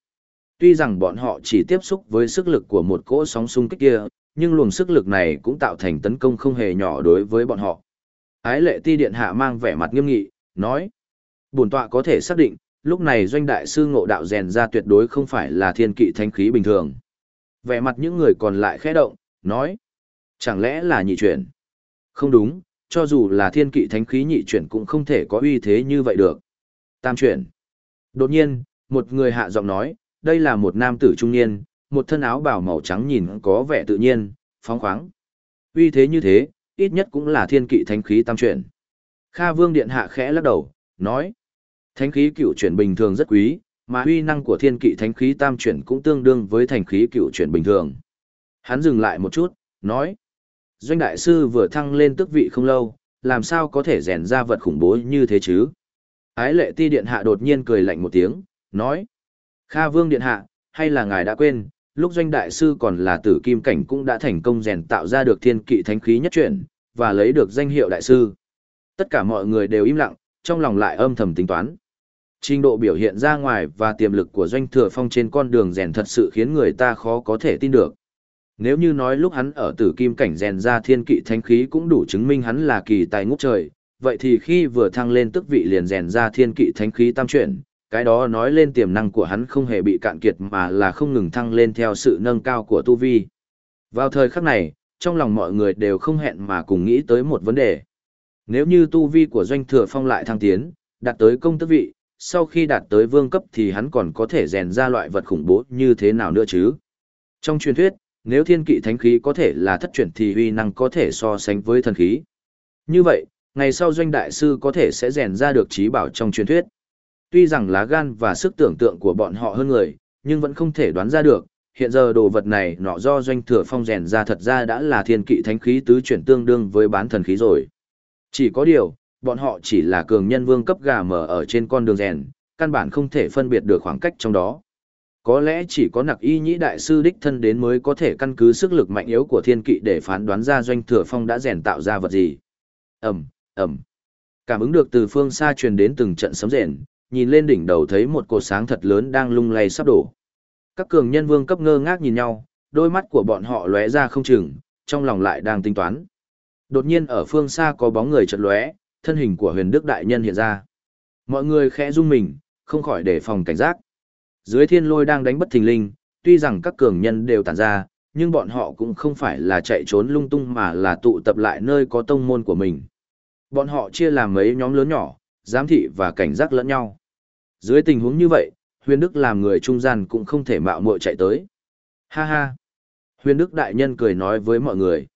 Speaker 1: Tuy rằng bọn họ chỉ tiếp xúc với sức lực của một cỗ sóng xung kích kia, nhưng luồng sức lực này cũng tạo thành tấn công không hề nhỏ đối với bọn họ. Ái lệ ti điện hạ mang vẻ mặt nghiêm nghị, nói. Bổn tọa có thể xác định, lúc này doanh đại sư ngộ đạo rèn ra tuyệt đối không phải là thiên kỵ thánh khí bình thường. Vẻ mặt những người còn lại khẽ động, nói. Chẳng lẽ là nhị chuyển? Không đúng, cho dù là thiên kỵ thánh khí nhị chuyển cũng không thể có uy thế như vậy được. Tam chuyển. Đột nhiên, một người hạ giọng nói, đây là một nam tử trung niên, một thân áo bào màu trắng nhìn có vẻ tự nhiên, phóng khoáng. Uy thế như thế, ít nhất cũng là thiên kỵ thánh khí tam chuyển. Kha Vương Điện Hạ khẽ lắc đầu, nói, thánh khí cựu chuyển bình thường rất quý, mà uy năng của thiên kỵ thánh khí tam chuyển cũng tương đương với thành khí cựu chuyển bình thường. Hắn dừng lại một chút, nói, Doanh Đại Sư vừa thăng lên tước vị không lâu, làm sao có thể rèn ra vật khủng bố như thế chứ? Ái lệ ti điện hạ đột nhiên cười lạnh một tiếng, nói, Kha Vương Điện Hạ, hay là ngài đã quên, lúc doanh đại sư còn là tử kim cảnh cũng đã thành công rèn tạo ra được thiên kỵ thánh khí nhất chuyển, và lấy được danh hiệu đại sư. Tất cả mọi người đều im lặng, trong lòng lại âm thầm tính toán. Trình độ biểu hiện ra ngoài và tiềm lực của doanh thừa phong trên con đường rèn thật sự khiến người ta khó có thể tin được. Nếu như nói lúc hắn ở tử kim cảnh rèn ra thiên kỵ thánh khí cũng đủ chứng minh hắn là kỳ tài ngút trời, vậy thì khi vừa thăng lên tức vị liền rèn ra thiên kỵ thánh khí tam chuyển, cái đó nói lên tiềm năng của hắn không hề bị cạn kiệt mà là không ngừng thăng lên theo sự nâng cao của tu vi. Vào thời khắc này, trong lòng mọi người đều không hẹn mà cùng nghĩ tới một vấn đề. Nếu như tu vi của doanh thừa phong lại thăng tiến, đạt tới công tước vị, sau khi đạt tới vương cấp thì hắn còn có thể rèn ra loại vật khủng bố như thế nào nữa chứ? Trong truyền thuyết, nếu thiên kỵ thánh khí có thể là thất truyền thì uy năng có thể so sánh với thần khí. Như vậy, ngày sau doanh đại sư có thể sẽ rèn ra được trí bảo trong truyền thuyết. Tuy rằng lá gan và sức tưởng tượng của bọn họ hơn người, nhưng vẫn không thể đoán ra được, hiện giờ đồ vật này nọ do doanh thừa phong rèn ra thật ra đã là thiên kỵ thánh khí tứ chuyển tương đương với bán thần khí rồi. Chỉ có điều, bọn họ chỉ là cường nhân vương cấp gà mở ở trên con đường rèn, căn bản không thể phân biệt được khoảng cách trong đó. Có lẽ chỉ có nặc y nhĩ đại sư đích thân đến mới có thể căn cứ sức lực mạnh yếu của thiên kỵ để phán đoán ra doanh thừa phong đã rèn tạo ra vật gì. Ẩm, Ẩm. Cảm ứng được từ phương xa truyền đến từng trận sấm rền, nhìn lên đỉnh đầu thấy một cột sáng thật lớn đang lung lay sắp đổ. Các cường nhân vương cấp ngơ ngác nhìn nhau, đôi mắt của bọn họ lóe ra không chừng, trong lòng lại đang tính toán. Đột nhiên ở phương xa có bóng người chợt lóe, thân hình của huyền đức đại nhân hiện ra. Mọi người khẽ rung mình, không khỏi đề phòng cảnh giác. Dưới thiên lôi đang đánh bất thình linh, tuy rằng các cường nhân đều tản ra, nhưng bọn họ cũng không phải là chạy trốn lung tung mà là tụ tập lại nơi có tông môn của mình. Bọn họ chia làm mấy nhóm lớn nhỏ, giám thị và cảnh giác lẫn nhau. Dưới tình huống như vậy, huyền đức làm người trung gian cũng không thể mạo muội chạy tới. Ha ha! Huyền đức đại nhân cười nói với mọi người.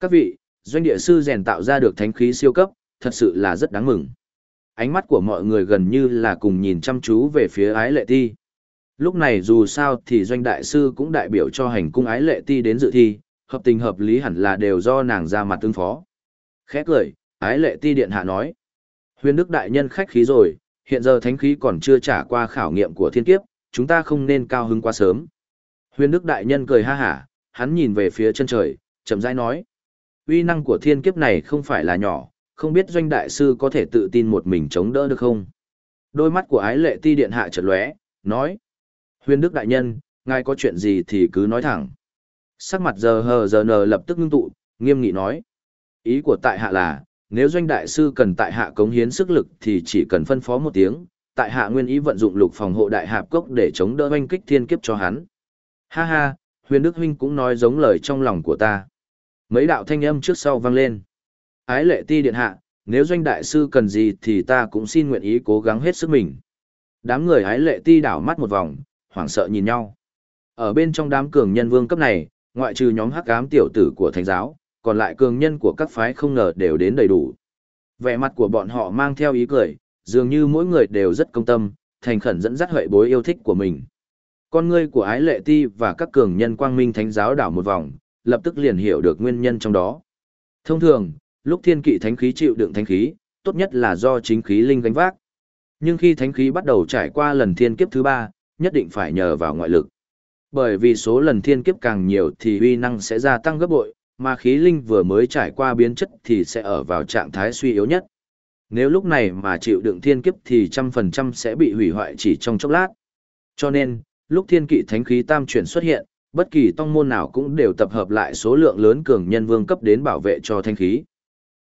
Speaker 1: Các vị, doanh địa sư rèn tạo ra được thánh khí siêu cấp, thật sự là rất đáng mừng. Ánh mắt của mọi người gần như là cùng nhìn chăm chú về phía ái lệ ti. Lúc này dù sao thì doanh đại sư cũng đại biểu cho hành cung ái lệ ti đến dự thi, hợp tình hợp lý hẳn là đều do nàng ra mặt tương phó. Khẽ cười, ái lệ ti điện hạ nói. Huyền đức đại nhân khách khí rồi, hiện giờ thánh khí còn chưa trả qua khảo nghiệm của thiên kiếp, chúng ta không nên cao hứng quá sớm. Huyền đức đại nhân cười ha hả, hắn nhìn về phía chân trời, chậm rãi nói. uy năng của thiên kiếp này không phải là nhỏ, không biết doanh đại sư có thể tự tin một mình chống đỡ được không? Đôi mắt của ái lệ ti điện hạ chợt lóe, nói. Huyền đức đại nhân, ngài có chuyện gì thì cứ nói thẳng. Sắc mặt giờ hờ giờ nờ lập tức ngưng tụ, nghiêm nghị nói. Ý của tại hạ là, nếu doanh đại sư cần tại hạ cống hiến sức lực thì chỉ cần phân phó một tiếng, tại hạ nguyên ý vận dụng lục phòng hộ đại hạp cốc để chống đỡ oanh kích thiên kiếp cho hắn. Ha ha, huyền đức huynh cũng nói giống lời trong lòng của ta. Mấy đạo thanh âm trước sau vang lên. Ái lệ ti điện hạ, nếu doanh đại sư cần gì thì ta cũng xin nguyện ý cố gắng hết sức mình. Đám người ái lệ ti đảo mắt một vòng, hoảng sợ nhìn nhau. Ở bên trong đám cường nhân vương cấp này, ngoại trừ nhóm hắc ám tiểu tử của thánh giáo, còn lại cường nhân của các phái không ngờ đều đến đầy đủ. Vẻ mặt của bọn họ mang theo ý cười, dường như mỗi người đều rất công tâm, thành khẩn dẫn dắt hợi bối yêu thích của mình. Con ngươi của ái lệ ti và các cường nhân quang minh thánh giáo đảo một vòng, lập tức liền hiểu được nguyên nhân trong đó. Thông thường, lúc thiên kỵ thánh khí chịu đựng thánh khí, tốt nhất là do chính khí linh gánh vác. Nhưng khi thánh khí bắt đầu trải qua lần thiên kiếp thứ ba, nhất định phải nhờ vào ngoại lực. Bởi vì số lần thiên kiếp càng nhiều thì uy năng sẽ gia tăng gấp bội, mà khí linh vừa mới trải qua biến chất thì sẽ ở vào trạng thái suy yếu nhất. Nếu lúc này mà chịu đựng thiên kiếp thì trăm phần trăm sẽ bị hủy hoại chỉ trong chốc lát. Cho nên, lúc thiên kỵ thánh khí tam chuyển xuất hiện, bất kỳ tông môn nào cũng đều tập hợp lại số lượng lớn cường nhân vương cấp đến bảo vệ cho thanh khí.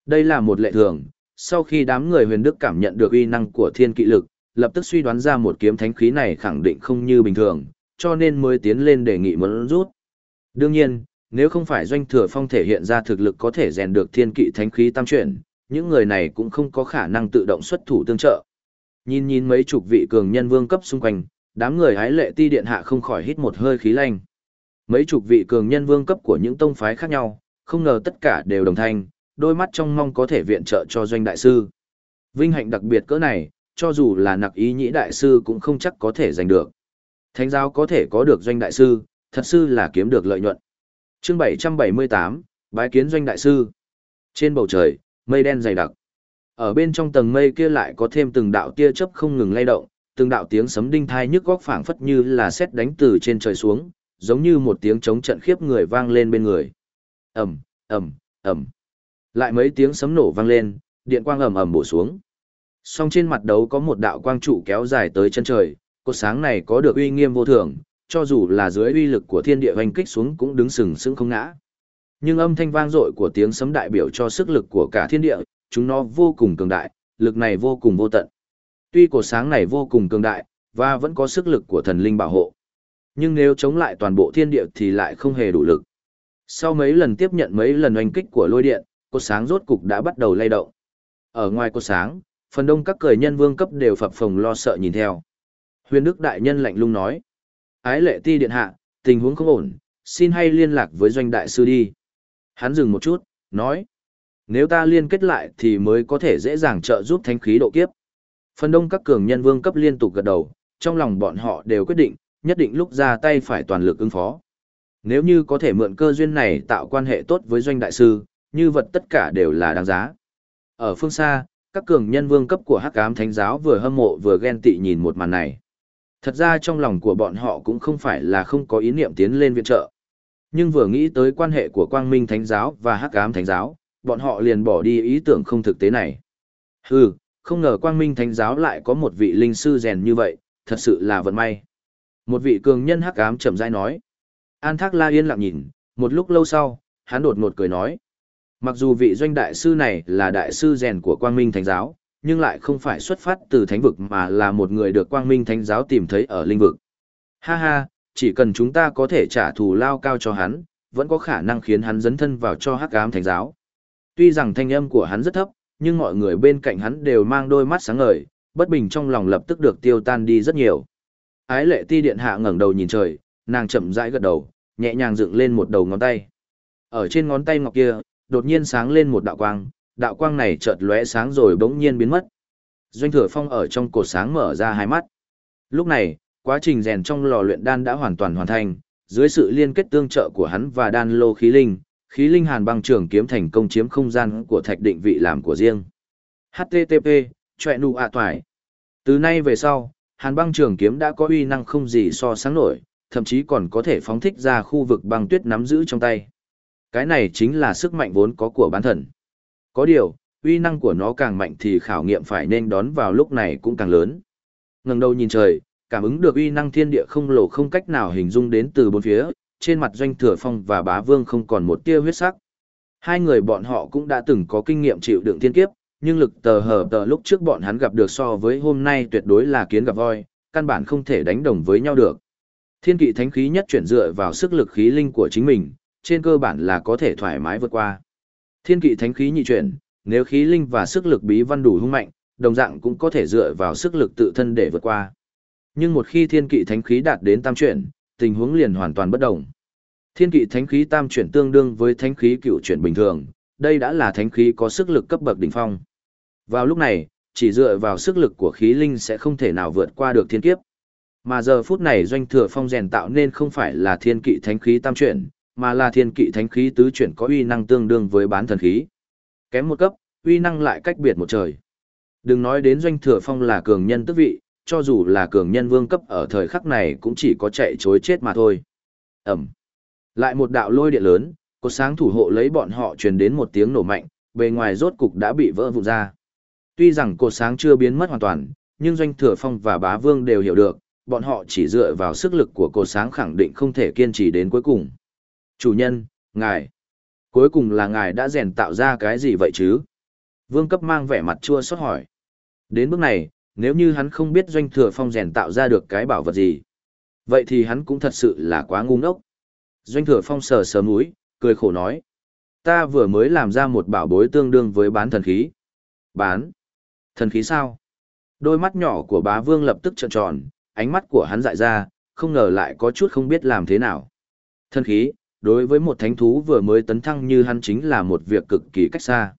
Speaker 1: Đây là một lệ thường, sau khi đám người huyền đức cảm nhận được uy năng của thiên kỵ lực, lập tức suy đoán ra một kiếm thánh khí này khẳng định không như bình thường, cho nên mới tiến lên đề nghị muốn rút. Đương nhiên, nếu không phải doanh thừa phong thể hiện ra thực lực có thể rèn được thiên kỵ thánh khí tam chuyển, những người này cũng không có khả năng tự động xuất thủ tương trợ. Nhìn nhìn mấy chục vị cường nhân vương cấp xung quanh, đám người hái lệ ti điện hạ không khỏi hít một hơi khí lạnh. Mấy chục vị cường nhân vương cấp của những tông phái khác nhau, không ngờ tất cả đều đồng thanh, đôi mắt trong mong có thể viện trợ cho doanh đại sư. Vinh hạnh đặc biệt cỡ này, cho dù là nặc ý nhĩ đại sư cũng không chắc có thể giành được. Thánh giáo có thể có được doanh đại sư, thật sự là kiếm được lợi nhuận. chương 778, bái kiến doanh đại sư. Trên bầu trời, mây đen dày đặc. Ở bên trong tầng mây kia lại có thêm từng đạo tia chớp không ngừng lay động, từng đạo tiếng sấm đinh thai nhức góc phảng phất như là sét đánh từ trên trời xuống, giống như một tiếng chống trận khiếp người vang lên bên người. Ầm, ầm, ầm. Lại mấy tiếng sấm nổ vang lên, điện quang ầm ầm bổ xuống. Song trên mặt đấu có một đạo quang trụ kéo dài tới chân trời, cột sáng này có được uy nghiêm vô thường, cho dù là dưới uy lực của thiên địa hoành kích xuống cũng đứng sừng sững không ngã. Nhưng âm thanh vang dội của tiếng sấm đại biểu cho sức lực của cả thiên địa, chúng nó vô cùng cường đại, lực này vô cùng vô tận. Tuy cột sáng này vô cùng cường đại, và vẫn có sức lực của thần linh bảo hộ. Nhưng nếu chống lại toàn bộ thiên địa thì lại không hề đủ lực. Sau mấy lần tiếp nhận mấy lần oanh kích của lôi điện, cột sáng rốt cục đã bắt đầu lay động. Ở ngoài cột sáng, phần đông các cười nhân vương cấp đều phập phồng lo sợ nhìn theo. Huyền Đức Đại Nhân lạnh lùng nói. Ái lệ ti điện hạ, tình huống không ổn, xin hay liên lạc với doanh đại sư đi. Hắn dừng một chút, nói. Nếu ta liên kết lại thì mới có thể dễ dàng trợ giúp thánh khí độ kiếp. Phần đông các cường nhân vương cấp liên tục gật đầu, trong lòng bọn họ đều quyết định, nhất định lúc ra tay phải toàn lực ứng phó. Nếu như có thể mượn cơ duyên này tạo quan hệ tốt với doanh đại sư, như vật tất cả đều là đáng giá. Ở phương xa, các cường nhân vương cấp của hắc ám thánh giáo vừa hâm mộ vừa ghen tị nhìn một màn này. Thật ra trong lòng của bọn họ cũng không phải là không có ý niệm tiến lên viện trợ. Nhưng vừa nghĩ tới quan hệ của quang minh thánh giáo và hắc ám thánh giáo, bọn họ liền bỏ đi ý tưởng không thực tế này. Hừ, không ngờ quang minh thánh giáo lại có một vị linh sư rèn như vậy, thật sự là vận may. Một vị cường nhân hắc ám chậm rãi nói. An Thác La yên lặng nhìn, một lúc lâu sau, hắn đột ngột cười nói. Mặc dù vị doanh đại sư này là đại sư rèn của quang minh thánh giáo, nhưng lại không phải xuất phát từ thánh vực mà là một người được quang minh thánh giáo tìm thấy ở linh vực. Ha ha, chỉ cần chúng ta có thể trả thù lao cao cho hắn, vẫn có khả năng khiến hắn dấn thân vào cho hắc ám thánh giáo. Tuy rằng thanh âm của hắn rất thấp, nhưng mọi người bên cạnh hắn đều mang đôi mắt sáng ngời, bất bình trong lòng lập tức được tiêu tan đi rất nhiều. Ái lệ ti điện hạ ngẩng đầu nhìn trời, nàng chậm rãi gật đầu, nhẹ nhàng dựng lên một đầu ngón tay. Ở trên ngón tay ngọc kia, đột nhiên sáng lên một đạo quang, đạo quang này chợt lóe sáng rồi bỗng nhiên biến mất. Doanh Thừa Phong ở trong cột sáng mở ra hai mắt. Lúc này, quá trình rèn trong lò luyện đan đã hoàn toàn hoàn thành, dưới sự liên kết tương trợ của hắn và đan lô khí linh, khí linh hàn băng trưởng kiếm thành công chiếm không gian của thạch định vị làm của riêng. HTTP, chọe nụ ạ toài. Từ nay về sau, hàn băng trường kiếm đã có uy năng không gì so sáng nổi, thậm chí còn có thể phóng thích ra khu vực băng tuyết nắm giữ trong tay. Cái này chính là sức mạnh vốn có của bán thần. Có điều, uy năng của nó càng mạnh thì khảo nghiệm phải nên đón vào lúc này cũng càng lớn. Ngẩng đầu nhìn trời, cảm ứng được uy năng thiên địa không lồ không cách nào hình dung đến từ bốn phía, trên mặt doanh thừa phong và bá vương không còn một tia huyết sắc. Hai người bọn họ cũng đã từng có kinh nghiệm chịu đựng thiên kiếp, nhưng lực tờ hở tờ lúc trước bọn hắn gặp được so với hôm nay tuyệt đối là kiến gặp voi, căn bản không thể đánh đồng với nhau được. Thiên kỵ thánh khí nhất chuyển dựa vào sức lực khí linh của chính mình, trên cơ bản là có thể thoải mái vượt qua. Thiên kỵ thánh khí nhị chuyển, nếu khí linh và sức lực bí văn đủ hung mạnh, đồng dạng cũng có thể dựa vào sức lực tự thân để vượt qua. Nhưng một khi thiên kỵ thánh khí đạt đến tam chuyển, tình huống liền hoàn toàn bất đồng. Thiên kỵ thánh khí tam chuyển tương đương với thánh khí cựu chuyển bình thường, đây đã là thánh khí có sức lực cấp bậc đỉnh phong. Vào lúc này, chỉ dựa vào sức lực của khí linh sẽ không thể nào vượt qua được thiên kiếp. Mà giờ phút này doanh thừa phong rèn tạo nên không phải là thiên kỵ thánh khí tam chuyển, mà là thiên kỵ thánh khí tứ chuyển có uy năng tương đương với bán thần khí. Kém một cấp, uy năng lại cách biệt một trời. Đừng nói đến doanh thừa phong là cường nhân tước vị, cho dù là cường nhân vương cấp ở thời khắc này cũng chỉ có chạy chối chết mà thôi. Ẩm. Lại một đạo lôi điện lớn, cột sáng thủ hộ lấy bọn họ truyền đến một tiếng nổ mạnh, bề ngoài rốt cục đã bị vỡ vụn ra. Tuy rằng cột sáng chưa biến mất hoàn toàn, nhưng doanh thừa phong và bá vương đều hiểu được, bọn họ chỉ dựa vào sức lực của cột sáng khẳng định không thể kiên trì đến cuối cùng. Chủ nhân, ngài, cuối cùng là ngài đã rèn tạo ra cái gì vậy chứ? Vương cấp mang vẻ mặt chua xót hỏi. Đến bước này, nếu như hắn không biết doanh thừa phong rèn tạo ra được cái bảo vật gì, vậy thì hắn cũng thật sự là quá ngu ngốc. Doanh thừa phong sờ sờ mũi, cười khổ nói. Ta vừa mới làm ra một bảo bối tương đương với bán thần khí. Bán? Thần khí sao? Đôi mắt nhỏ của bá vương lập tức trợn tròn, ánh mắt của hắn dại ra, không ngờ lại có chút không biết làm thế nào. Thần khí, đối với một thánh thú vừa mới tấn thăng như hắn chính là một việc cực kỳ cách xa.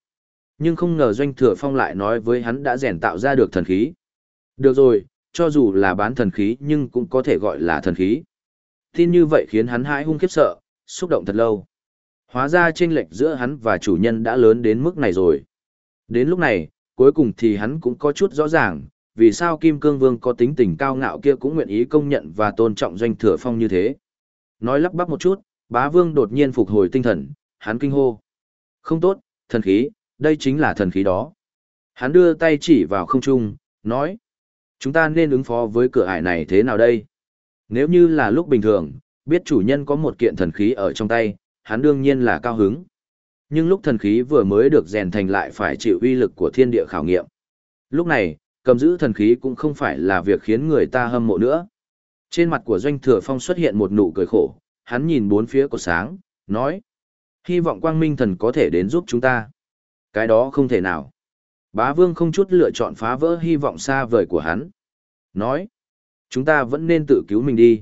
Speaker 1: Nhưng không ngờ doanh thừa phong lại nói với hắn đã rèn tạo ra được thần khí. Được rồi, cho dù là bán thần khí nhưng cũng có thể gọi là thần khí. Tin như vậy khiến hắn hãi hung khiếp sợ, xúc động thật lâu. Hóa ra chênh lệch giữa hắn và chủ nhân đã lớn đến mức này rồi. Đến lúc này, cuối cùng thì hắn cũng có chút rõ ràng, vì sao Kim Cương Vương có tính tình cao ngạo kia cũng nguyện ý công nhận và tôn trọng doanh thừa phong như thế. Nói lắp bắp một chút, bá vương đột nhiên phục hồi tinh thần, hắn kinh hô. Không tốt, thần khí, đây chính là thần khí đó. Hắn đưa tay chỉ vào không trung, nói. Chúng ta nên ứng phó với cửa ải này thế nào đây? Nếu như là lúc bình thường, biết chủ nhân có một kiện thần khí ở trong tay, hắn đương nhiên là cao hứng. Nhưng lúc thần khí vừa mới được rèn thành lại phải chịu uy lực của thiên địa khảo nghiệm. Lúc này, cầm giữ thần khí cũng không phải là việc khiến người ta hâm mộ nữa. Trên mặt của Doanh Thừa Phong xuất hiện một nụ cười khổ, hắn nhìn bốn phía của sáng, nói. Hy vọng quang minh thần có thể đến giúp chúng ta. Cái đó không thể nào. Bá vương không chút lựa chọn phá vỡ hy vọng xa vời của hắn. Nói. Chúng ta vẫn nên tự cứu mình đi.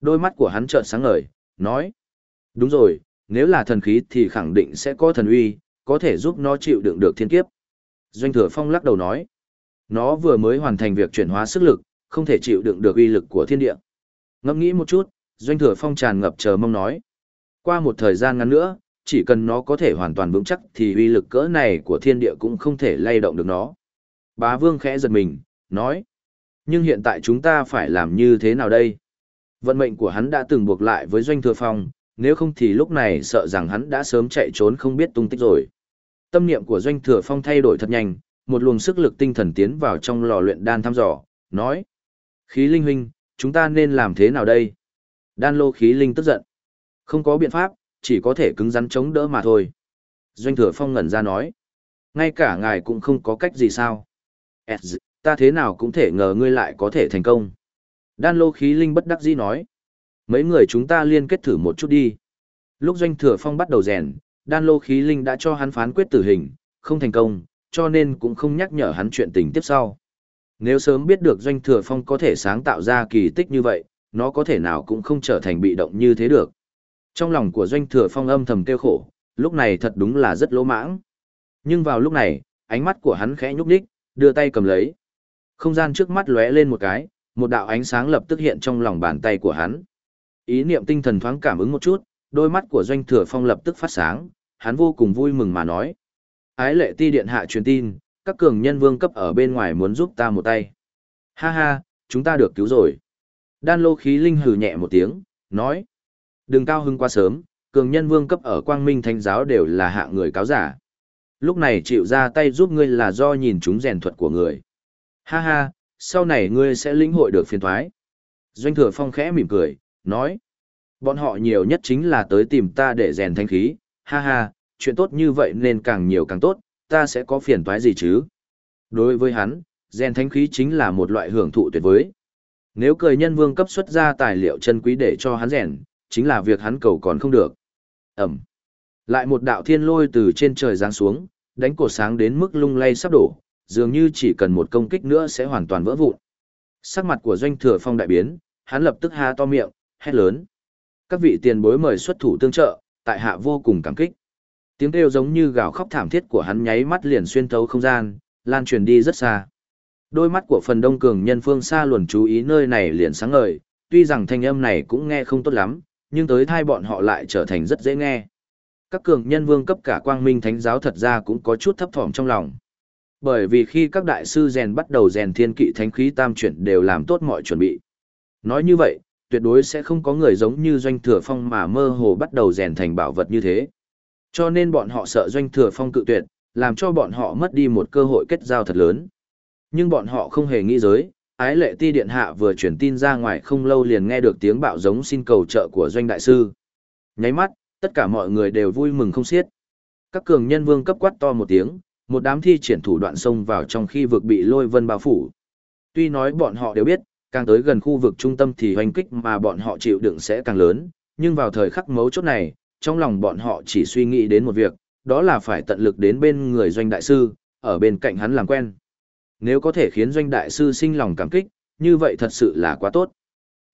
Speaker 1: Đôi mắt của hắn trợn sáng ngời, nói. Đúng rồi, nếu là thần khí thì khẳng định sẽ có thần uy, có thể giúp nó chịu đựng được thiên kiếp. Doanh thừa phong lắc đầu nói. Nó vừa mới hoàn thành việc chuyển hóa sức lực, không thể chịu đựng được uy lực của thiên địa. Ngẫm nghĩ một chút, Doanh thừa phong tràn ngập chờ mong nói. Qua một thời gian ngắn nữa, chỉ cần nó có thể hoàn toàn vững chắc thì uy lực cỡ này của thiên địa cũng không thể lay động được nó. Bá vương khẽ giật mình, nói. Nhưng hiện tại chúng ta phải làm như thế nào đây? Vận mệnh của hắn đã từng buộc lại với doanh thừa phong, nếu không thì lúc này sợ rằng hắn đã sớm chạy trốn không biết tung tích rồi. Tâm niệm của doanh thừa phong thay đổi thật nhanh, một luồng sức lực tinh thần tiến vào trong lò luyện đan thăm dò, nói. Khí linh huynh, chúng ta nên làm thế nào đây? Đan lô khí linh tức giận. Không có biện pháp, chỉ có thể cứng rắn chống đỡ mà thôi. Doanh thừa phong ngẩn ra nói. Ngay cả ngài cũng không có cách gì sao. Ezz, ta thế nào cũng thể ngờ ngươi lại có thể thành công. Đan lô khí linh bất đắc dĩ nói. Mấy người chúng ta liên kết thử một chút đi. Lúc doanh thừa phong bắt đầu rèn, đan lô khí linh đã cho hắn phán quyết tử hình, không thành công, cho nên cũng không nhắc nhở hắn chuyện tình tiếp sau. Nếu sớm biết được doanh thừa phong có thể sáng tạo ra kỳ tích như vậy, nó có thể nào cũng không trở thành bị động như thế được. Trong lòng của doanh thừa phong âm thầm kêu khổ, lúc này thật đúng là rất lỗ mãng. Nhưng vào lúc này, ánh mắt của hắn khẽ nhúc nhích, đưa tay cầm lấy. Không gian trước mắt lóe lên một cái, một đạo ánh sáng lập tức hiện trong lòng bàn tay của hắn. Ý niệm tinh thần thoáng cảm ứng một chút, đôi mắt của doanh thừa phong lập tức phát sáng, hắn vô cùng vui mừng mà nói. Ái lệ ti điện hạ truyền tin, các cường nhân vương cấp ở bên ngoài muốn giúp ta một tay. Ha ha, chúng ta được cứu rồi. Đan lô khí linh hừ nhẹ một tiếng, nói. Đừng cao hưng quá sớm, cường nhân vương cấp ở quang minh thánh giáo đều là hạ người cáo giả. Lúc này chịu ra tay giúp ngươi là do nhìn chúng rèn thuật của người. Ha ha, sau này ngươi sẽ lĩnh hội được phiền thoái. Doanh thừa phong khẽ mỉm cười, nói. Bọn họ nhiều nhất chính là tới tìm ta để rèn thanh khí, ha ha, chuyện tốt như vậy nên càng nhiều càng tốt, ta sẽ có phiền toái gì chứ? Đối với hắn, rèn thanh khí chính là một loại hưởng thụ tuyệt vời. Nếu cười nhân vương cấp xuất ra tài liệu chân quý để cho hắn rèn, chính là việc hắn cầu còn không được. Ẩm. Lại một đạo thiên lôi từ trên trời giáng xuống, đánh cổ sáng đến mức lung lay sắp đổ, dường như chỉ cần một công kích nữa sẽ hoàn toàn vỡ vụn. Sắc mặt của doanh thừa phong đại biến, hắn lập tức ha to miệng, hét lớn. Các vị tiền bối mời xuất thủ tương trợ, tại hạ vô cùng cảm kích. Tiếng kêu giống như gào khóc thảm thiết của hắn nháy mắt liền xuyên thấu không gian, lan truyền đi rất xa. Đôi mắt của phần đông cường nhân phương xa luồn chú ý nơi này liền sáng ngời, tuy rằng thanh âm này cũng nghe không tốt lắm, nhưng tới thai bọn họ lại trở thành rất dễ nghe. Các cường nhân vương cấp cả quang minh thánh giáo thật ra cũng có chút thấp thỏm trong lòng. Bởi vì khi các đại sư rèn bắt đầu rèn thiên kỵ thánh khí tam chuyển đều làm tốt mọi chuẩn bị. Nói như vậy, tuyệt đối sẽ không có người giống như doanh thừa phong mà mơ hồ bắt đầu rèn thành bảo vật như thế. Cho nên bọn họ sợ doanh thừa phong cự tuyệt, làm cho bọn họ mất đi một cơ hội kết giao thật lớn. Nhưng bọn họ không hề nghĩ giới, ái lệ ti điện hạ vừa chuyển tin ra ngoài không lâu liền nghe được tiếng bạo giống xin cầu trợ của doanh đại sư. Nháy mắt, tất cả mọi người đều vui mừng không xiết. Các cường nhân vương cấp quát to một tiếng, một đám thi triển thủ đoạn xông vào trong khi vực bị lôi vân bao phủ. Tuy nói bọn họ đều biết, càng tới gần khu vực trung tâm thì hoành kích mà bọn họ chịu đựng sẽ càng lớn, nhưng vào thời khắc mấu chốt này, trong lòng bọn họ chỉ suy nghĩ đến một việc, đó là phải tận lực đến bên người doanh đại sư, ở bên cạnh hắn làm quen. Nếu có thể khiến doanh đại sư sinh lòng cảm kích, như vậy thật sự là quá tốt.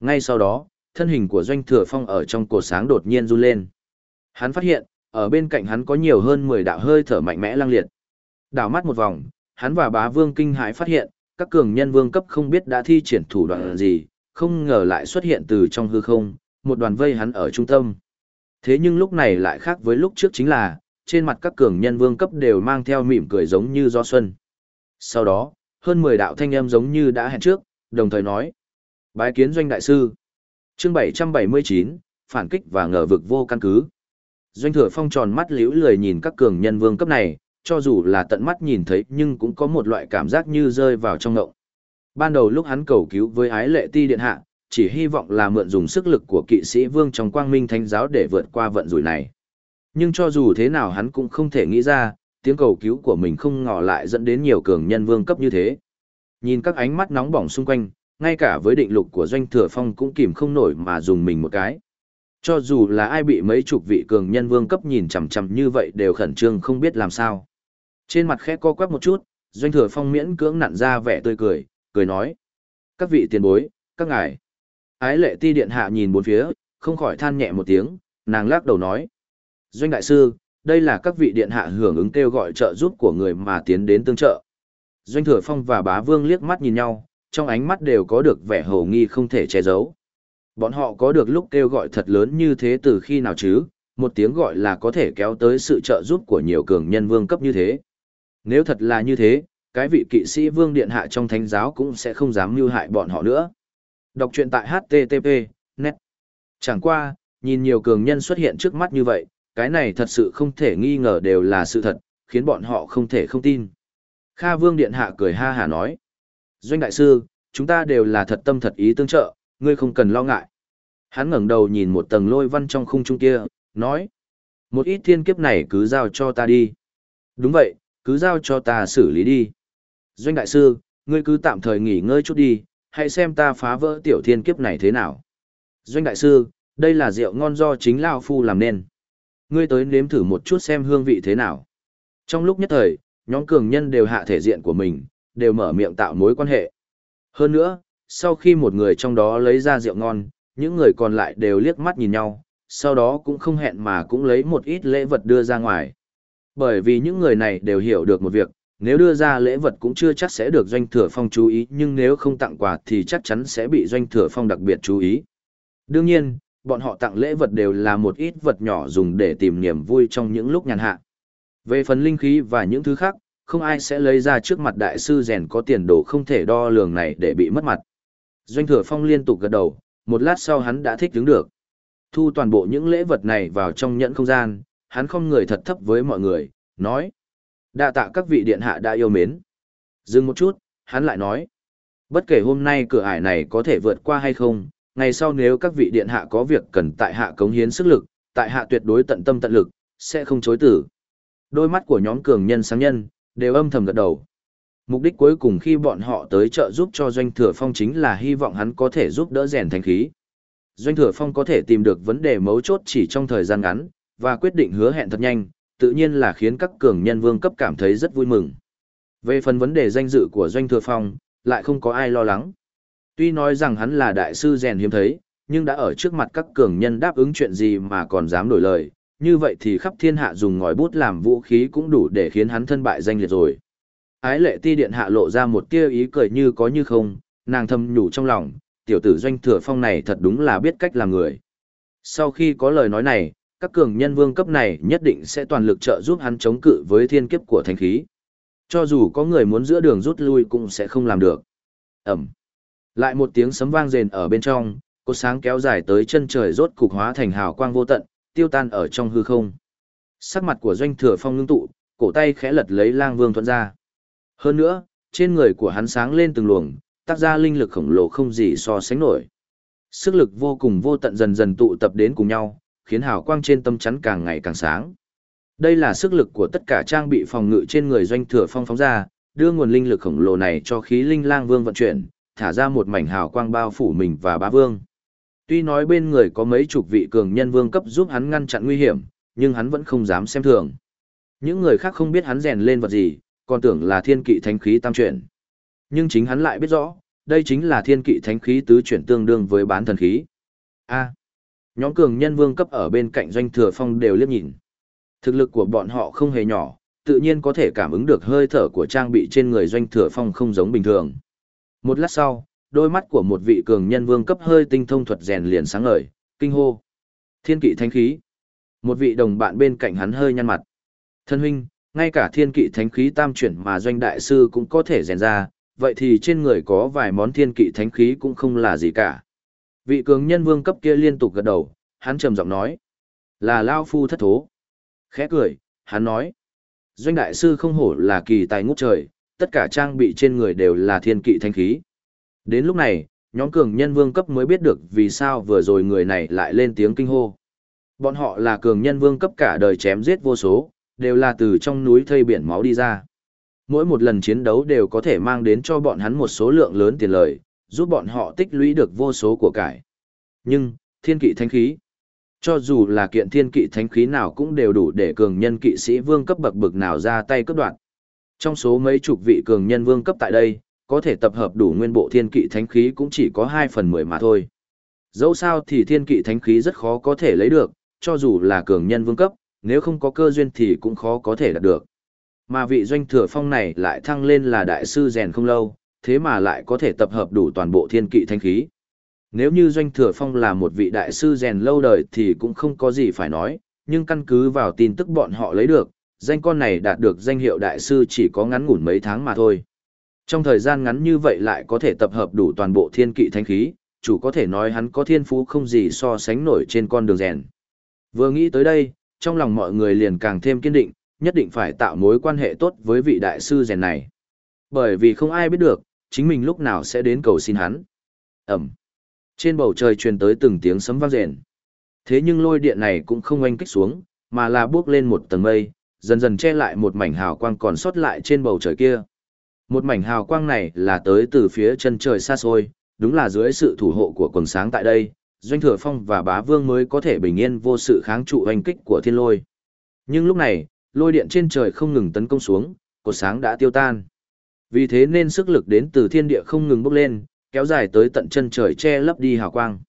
Speaker 1: Ngay sau đó, thân hình của doanh thừa phong ở trong cột sáng đột nhiên run lên. Hắn phát hiện, ở bên cạnh hắn có nhiều hơn 10 đạo hơi thở mạnh mẽ lang liệt. Đảo mắt một vòng, hắn và bá vương kinh hãi phát hiện, các cường nhân vương cấp không biết đã thi triển thủ đoạn gì, không ngờ lại xuất hiện từ trong hư không, một đoàn vây hắn ở trung tâm. Thế nhưng lúc này lại khác với lúc trước chính là, trên mặt các cường nhân vương cấp đều mang theo mỉm cười giống như do xuân. Sau đó, hơn 10 đạo thanh âm giống như đã hẹn trước, đồng thời nói. Bái kiến doanh đại sư. chương 779, phản kích và ngờ vực vô căn cứ. Doanh thừa phong tròn mắt liễu lười nhìn các cường nhân vương cấp này, cho dù là tận mắt nhìn thấy nhưng cũng có một loại cảm giác như rơi vào trong ngộng. Ban đầu lúc hắn cầu cứu với ái lệ ti điện hạ, chỉ hy vọng là mượn dùng sức lực của kỵ sĩ vương trong quang minh thánh giáo để vượt qua vận rủi này. Nhưng cho dù thế nào hắn cũng không thể nghĩ ra, tiếng cầu cứu của mình không ngỏ lại dẫn đến nhiều cường nhân vương cấp như thế. Nhìn các ánh mắt nóng bỏng xung quanh, ngay cả với định lục của doanh thừa phong cũng kìm không nổi mà dùng mình một cái. Cho dù là ai bị mấy chục vị cường nhân vương cấp nhìn chằm chằm như vậy đều khẩn trương không biết làm sao. Trên mặt khẽ co quắp một chút, doanh thừa phong miễn cưỡng nặn ra vẻ tươi cười, cười nói. Các vị tiền bối, các ngài. Ái lệ ti điện hạ nhìn bốn phía, không khỏi than nhẹ một tiếng, nàng lắc đầu nói. Doanh đại sư, đây là các vị điện hạ hưởng ứng kêu gọi trợ giúp của người mà tiến đến tương trợ. Doanh thừa phong và bá vương liếc mắt nhìn nhau, trong ánh mắt đều có được vẻ hồ nghi không thể che giấu. Bọn họ có được lúc kêu gọi thật lớn như thế từ khi nào chứ, một tiếng gọi là có thể kéo tới sự trợ giúp của nhiều cường nhân vương cấp như thế. Nếu thật là như thế, cái vị kỵ sĩ vương điện hạ trong thánh giáo cũng sẽ không dám mưu hại bọn họ nữa. Đọc truyện tại HTTP, net. Chẳng qua, nhìn nhiều cường nhân xuất hiện trước mắt như vậy, cái này thật sự không thể nghi ngờ đều là sự thật, khiến bọn họ không thể không tin. Kha Vương Điện Hạ cười ha hà nói. Doanh Đại Sư, chúng ta đều là thật tâm thật ý tương trợ, ngươi không cần lo ngại. Hắn ngẩng đầu nhìn một tầng lôi văn trong khung trung kia, nói. Một ít thiên kiếp này cứ giao cho ta đi. Đúng vậy, cứ giao cho ta xử lý đi. Doanh Đại Sư, ngươi cứ tạm thời nghỉ ngơi chút đi, hãy xem ta phá vỡ tiểu thiên kiếp này thế nào. Doanh Đại Sư, đây là rượu ngon do chính Lao Phu làm nên. Ngươi tới nếm thử một chút xem hương vị thế nào. Trong lúc nhất thời, nhóm cường nhân đều hạ thể diện của mình, đều mở miệng tạo mối quan hệ. Hơn nữa, sau khi một người trong đó lấy ra rượu ngon, những người còn lại đều liếc mắt nhìn nhau, sau đó cũng không hẹn mà cũng lấy một ít lễ vật đưa ra ngoài. Bởi vì những người này đều hiểu được một việc, nếu đưa ra lễ vật cũng chưa chắc sẽ được doanh thừa phong chú ý nhưng nếu không tặng quà thì chắc chắn sẽ bị doanh thừa phong đặc biệt chú ý. Đương nhiên, bọn họ tặng lễ vật đều là một ít vật nhỏ dùng để tìm niềm vui trong những lúc nhàn hạ. Về phần linh khí và những thứ khác, không ai sẽ lấy ra trước mặt đại sư rèn có tiền đồ không thể đo lường này để bị mất mặt. Doanh thừa phong liên tục gật đầu, một lát sau hắn đã thích đứng được. Thu toàn bộ những lễ vật này vào trong nhẫn không gian, hắn không người thật thấp với mọi người, nói. Đa tạ các vị điện hạ đã yêu mến. Dừng một chút, hắn lại nói. Bất kể hôm nay cửa ải này có thể vượt qua hay không, ngày sau nếu các vị điện hạ có việc cần tại hạ cống hiến sức lực, tại hạ tuyệt đối tận tâm tận lực, sẽ không chối tử. Đôi mắt của nhóm cường nhân sáng nhân, đều âm thầm gật đầu. Mục đích cuối cùng khi bọn họ tới trợ giúp cho Doanh Thừa Phong chính là hy vọng hắn có thể giúp đỡ rèn thành khí. Doanh Thừa Phong có thể tìm được vấn đề mấu chốt chỉ trong thời gian ngắn, và quyết định hứa hẹn thật nhanh, tự nhiên là khiến các cường nhân vương cấp cảm thấy rất vui mừng. Về phần vấn đề danh dự của Doanh Thừa Phong, lại không có ai lo lắng. Tuy nói rằng hắn là đại sư rèn hiếm thấy, nhưng đã ở trước mặt các cường nhân đáp ứng chuyện gì mà còn dám đổi lời, như vậy thì khắp thiên hạ dùng ngòi bút làm vũ khí cũng đủ để khiến hắn thân bại danh liệt rồi. Ái lệ ti điện hạ lộ ra một tia ý cười như có như không, nàng thầm nhủ trong lòng, tiểu tử doanh thừa phong này thật đúng là biết cách làm người. Sau khi có lời nói này, các cường nhân vương cấp này nhất định sẽ toàn lực trợ giúp hắn chống cự với thiên kiếp của thanh khí. Cho dù có người muốn giữa đường rút lui cũng sẽ không làm được. Ẩm. Lại một tiếng sấm vang rền ở bên trong, cột sáng kéo dài tới chân trời rốt cục hóa thành hào quang vô tận, tiêu tan ở trong hư không. Sắc mặt của doanh thừa phong ngưng tụ, cổ tay khẽ lật lấy lang vương thuận ra. Hơn nữa, trên người của hắn sáng lên từng luồng, tác ra linh lực khổng lồ không gì so sánh nổi. Sức lực vô cùng vô tận dần dần tụ tập đến cùng nhau, khiến hào quang trên tâm chắn càng ngày càng sáng. Đây là sức lực của tất cả trang bị phòng ngự trên người doanh thừa phong phóng ra, đưa nguồn linh lực khổng lồ này cho khí linh lang vương vận chuyển, thả ra một mảnh hào quang bao phủ mình và bá vương. Tuy nói bên người có mấy chục vị cường nhân vương cấp giúp hắn ngăn chặn nguy hiểm, nhưng hắn vẫn không dám xem thường. Những người khác không biết hắn rèn lên vật gì, còn tưởng là thiên kỵ thánh khí tam chuyển. Nhưng chính hắn lại biết rõ, đây chính là thiên kỵ thánh khí tứ chuyển tương đương với bán thần khí. A. nhóm cường nhân vương cấp ở bên cạnh doanh thừa phong đều liếc nhìn. Thực lực của bọn họ không hề nhỏ, tự nhiên có thể cảm ứng được hơi thở của trang bị trên người doanh thừa phong không giống bình thường. Một lát sau, đôi mắt của một vị cường nhân vương cấp hơi tinh thông thuật rèn liền sáng ngời, kinh hô. Thiên kỵ thánh khí. Một vị đồng bạn bên cạnh hắn hơi nhăn mặt. Thân huynh, ngay cả thiên kỵ thánh khí tam chuyển mà doanh đại sư cũng có thể rèn ra, vậy thì trên người có vài món thiên kỵ thánh khí cũng không là gì cả. Vị cường nhân vương cấp kia liên tục gật đầu, hắn trầm giọng nói. Là Lao Phu thất thố. Khẽ cười, hắn nói. Doanh đại sư không hổ là kỳ tài ngút trời, tất cả trang bị trên người đều là thiên kỵ thanh khí. Đến lúc này, nhóm cường nhân vương cấp mới biết được vì sao vừa rồi người này lại lên tiếng kinh hô. Bọn họ là cường nhân vương cấp cả đời chém giết vô số, đều là từ trong núi thây biển máu đi ra. Mỗi một lần chiến đấu đều có thể mang đến cho bọn hắn một số lượng lớn tiền lời, giúp bọn họ tích lũy được vô số của cải. Nhưng, thiên kỵ thánh khí, cho dù là kiện thiên kỵ thánh khí nào cũng đều đủ để cường nhân kỵ sĩ vương cấp bậc bậc nào ra tay cấp đoạn. Trong số mấy chục vị cường nhân vương cấp tại đây, có thể tập hợp đủ nguyên bộ thiên kỵ thánh khí cũng chỉ có 2 phần 10 mà thôi. Dẫu sao thì thiên kỵ thánh khí rất khó có thể lấy được, cho dù là cường nhân vương cấp, nếu không có cơ duyên thì cũng khó có thể đạt được. Mà vị doanh thừa phong này lại thăng lên là đại sư rèn không lâu, thế mà lại có thể tập hợp đủ toàn bộ thiên kỵ thánh khí. Nếu như doanh thừa phong là một vị đại sư rèn lâu đời thì cũng không có gì phải nói, nhưng căn cứ vào tin tức bọn họ lấy được, danh con này đạt được danh hiệu đại sư chỉ có ngắn ngủn mấy tháng mà thôi. Trong thời gian ngắn như vậy lại có thể tập hợp đủ toàn bộ thiên kỵ thánh khí, chủ có thể nói hắn có thiên phú không gì so sánh nổi trên con đường rèn. Vừa nghĩ tới đây, trong lòng mọi người liền càng thêm kiên định, nhất định phải tạo mối quan hệ tốt với vị đại sư rèn này. Bởi vì không ai biết được, chính mình lúc nào sẽ đến cầu xin hắn. Ẩm. Trên bầu trời truyền tới từng tiếng sấm vang rền. Thế nhưng lôi điện này cũng không oanh kích xuống, mà là bước lên một tầng mây, dần dần che lại một mảnh hào quang còn sót lại trên bầu trời kia. Một mảnh hào quang này là tới từ phía chân trời xa xôi, đúng là dưới sự thủ hộ của quần sáng tại đây, Doanh Thừa Phong và Bá Vương mới có thể bình yên vô sự kháng trụ oanh kích của thiên lôi. Nhưng lúc này, lôi điện trên trời không ngừng tấn công xuống, cột sáng đã tiêu tan. Vì thế nên sức lực đến từ thiên địa không ngừng bốc lên, kéo dài tới tận chân trời che lấp đi hào quang.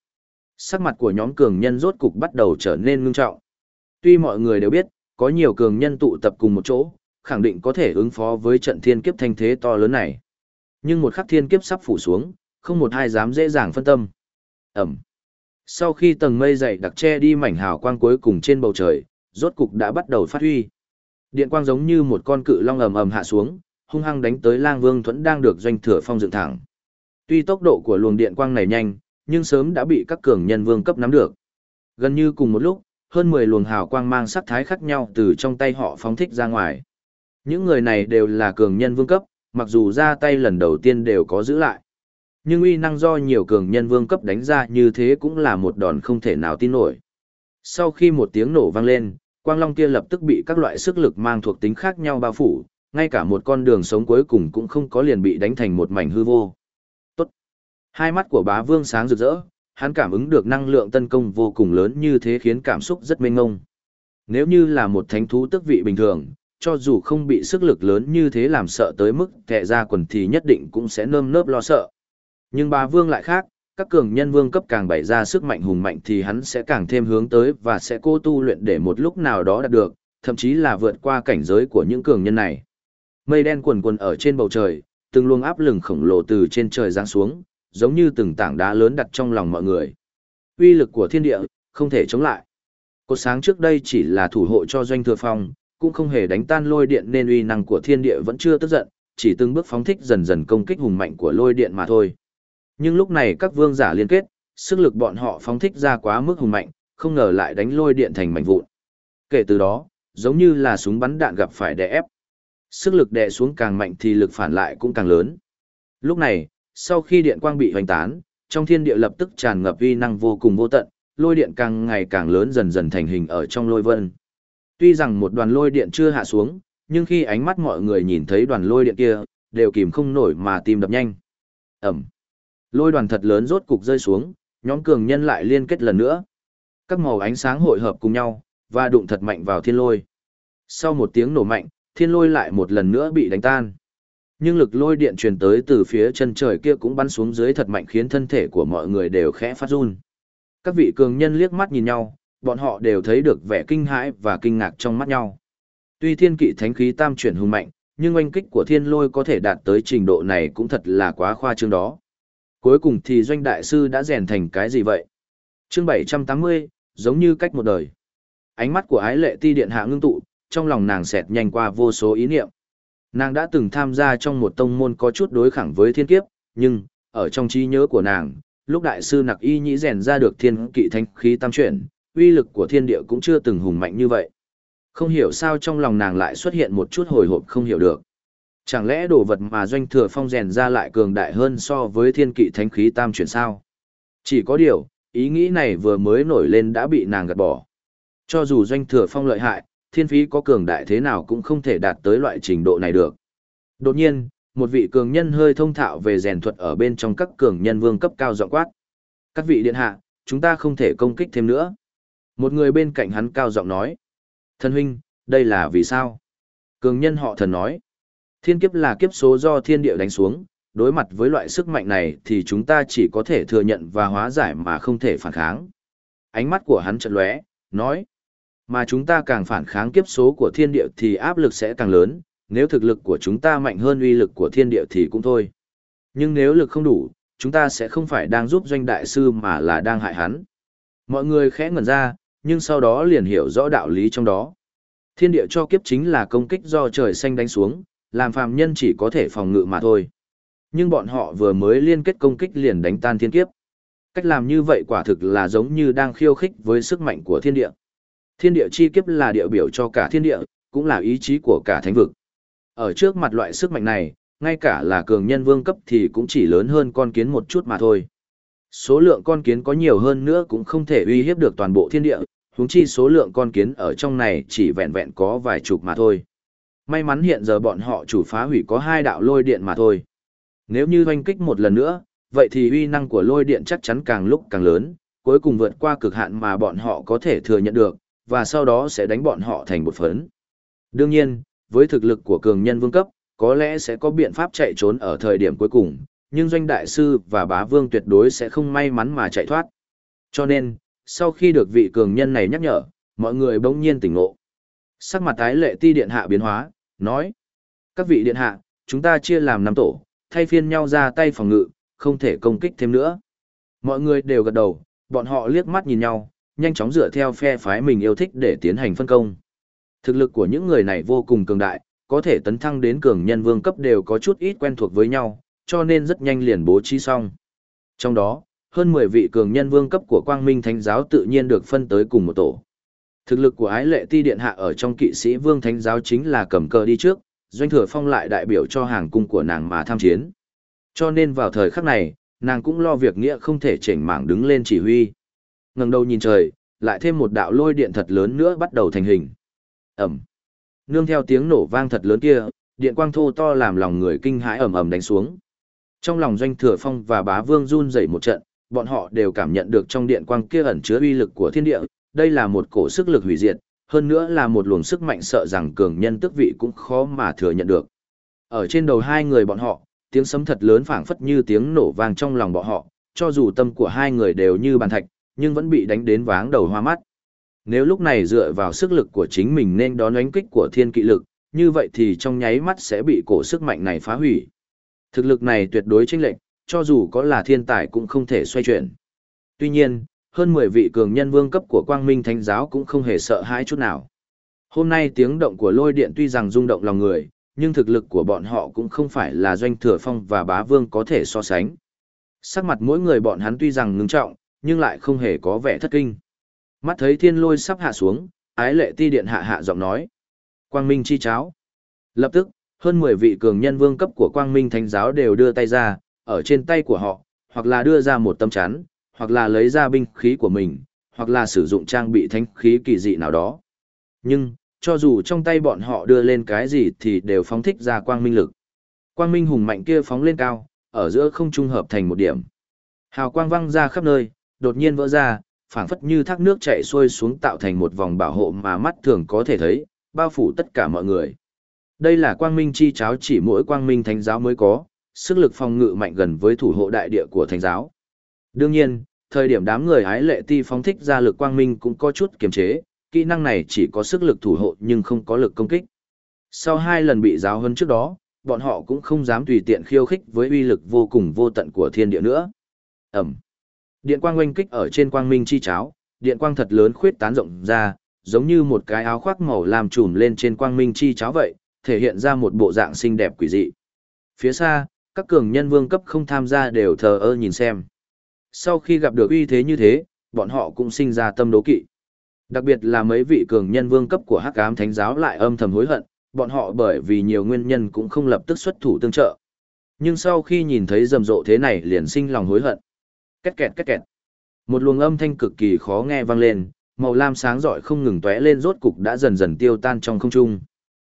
Speaker 1: Sắc mặt của nhóm cường nhân rốt cục bắt đầu trở nên ngưng trọng. Tuy mọi người đều biết, có nhiều cường nhân tụ tập cùng một chỗ, khẳng định có thể ứng phó với trận thiên kiếp thanh thế to lớn này. Nhưng một khắc thiên kiếp sắp phủ xuống, không một ai dám dễ dàng phân tâm. Ẩm. Sau khi tầng mây dày đặc che đi mảnh hào quang cuối cùng trên bầu trời, rốt cục đã bắt đầu phát huy. Điện quang giống như một con cự long ầm ầm hạ xuống, hung hăng đánh tới Lang Vương Thuẫn đang được doanh thừa phong dựng thẳng. Tuy tốc độ của luồng điện quang này nhanh, nhưng sớm đã bị các cường nhân vương cấp nắm được. Gần như cùng một lúc, hơn 10 luồng hào quang mang sắc thái khác nhau từ trong tay họ phóng thích ra ngoài. Những người này đều là cường nhân vương cấp, mặc dù ra tay lần đầu tiên đều có giữ lại. Nhưng uy năng do nhiều cường nhân vương cấp đánh ra như thế cũng là một đòn không thể nào tin nổi. Sau khi một tiếng nổ vang lên, quang long kia lập tức bị các loại sức lực mang thuộc tính khác nhau bao phủ, ngay cả một con đường sống cuối cùng cũng không có liền bị đánh thành một mảnh hư vô. Tốt. Hai mắt của bá vương sáng rực rỡ, hắn cảm ứng được năng lượng tấn công vô cùng lớn như thế khiến cảm xúc rất mênh ngông. Nếu như là một thánh thú tức vị bình thường, cho dù không bị sức lực lớn như thế làm sợ tới mức kẻ ra quần thì nhất định cũng sẽ nơm nớp lo sợ. Nhưng bà vương lại khác, các cường nhân vương cấp càng bày ra sức mạnh hùng mạnh thì hắn sẽ càng thêm hướng tới và sẽ cố tu luyện để một lúc nào đó đạt được, thậm chí là vượt qua cảnh giới của những cường nhân này. Mây đen quần quần ở trên bầu trời, từng luồng áp lực khổng lồ từ trên trời giáng xuống, giống như từng tảng đá lớn đặt trong lòng mọi người. Uy lực của thiên địa, không thể chống lại. Cột sáng trước đây chỉ là thủ hộ cho doanh thừa phong, cũng không hề đánh tan lôi điện nên uy năng của thiên địa vẫn chưa tức giận, chỉ từng bước phóng thích dần dần công kích hùng mạnh của lôi điện mà thôi. Nhưng lúc này các vương giả liên kết, sức lực bọn họ phóng thích ra quá mức hùng mạnh, không ngờ lại đánh lôi điện thành mảnh vụn. Kể từ đó, giống như là súng bắn đạn gặp phải đè ép. Sức lực đè xuống càng mạnh thì lực phản lại cũng càng lớn. Lúc này, sau khi điện quang bị hoành tán, trong thiên địa lập tức tràn ngập uy năng vô cùng vô tận, lôi điện càng ngày càng lớn dần dần thành hình ở trong lôi vân. Tuy rằng một đoàn lôi điện chưa hạ xuống, nhưng khi ánh mắt mọi người nhìn thấy đoàn lôi điện kia, đều kìm không nổi mà tim đập nhanh. Ẩm. Lôi đoàn thật lớn rốt cục rơi xuống, nhóm cường nhân lại liên kết lần nữa. Các màu ánh sáng hội hợp cùng nhau, và đụng thật mạnh vào thiên lôi. Sau một tiếng nổ mạnh, thiên lôi lại một lần nữa bị đánh tan. Nhưng lực lôi điện truyền tới từ phía chân trời kia cũng bắn xuống dưới thật mạnh khiến thân thể của mọi người đều khẽ phát run. Các vị cường nhân liếc mắt nhìn nhau, bọn họ đều thấy được vẻ kinh hãi và kinh ngạc trong mắt nhau. Tuy thiên kỵ thánh khí tam chuyển hùng mạnh, nhưng oanh kích của thiên lôi có thể đạt tới trình độ này cũng thật là quá khoa trương đó. Cuối cùng thì doanh đại sư đã rèn thành cái gì vậy? chương 780, giống như cách một đời. Ánh mắt của ái lệ ti điện hạ ngưng tụ, trong lòng nàng xẹt nhanh qua vô số ý niệm. Nàng đã từng tham gia trong một tông môn có chút đối khẳng với thiên kiếp, nhưng, ở trong trí nhớ của nàng, lúc đại sư nặc y nhĩ rèn ra được thiên kỵ thanh khí tam chuyển, uy lực của thiên địa cũng chưa từng hùng mạnh như vậy. Không hiểu sao trong lòng nàng lại xuất hiện một chút hồi hộp không hiểu được. Chẳng lẽ đồ vật mà doanh thừa phong rèn ra lại cường đại hơn so với thiên kỵ thánh khí tam chuyển sao? Chỉ có điều, ý nghĩ này vừa mới nổi lên đã bị nàng gạt bỏ. Cho dù doanh thừa phong lợi hại, thiên phí có cường đại thế nào cũng không thể đạt tới loại trình độ này được. Đột nhiên, một vị cường nhân hơi thông thạo về rèn thuật ở bên trong các cường nhân vương cấp cao giọng quát. Các vị điện hạ, chúng ta không thể công kích thêm nữa. Một người bên cạnh hắn cao giọng nói. Thân huynh, đây là vì sao? Cường nhân họ thần nói. Thiên kiếp là kiếp số do thiên địa đánh xuống, đối mặt với loại sức mạnh này thì chúng ta chỉ có thể thừa nhận và hóa giải mà không thể phản kháng. Ánh mắt của hắn chợt lóe, nói: "Mà chúng ta càng phản kháng kiếp số của thiên địa thì áp lực sẽ càng lớn, nếu thực lực của chúng ta mạnh hơn uy lực của thiên địa thì cũng thôi. Nhưng nếu lực không đủ, chúng ta sẽ không phải đang giúp doanh đại sư mà là đang hại hắn." Mọi người khẽ ngẩn ra, nhưng sau đó liền hiểu rõ đạo lý trong đó. Thiên địa cho kiếp chính là công kích do trời xanh đánh xuống, làm phàm nhân chỉ có thể phòng ngự mà thôi. Nhưng bọn họ vừa mới liên kết công kích liền đánh tan thiên kiếp. Cách làm như vậy quả thực là giống như đang khiêu khích với sức mạnh của thiên địa. Thiên địa chi kiếp là địa biểu cho cả thiên địa, cũng là ý chí của cả thánh vực. Ở trước mặt loại sức mạnh này, ngay cả là cường nhân vương cấp thì cũng chỉ lớn hơn con kiến một chút mà thôi. Số lượng con kiến có nhiều hơn nữa cũng không thể uy hiếp được toàn bộ thiên địa, huống chi số lượng con kiến ở trong này chỉ vẹn vẹn có vài chục mà thôi. May mắn hiện giờ bọn họ chủ phá hủy có hai đạo lôi điện mà thôi. Nếu như hoanh kích một lần nữa, vậy thì uy năng của lôi điện chắc chắn càng lúc càng lớn, cuối cùng vượt qua cực hạn mà bọn họ có thể thừa nhận được, và sau đó sẽ đánh bọn họ thành một phấn. Đương nhiên, với thực lực của cường nhân vương cấp, có lẽ sẽ có biện pháp chạy trốn ở thời điểm cuối cùng, nhưng doanh đại sư và bá vương tuyệt đối sẽ không may mắn mà chạy thoát. Cho nên, sau khi được vị cường nhân này nhắc nhở, mọi người bỗng nhiên tỉnh ngộ. Sắc mặt tái lệ ti điện hạ biến hóa, nói. Các vị điện hạ, chúng ta chia làm năm tổ, thay phiên nhau ra tay phòng ngự, không thể công kích thêm nữa. Mọi người đều gật đầu, bọn họ liếc mắt nhìn nhau, nhanh chóng dựa theo phe phái mình yêu thích để tiến hành phân công. Thực lực của những người này vô cùng cường đại, có thể tấn thăng đến cường nhân vương cấp đều có chút ít quen thuộc với nhau, cho nên rất nhanh liền bố trí xong. Trong đó, hơn 10 vị cường nhân vương cấp của Quang Minh Thánh giáo tự nhiên được phân tới cùng một tổ. Thực lực của ái lệ ti điện hạ ở trong kỵ sĩ vương thánh giáo chính là cầm cờ đi trước, doanh thừa phong lại đại biểu cho hàng cung của nàng mà tham chiến. Cho nên vào thời khắc này, nàng cũng lo việc nghĩa không thể chỉnh mảng đứng lên chỉ huy ngẩng đầu nhìn trời, lại thêm một đạo lôi điện thật lớn nữa bắt đầu thành hình. ầm, Nương theo tiếng nổ vang thật lớn kia, điện quang thô to làm lòng người kinh hãi ầm ầm đánh xuống. Trong lòng doanh thừa phong và bá vương run rẩy một trận, bọn họ đều cảm nhận được trong điện quang kia ẩn chứa uy lực của thiên địa, đây là một cổ sức lực hủy diệt, hơn nữa là một luồng sức mạnh sợ rằng cường nhân tức vị cũng khó mà thừa nhận được. Ở trên đầu hai người bọn họ, tiếng sấm thật lớn phảng phất như tiếng nổ vang trong lòng bọn họ, cho dù tâm của hai người đều như bàn thạch, nhưng vẫn bị đánh đến váng đầu hoa mắt. Nếu lúc này dựa vào sức lực của chính mình nên đón đánh kích của thiên kỵ lực, như vậy thì trong nháy mắt sẽ bị cổ sức mạnh này phá hủy. Thực lực này tuyệt đối chênh lệch, cho dù có là thiên tài cũng không thể xoay chuyển. Tuy nhiên, hơn 10 vị cường nhân vương cấp của Quang Minh Thánh giáo cũng không hề sợ hãi chút nào. Hôm nay tiếng động của lôi điện tuy rằng rung động lòng người, nhưng thực lực của bọn họ cũng không phải là doanh thừa phong và bá vương có thể so sánh. Sắc mặt mỗi người bọn hắn tuy rằng ngưng trọng, nhưng lại không hề có vẻ thất kinh. Mắt thấy thiên lôi sắp hạ xuống, ái lệ ti điện hạ hạ giọng nói. Quang Minh chi cháo. Lập tức, hơn 10 vị cường nhân vương cấp của Quang Minh Thánh giáo đều đưa tay ra, ở trên tay của họ, hoặc là đưa ra một tâm chắn, hoặc là lấy ra binh khí của mình, hoặc là sử dụng trang bị thánh khí kỳ dị nào đó. Nhưng, cho dù trong tay bọn họ đưa lên cái gì thì đều phóng thích ra quang minh lực. Quang minh hùng mạnh kia phóng lên cao, ở giữa không trung hợp thành một điểm. Hào quang văng ra khắp nơi, đột nhiên vỡ ra, phảng phất như thác nước chảy xuôi xuống tạo thành một vòng bảo hộ mà mắt thường có thể thấy, bao phủ tất cả mọi người. Đây là quang minh chi cháo chỉ mỗi quang minh thánh giáo mới có, sức lực phòng ngự mạnh gần với thủ hộ đại địa của thánh giáo. Đương nhiên, thời điểm đám người ái lệ ti phóng thích ra lực quang minh cũng có chút kiềm chế, kỹ năng này chỉ có sức lực thủ hộ nhưng không có lực công kích. Sau hai lần bị giáo hơn trước đó, bọn họ cũng không dám tùy tiện khiêu khích với uy lực vô cùng vô tận của thiên địa nữa. Ẩm. Điện quang oanh kích ở trên quang minh chi cháo, điện quang thật lớn khuyết tán rộng ra, giống như một cái áo khoác màu làm trùm lên trên quang minh chi cháo vậy, thể hiện ra một bộ dạng xinh đẹp quỷ dị. Phía xa, các cường nhân vương cấp không tham gia đều thờ ơ nhìn xem. Sau khi gặp được uy thế như thế, bọn họ cũng sinh ra tâm đố kỵ. Đặc biệt là mấy vị cường nhân vương cấp của Hắc Ám Thánh giáo lại âm thầm hối hận, bọn họ bởi vì nhiều nguyên nhân cũng không lập tức xuất thủ tương trợ. Nhưng sau khi nhìn thấy rầm rộ thế này liền sinh lòng hối hận. Két kẹt két kẹt. Một luồng âm thanh cực kỳ khó nghe vang lên, màu lam sáng rọi không ngừng tóe lên rốt cục đã dần dần tiêu tan trong không trung.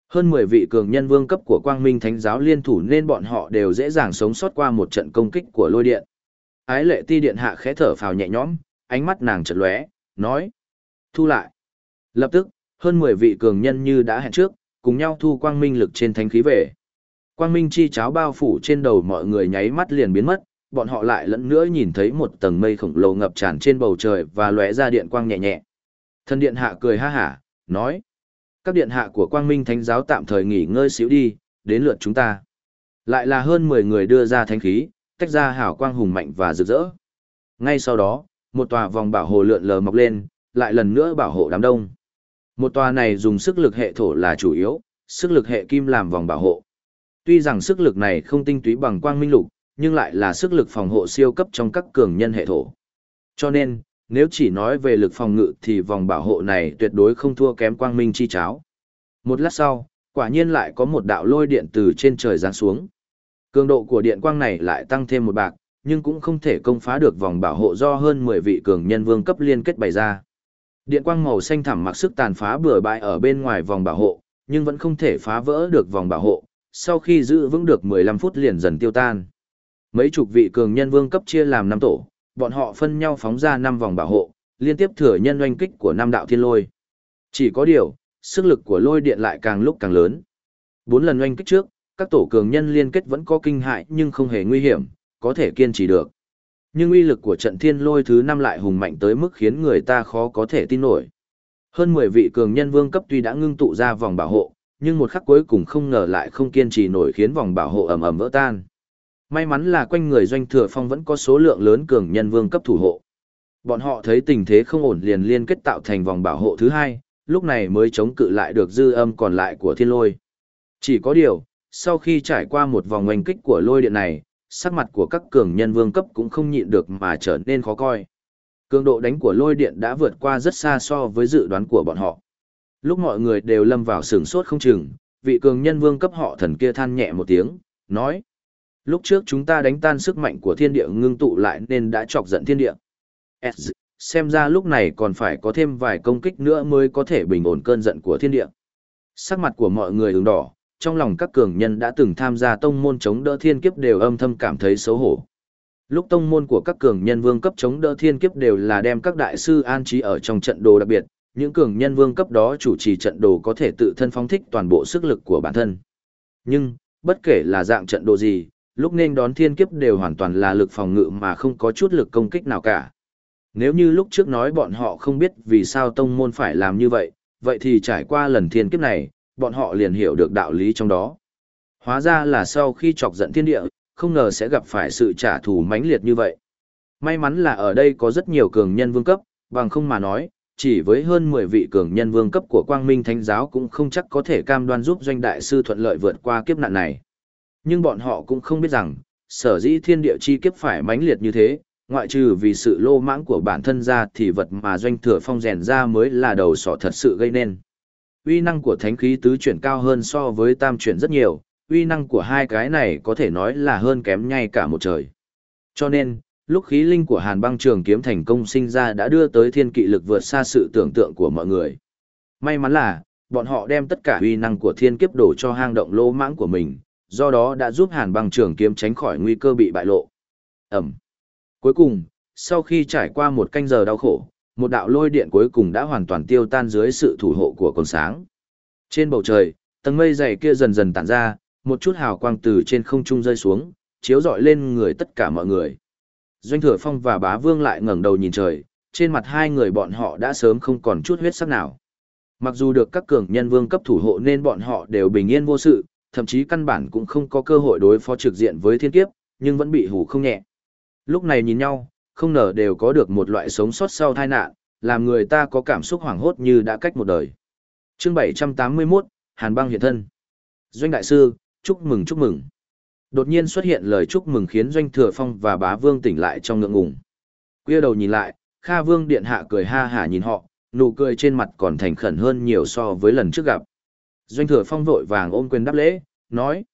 Speaker 1: Hơn 10 vị cường nhân vương cấp của Quang Minh Thánh giáo liên thủ nên bọn họ đều dễ dàng sống sót qua một trận công kích của lôi điện. Ái lệ ti điện hạ khẽ thở phào nhẹ nhõm, ánh mắt nàng chợt lóe, nói: "Thu lại." Lập tức, hơn 10 vị cường nhân như đã hẹn trước, cùng nhau thu quang minh lực trên thánh khí về. Quang minh chi cháo bao phủ trên đầu mọi người nháy mắt liền biến mất, bọn họ lại lẫn nữa nhìn thấy một tầng mây khổng lồ ngập tràn trên bầu trời và lóe ra điện quang nhẹ nhẹ. Thân điện hạ cười ha hả, nói: "Các điện hạ của Quang Minh Thánh giáo tạm thời nghỉ ngơi xíu đi, đến lượt chúng ta." Lại là hơn 10 người đưa ra thánh khí, tách ra hào quang hùng mạnh và rực rỡ. Ngay sau đó, một tòa vòng bảo hộ lượn lờ mọc lên, lại lần nữa bảo hộ đám đông. Một tòa này dùng sức lực hệ thổ là chủ yếu, sức lực hệ kim làm vòng bảo hộ. Tuy rằng sức lực này không tinh túy bằng quang minh lục, nhưng lại là sức lực phòng hộ siêu cấp trong các cường nhân hệ thổ. Cho nên, nếu chỉ nói về lực phòng ngự thì vòng bảo hộ này tuyệt đối không thua kém quang minh chi cháo. Một lát sau, quả nhiên lại có một đạo lôi điện từ trên trời giáng xuống. Cường độ của điện quang này lại tăng thêm một bạc, nhưng cũng không thể công phá được vòng bảo hộ do hơn 10 vị cường nhân vương cấp liên kết bày ra. Điện quang màu xanh thẳm mặc sức tàn phá bừa bãi ở bên ngoài vòng bảo hộ, nhưng vẫn không thể phá vỡ được vòng bảo hộ, sau khi giữ vững được 15 phút liền dần tiêu tan. Mấy chục vị cường nhân vương cấp chia làm năm tổ, bọn họ phân nhau phóng ra năm vòng bảo hộ, liên tiếp thừa nhân oanh kích của năm đạo thiên lôi. Chỉ có điều, sức lực của lôi điện lại càng lúc càng lớn. Bốn lần oanh kích trước, các tổ cường nhân liên kết vẫn có kinh hại nhưng không hề nguy hiểm, có thể kiên trì được. Nhưng uy lực của trận thiên lôi thứ năm lại hùng mạnh tới mức khiến người ta khó có thể tin nổi. Hơn 10 vị cường nhân vương cấp tuy đã ngưng tụ ra vòng bảo hộ, nhưng một khắc cuối cùng không ngờ lại không kiên trì nổi khiến vòng bảo hộ ầm ầm vỡ tan. May mắn là quanh người doanh thừa phong vẫn có số lượng lớn cường nhân vương cấp thủ hộ. Bọn họ thấy tình thế không ổn liền liên kết tạo thành vòng bảo hộ thứ hai, lúc này mới chống cự lại được dư âm còn lại của thiên lôi. Chỉ có điều, sau khi trải qua một vòng oanh kích của lôi điện này, sắc mặt của các cường nhân vương cấp cũng không nhịn được mà trở nên khó coi. Cường độ đánh của lôi điện đã vượt qua rất xa so với dự đoán của bọn họ. Lúc mọi người đều lâm vào sửng sốt không chừng, vị cường nhân vương cấp họ thần kia than nhẹ một tiếng, nói. Lúc trước chúng ta đánh tan sức mạnh của thiên địa ngưng tụ lại nên đã chọc giận thiên địa. S, xem ra lúc này còn phải có thêm vài công kích nữa mới có thể bình ổn cơn giận của thiên địa. Sắc mặt của mọi người ửng đỏ, trong lòng các cường nhân đã từng tham gia tông môn chống đỡ thiên kiếp đều âm thầm cảm thấy xấu hổ. Lúc tông môn của các cường nhân vương cấp chống đỡ thiên kiếp đều là đem các đại sư an trí ở trong trận đồ đặc biệt, những cường nhân vương cấp đó chủ trì trận đồ có thể tự thân phóng thích toàn bộ sức lực của bản thân. Nhưng, bất kể là dạng trận đồ gì, lúc nên đón thiên kiếp đều hoàn toàn là lực phòng ngự mà không có chút lực công kích nào cả. Nếu như lúc trước nói bọn họ không biết vì sao tông môn phải làm như vậy, vậy thì trải qua lần thiên kiếp này, bọn họ liền hiểu được đạo lý trong đó. Hóa ra là sau khi chọc giận thiên địa, không ngờ sẽ gặp phải sự trả thù mãnh liệt như vậy. May mắn là ở đây có rất nhiều cường nhân vương cấp, bằng không mà nói, chỉ với hơn 10 vị cường nhân vương cấp của Quang Minh Thánh giáo cũng không chắc có thể cam đoan giúp doanh đại sư thuận lợi vượt qua kiếp nạn này. Nhưng bọn họ cũng không biết rằng, sở dĩ thiên địa chi kiếp phải mãnh liệt như thế, ngoại trừ vì sự lô mãng của bản thân ra thì vật mà doanh thừa phong rèn ra mới là đầu sỏ thật sự gây nên. Uy năng của thánh khí tứ chuyển cao hơn so với tam chuyển rất nhiều, uy năng của hai cái này có thể nói là hơn kém ngay cả một trời. Cho nên, lúc khí linh của hàn băng trường kiếm thành công sinh ra đã đưa tới thiên kỵ lực vượt xa sự tưởng tượng của mọi người. May mắn là, bọn họ đem tất cả uy năng của thiên kiếp đổ cho hang động lô mãng của mình, do đó đã giúp hàn băng trường kiếm tránh khỏi nguy cơ bị bại lộ. Ẩm. Cuối cùng, sau khi trải qua một canh giờ đau khổ, một đạo lôi điện cuối cùng đã hoàn toàn tiêu tan dưới sự thủ hộ của con sáng. Trên bầu trời, tầng mây dày kia dần dần tản ra, một chút hào quang từ trên không trung rơi xuống, chiếu rọi lên người tất cả mọi người. Doanh Thừa Phong và Bá Vương lại ngẩng đầu nhìn trời, trên mặt hai người bọn họ đã sớm không còn chút huyết sắc nào. Mặc dù được các cường nhân vương cấp thủ hộ nên bọn họ đều bình yên vô sự, thậm chí căn bản cũng không có cơ hội đối phó trực diện với thiên kiếp, nhưng vẫn bị hủ không nhẹ. Lúc này nhìn nhau, không ngờ đều có được một loại sống sót sau tai nạn, làm người ta có cảm xúc hoảng hốt như đã cách một đời. Chương 781, Hàn băng hiện thân. Doanh đại sư, chúc mừng chúc mừng. Đột nhiên xuất hiện lời chúc mừng khiến Doanh Thừa Phong và Bá Vương tỉnh lại trong ngượng ngùng. Quay đầu nhìn lại, Kha Vương điện hạ cười ha hả nhìn họ, nụ cười trên mặt còn thành khẩn hơn nhiều so với lần trước gặp. Doanh Thừa Phong vội vàng ôm quyền đáp lễ, nói: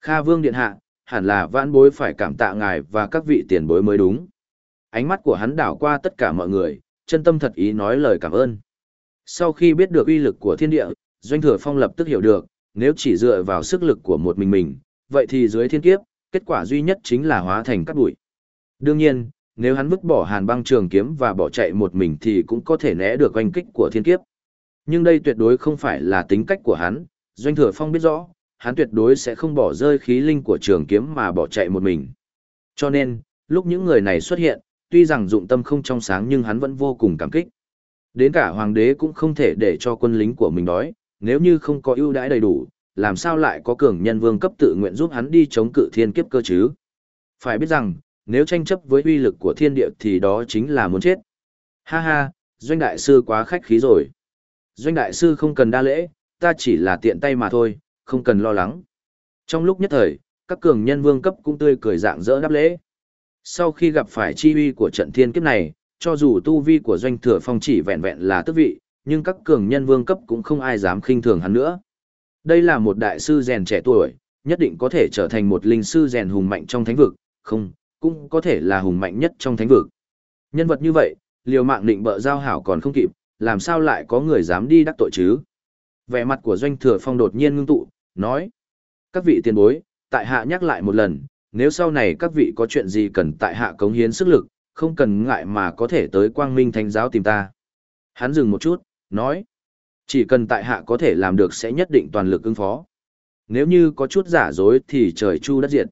Speaker 1: "Kha Vương điện hạ, hẳn là vãn bối phải cảm tạ ngài và các vị tiền bối mới đúng. Ánh mắt của hắn đảo qua tất cả mọi người, chân tâm thật ý nói lời cảm ơn. Sau khi biết được uy lực của thiên địa, Doanh Thừa Phong lập tức hiểu được, nếu chỉ dựa vào sức lực của một mình mình, vậy thì dưới thiên kiếp, kết quả duy nhất chính là hóa thành cát bụi. Đương nhiên, nếu hắn vứt bỏ hàn băng trường kiếm và bỏ chạy một mình thì cũng có thể né được oanh kích của thiên kiếp. Nhưng đây tuyệt đối không phải là tính cách của hắn, Doanh Thừa Phong biết rõ, hắn tuyệt đối sẽ không bỏ rơi khí linh của trường kiếm mà bỏ chạy một mình. Cho nên, lúc những người này xuất hiện, tuy rằng dụng tâm không trong sáng nhưng hắn vẫn vô cùng cảm kích. Đến cả hoàng đế cũng không thể để cho quân lính của mình đói, nếu như không có ưu đãi đầy đủ, làm sao lại có cường nhân vương cấp tự nguyện giúp hắn đi chống cự thiên kiếp cơ chứ? Phải biết rằng, nếu tranh chấp với uy lực của thiên địa thì đó chính là muốn chết. Ha ha, doanh đại sư quá khách khí rồi. Doanh đại sư không cần đa lễ, ta chỉ là tiện tay mà thôi, không cần lo lắng. Trong lúc nhất thời, các cường nhân vương cấp cũng tươi cười dạng dỡ đáp lễ. Sau khi gặp phải chi uy của trận thiên kiếp này, cho dù tu vi của doanh thừa phong chỉ vẹn vẹn là tước vị, nhưng các cường nhân vương cấp cũng không ai dám khinh thường hắn nữa. Đây là một đại sư rèn trẻ tuổi, nhất định có thể trở thành một linh sư rèn hùng mạnh trong thánh vực, không, cũng có thể là hùng mạnh nhất trong thánh vực. Nhân vật như vậy, liều mạng định bợ giao hảo còn không kịp, làm sao lại có người dám đi đắc tội chứ? Vẻ mặt của doanh thừa phong đột nhiên ngưng tụ, nói. Các vị tiền bối, tại hạ nhắc lại một lần, nếu sau này các vị có chuyện gì cần tại hạ cống hiến sức lực, không cần ngại mà có thể tới quang minh thánh giáo tìm ta. Hắn dừng một chút, nói. Chỉ cần tại hạ có thể làm được sẽ nhất định toàn lực ứng phó. Nếu như có chút giả dối thì trời chu đất diệt.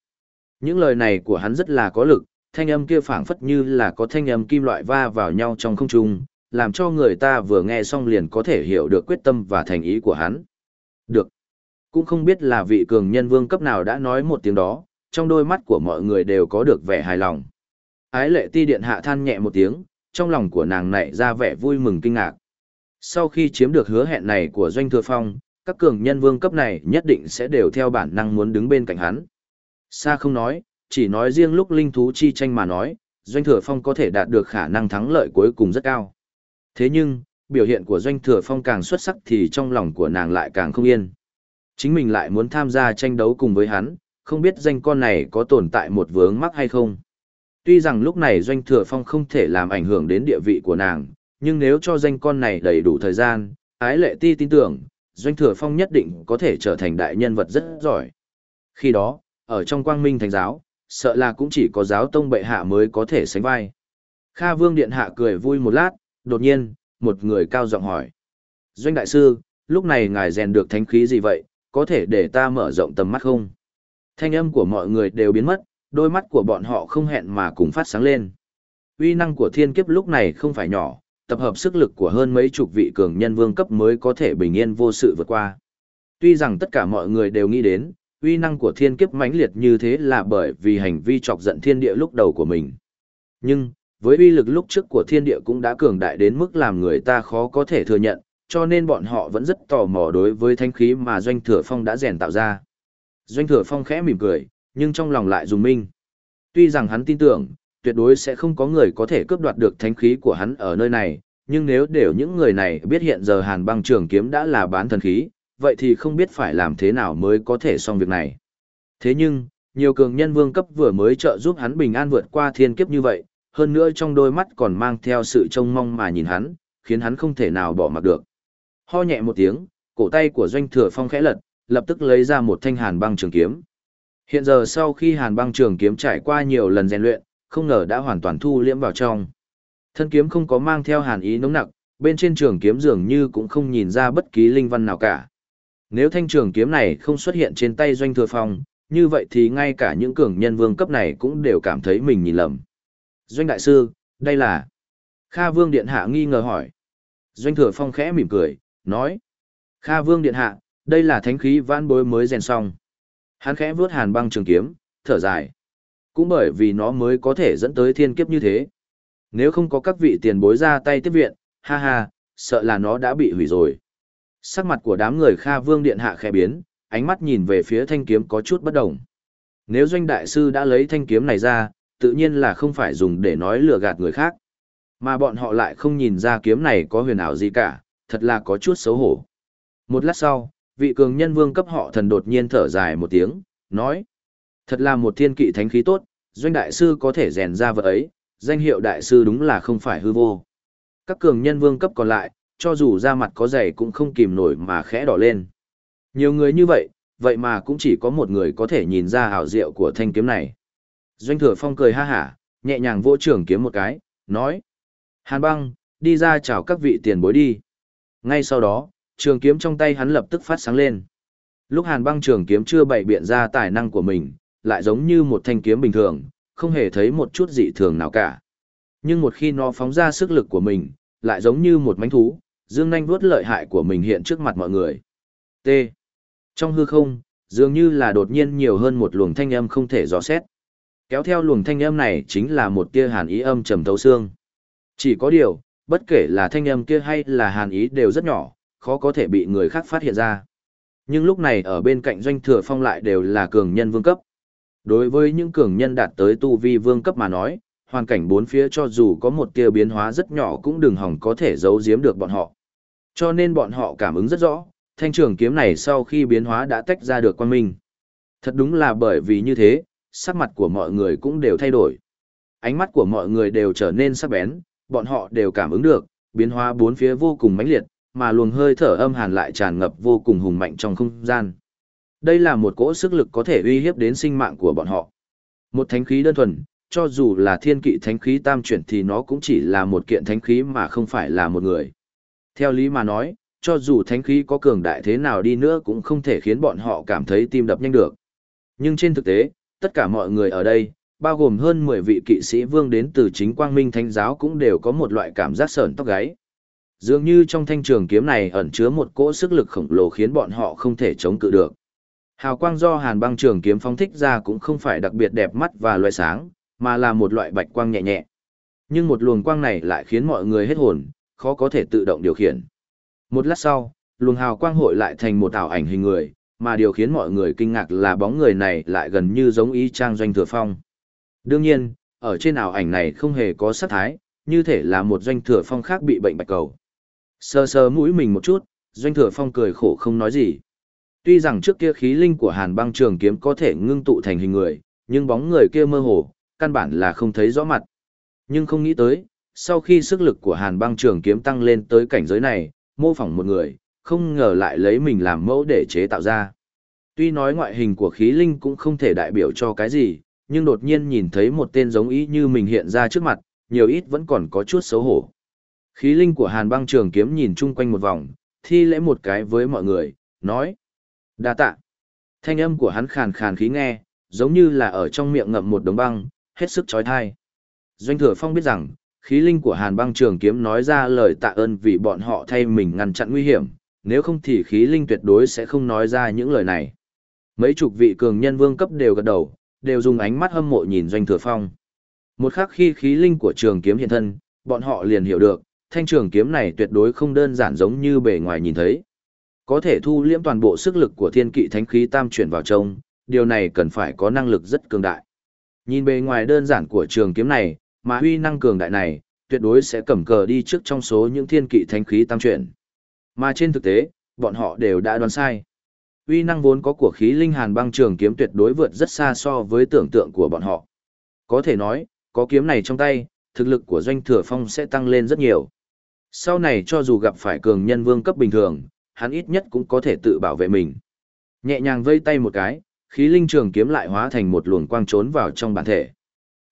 Speaker 1: Những lời này của hắn rất là có lực, thanh âm kia phảng phất như là có thanh âm kim loại va vào nhau trong không trung, làm cho người ta vừa nghe xong liền có thể hiểu được quyết tâm và thành ý của hắn. Được. Cũng không biết là vị cường nhân vương cấp nào đã nói một tiếng đó, trong đôi mắt của mọi người đều có được vẻ hài lòng. Ái lệ ti điện hạ than nhẹ một tiếng, trong lòng của nàng nảy ra vẻ vui mừng kinh ngạc. Sau khi chiếm được hứa hẹn này của Doanh Thừa Phong, các cường nhân vương cấp này nhất định sẽ đều theo bản năng muốn đứng bên cạnh hắn. Sa không nói, chỉ nói riêng lúc linh thú chi tranh mà nói, Doanh Thừa Phong có thể đạt được khả năng thắng lợi cuối cùng rất cao. Thế nhưng, biểu hiện của Doanh Thừa Phong càng xuất sắc thì trong lòng của nàng lại càng không yên. Chính mình lại muốn tham gia tranh đấu cùng với hắn, không biết danh con này có tồn tại một vướng mắc hay không. Tuy rằng lúc này Doanh Thừa Phong không thể làm ảnh hưởng đến địa vị của nàng, nhưng nếu cho danh con này đầy đủ thời gian, ái lệ ti tin tưởng, Doanh Thừa Phong nhất định có thể trở thành đại nhân vật rất giỏi. Khi đó, ở trong quang minh thánh giáo, sợ là cũng chỉ có giáo tông bệ hạ mới có thể sánh vai. Kha Vương Điện Hạ cười vui một lát, đột nhiên, một người cao giọng hỏi. Doanh Đại Sư, lúc này ngài rèn được thánh khí gì vậy, có thể để ta mở rộng tầm mắt không? Thanh âm của mọi người đều biến mất, đôi mắt của bọn họ không hẹn mà cùng phát sáng lên. Uy năng của thiên kiếp lúc này không phải nhỏ, tập hợp sức lực của hơn mấy chục vị cường nhân vương cấp mới có thể bình yên vô sự vượt qua. Tuy rằng tất cả mọi người đều nghĩ đến, uy năng của thiên kiếp mãnh liệt như thế là bởi vì hành vi chọc giận thiên địa lúc đầu của mình. Nhưng, với uy lực lúc trước của thiên địa cũng đã cường đại đến mức làm người ta khó có thể thừa nhận, cho nên bọn họ vẫn rất tò mò đối với thanh khí mà Doanh Thừa Phong đã rèn tạo ra. Doanh Thừa Phong khẽ mỉm cười, nhưng trong lòng lại dùng minh. Tuy rằng hắn tin tưởng, tuyệt đối sẽ không có người có thể cướp đoạt được thanh khí của hắn ở nơi này, nhưng nếu đều những người này biết hiện giờ Hàn băng trường kiếm đã là bán thần khí, vậy thì không biết phải làm thế nào mới có thể xong việc này. Thế nhưng, nhiều cường nhân vương cấp vừa mới trợ giúp hắn bình an vượt qua thiên kiếp như vậy, hơn nữa trong đôi mắt còn mang theo sự trông mong mà nhìn hắn, khiến hắn không thể nào bỏ mặc được. Ho nhẹ một tiếng, cổ tay của doanh thừa phong khẽ lật, lập tức lấy ra một thanh hàn băng trường kiếm. Hiện giờ sau khi hàn băng trường kiếm trải qua nhiều lần rèn luyện, không ngờ đã hoàn toàn thu liễm vào trong. Thân kiếm không có mang theo hàn ý nóng nặc, bên trên trường kiếm dường như cũng không nhìn ra bất kỳ linh văn nào cả. Nếu thanh trường kiếm này không xuất hiện trên tay doanh thừa phong, như vậy thì ngay cả những cường nhân vương cấp này cũng đều cảm thấy mình nhìn lầm. Doanh đại sư, đây là... Kha vương điện hạ nghi ngờ hỏi. Doanh thừa phong khẽ mỉm cười, nói. Kha vương điện hạ, đây là thánh khí vãn bối mới rèn xong. Hắn khẽ vướt hàn băng trường kiếm, thở dài. Cũng bởi vì nó mới có thể dẫn tới thiên kiếp như thế. Nếu không có các vị tiền bối ra tay tiếp viện, ha ha, sợ là nó đã bị hủy rồi. Sắc mặt của đám người Kha Vương Điện hạ khẽ biến, ánh mắt nhìn về phía thanh kiếm có chút bất đồng. Nếu doanh đại sư đã lấy thanh kiếm này ra, tự nhiên là không phải dùng để nói lừa gạt người khác. Mà bọn họ lại không nhìn ra kiếm này có huyền ảo gì cả, thật là có chút xấu hổ. Một lát sau, vị cường nhân vương cấp họ thần đột nhiên thở dài một tiếng, nói. Thật là một thiên kỵ thánh khí tốt, doanh đại sư có thể rèn ra vật ấy, danh hiệu đại sư đúng là không phải hư vô. Các cường nhân vương cấp còn lại, cho dù da mặt có dày cũng không kìm nổi mà khẽ đỏ lên. Nhiều người như vậy, vậy mà cũng chỉ có một người có thể nhìn ra hảo diệu của thanh kiếm này. Doanh thừa phong cười ha hả, nhẹ nhàng vỗ trường kiếm một cái, nói. Hàn băng, đi ra chào các vị tiền bối đi. Ngay sau đó, trường kiếm trong tay hắn lập tức phát sáng lên. Lúc hàn băng trường kiếm chưa bày biện ra tài năng của mình, lại giống như một thanh kiếm bình thường, không hề thấy một chút dị thường nào cả. Nhưng một khi nó phóng ra sức lực của mình, lại giống như một mánh thú, dương nanh vuốt lợi hại của mình hiện trước mặt mọi người. T. Trong hư không, dường như là đột nhiên nhiều hơn một luồng thanh âm không thể dò xét. Kéo theo luồng thanh âm này chính là một tia hàn ý âm trầm thấu xương. Chỉ có điều, bất kể là thanh âm kia hay là hàn ý đều rất nhỏ, khó có thể bị người khác phát hiện ra. Nhưng lúc này ở bên cạnh doanh thừa phong lại đều là cường nhân vương cấp. Đối với những cường nhân đạt tới tu vi vương cấp mà nói, hoàn cảnh bốn phía cho dù có một tia biến hóa rất nhỏ cũng đừng hỏng có thể giấu giếm được bọn họ. Cho nên bọn họ cảm ứng rất rõ, thanh trường kiếm này sau khi biến hóa đã tách ra được quan minh. Thật đúng là bởi vì như thế, sắc mặt của mọi người cũng đều thay đổi. Ánh mắt của mọi người đều trở nên sắc bén, bọn họ đều cảm ứng được, biến hóa bốn phía vô cùng mãnh liệt, mà luồng hơi thở âm hàn lại tràn ngập vô cùng hùng mạnh trong không gian. Đây là một cỗ sức lực có thể uy hiếp đến sinh mạng của bọn họ. Một thánh khí đơn thuần, cho dù là thiên kỵ thánh khí tam chuyển thì nó cũng chỉ là một kiện thánh khí mà không phải là một người. Theo lý mà nói, cho dù thánh khí có cường đại thế nào đi nữa cũng không thể khiến bọn họ cảm thấy tim đập nhanh được. Nhưng trên thực tế, tất cả mọi người ở đây, bao gồm hơn 10 vị kỵ sĩ vương đến từ chính quang minh thánh giáo cũng đều có một loại cảm giác sờn tóc gáy. Dường như trong thanh trường kiếm này ẩn chứa một cỗ sức lực khổng lồ khiến bọn họ không thể chống cự được. Hào quang do hàn băng trường kiếm phóng thích ra cũng không phải đặc biệt đẹp mắt và loại sáng, mà là một loại bạch quang nhẹ nhẹ. Nhưng một luồng quang này lại khiến mọi người hết hồn, khó có thể tự động điều khiển. Một lát sau, luồng hào quang hội lại thành một ảo ảnh hình người, mà điều khiến mọi người kinh ngạc là bóng người này lại gần như giống y trang doanh thừa phong. Đương nhiên, ở trên ảo ảnh này không hề có sắc thái, như thể là một doanh thừa phong khác bị bệnh bạch cầu. Sơ sơ mũi mình một chút, doanh thừa phong cười khổ không nói gì. Tuy rằng trước kia khí linh của hàn băng trường kiếm có thể ngưng tụ thành hình người, nhưng bóng người kia mơ hồ, căn bản là không thấy rõ mặt. Nhưng không nghĩ tới, sau khi sức lực của hàn băng trường kiếm tăng lên tới cảnh giới này, mô phỏng một người, không ngờ lại lấy mình làm mẫu để chế tạo ra. Tuy nói ngoại hình của khí linh cũng không thể đại biểu cho cái gì, nhưng đột nhiên nhìn thấy một tên giống ý như mình hiện ra trước mặt, nhiều ít vẫn còn có chút xấu hổ. Khí linh của hàn băng trường kiếm nhìn chung quanh một vòng, thi lễ một cái với mọi người, nói. đa tạ. Thanh âm của hắn khàn khàn khí nghe, giống như là ở trong miệng ngậm một đống băng, hết sức trói thai. Doanh thừa phong biết rằng, khí linh của hàn băng trường kiếm nói ra lời tạ ơn vì bọn họ thay mình ngăn chặn nguy hiểm, nếu không thì khí linh tuyệt đối sẽ không nói ra những lời này. Mấy chục vị cường nhân vương cấp đều gật đầu, đều dùng ánh mắt hâm mộ nhìn doanh thừa phong. Một khắc khi khí linh của trường kiếm hiện thân, bọn họ liền hiểu được, thanh trường kiếm này tuyệt đối không đơn giản giống như bề ngoài nhìn thấy. Có thể thu liễm toàn bộ sức lực của thiên kỵ thánh khí tam chuyển vào trông, điều này cần phải có năng lực rất cường đại. Nhìn bề ngoài đơn giản của trường kiếm này, mà huy năng cường đại này, tuyệt đối sẽ cầm cờ đi trước trong số những thiên kỵ thánh khí tam chuyển. Mà trên thực tế, bọn họ đều đã đoán sai. Uy năng vốn có của khí linh hàn băng trường kiếm tuyệt đối vượt rất xa so với tưởng tượng của bọn họ. Có thể nói, có kiếm này trong tay, thực lực của doanh thừa phong sẽ tăng lên rất nhiều. Sau này cho dù gặp phải cường nhân vương cấp bình thường, hắn ít nhất cũng có thể tự bảo vệ mình. Nhẹ nhàng vây tay một cái, khí linh trường kiếm lại hóa thành một luồng quang trốn vào trong bản thể.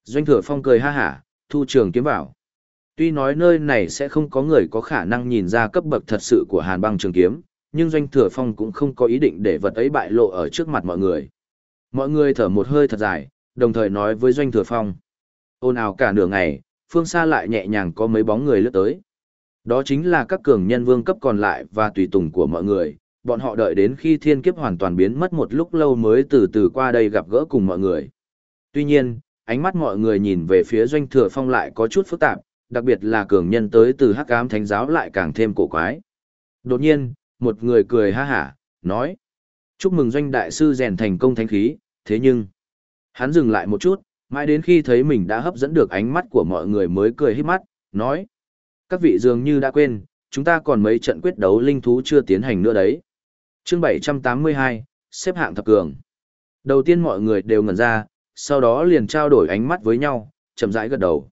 Speaker 1: Doanh thừa phong cười ha hả, thu trường kiếm vào. Tuy nói nơi này sẽ không có người có khả năng nhìn ra cấp bậc thật sự của hàn băng trường kiếm, nhưng doanh thừa phong cũng không có ý định để vật ấy bại lộ ở trước mặt mọi người. Mọi người thở một hơi thật dài, đồng thời nói với doanh thừa phong. Ôn ào cả nửa ngày, phương xa lại nhẹ nhàng có mấy bóng người lướt tới. Đó chính là các cường nhân vương cấp còn lại và tùy tùng của mọi người, bọn họ đợi đến khi thiên kiếp hoàn toàn biến mất một lúc lâu mới từ từ qua đây gặp gỡ cùng mọi người. Tuy nhiên, ánh mắt mọi người nhìn về phía doanh thừa phong lại có chút phức tạp, đặc biệt là cường nhân tới từ hắc ám thánh giáo lại càng thêm cổ quái. Đột nhiên, một người cười ha hả, nói. Chúc mừng doanh đại sư rèn thành công thánh khí, thế nhưng... Hắn dừng lại một chút, mãi đến khi thấy mình đã hấp dẫn được ánh mắt của mọi người mới cười hít mắt, nói. Các vị dường như đã quên, chúng ta còn mấy trận quyết đấu linh thú chưa tiến hành nữa đấy. Chương 782, xếp hạng thập cường. Đầu tiên mọi người đều ngẩn ra, sau đó liền trao đổi ánh mắt với nhau, chậm rãi gật đầu.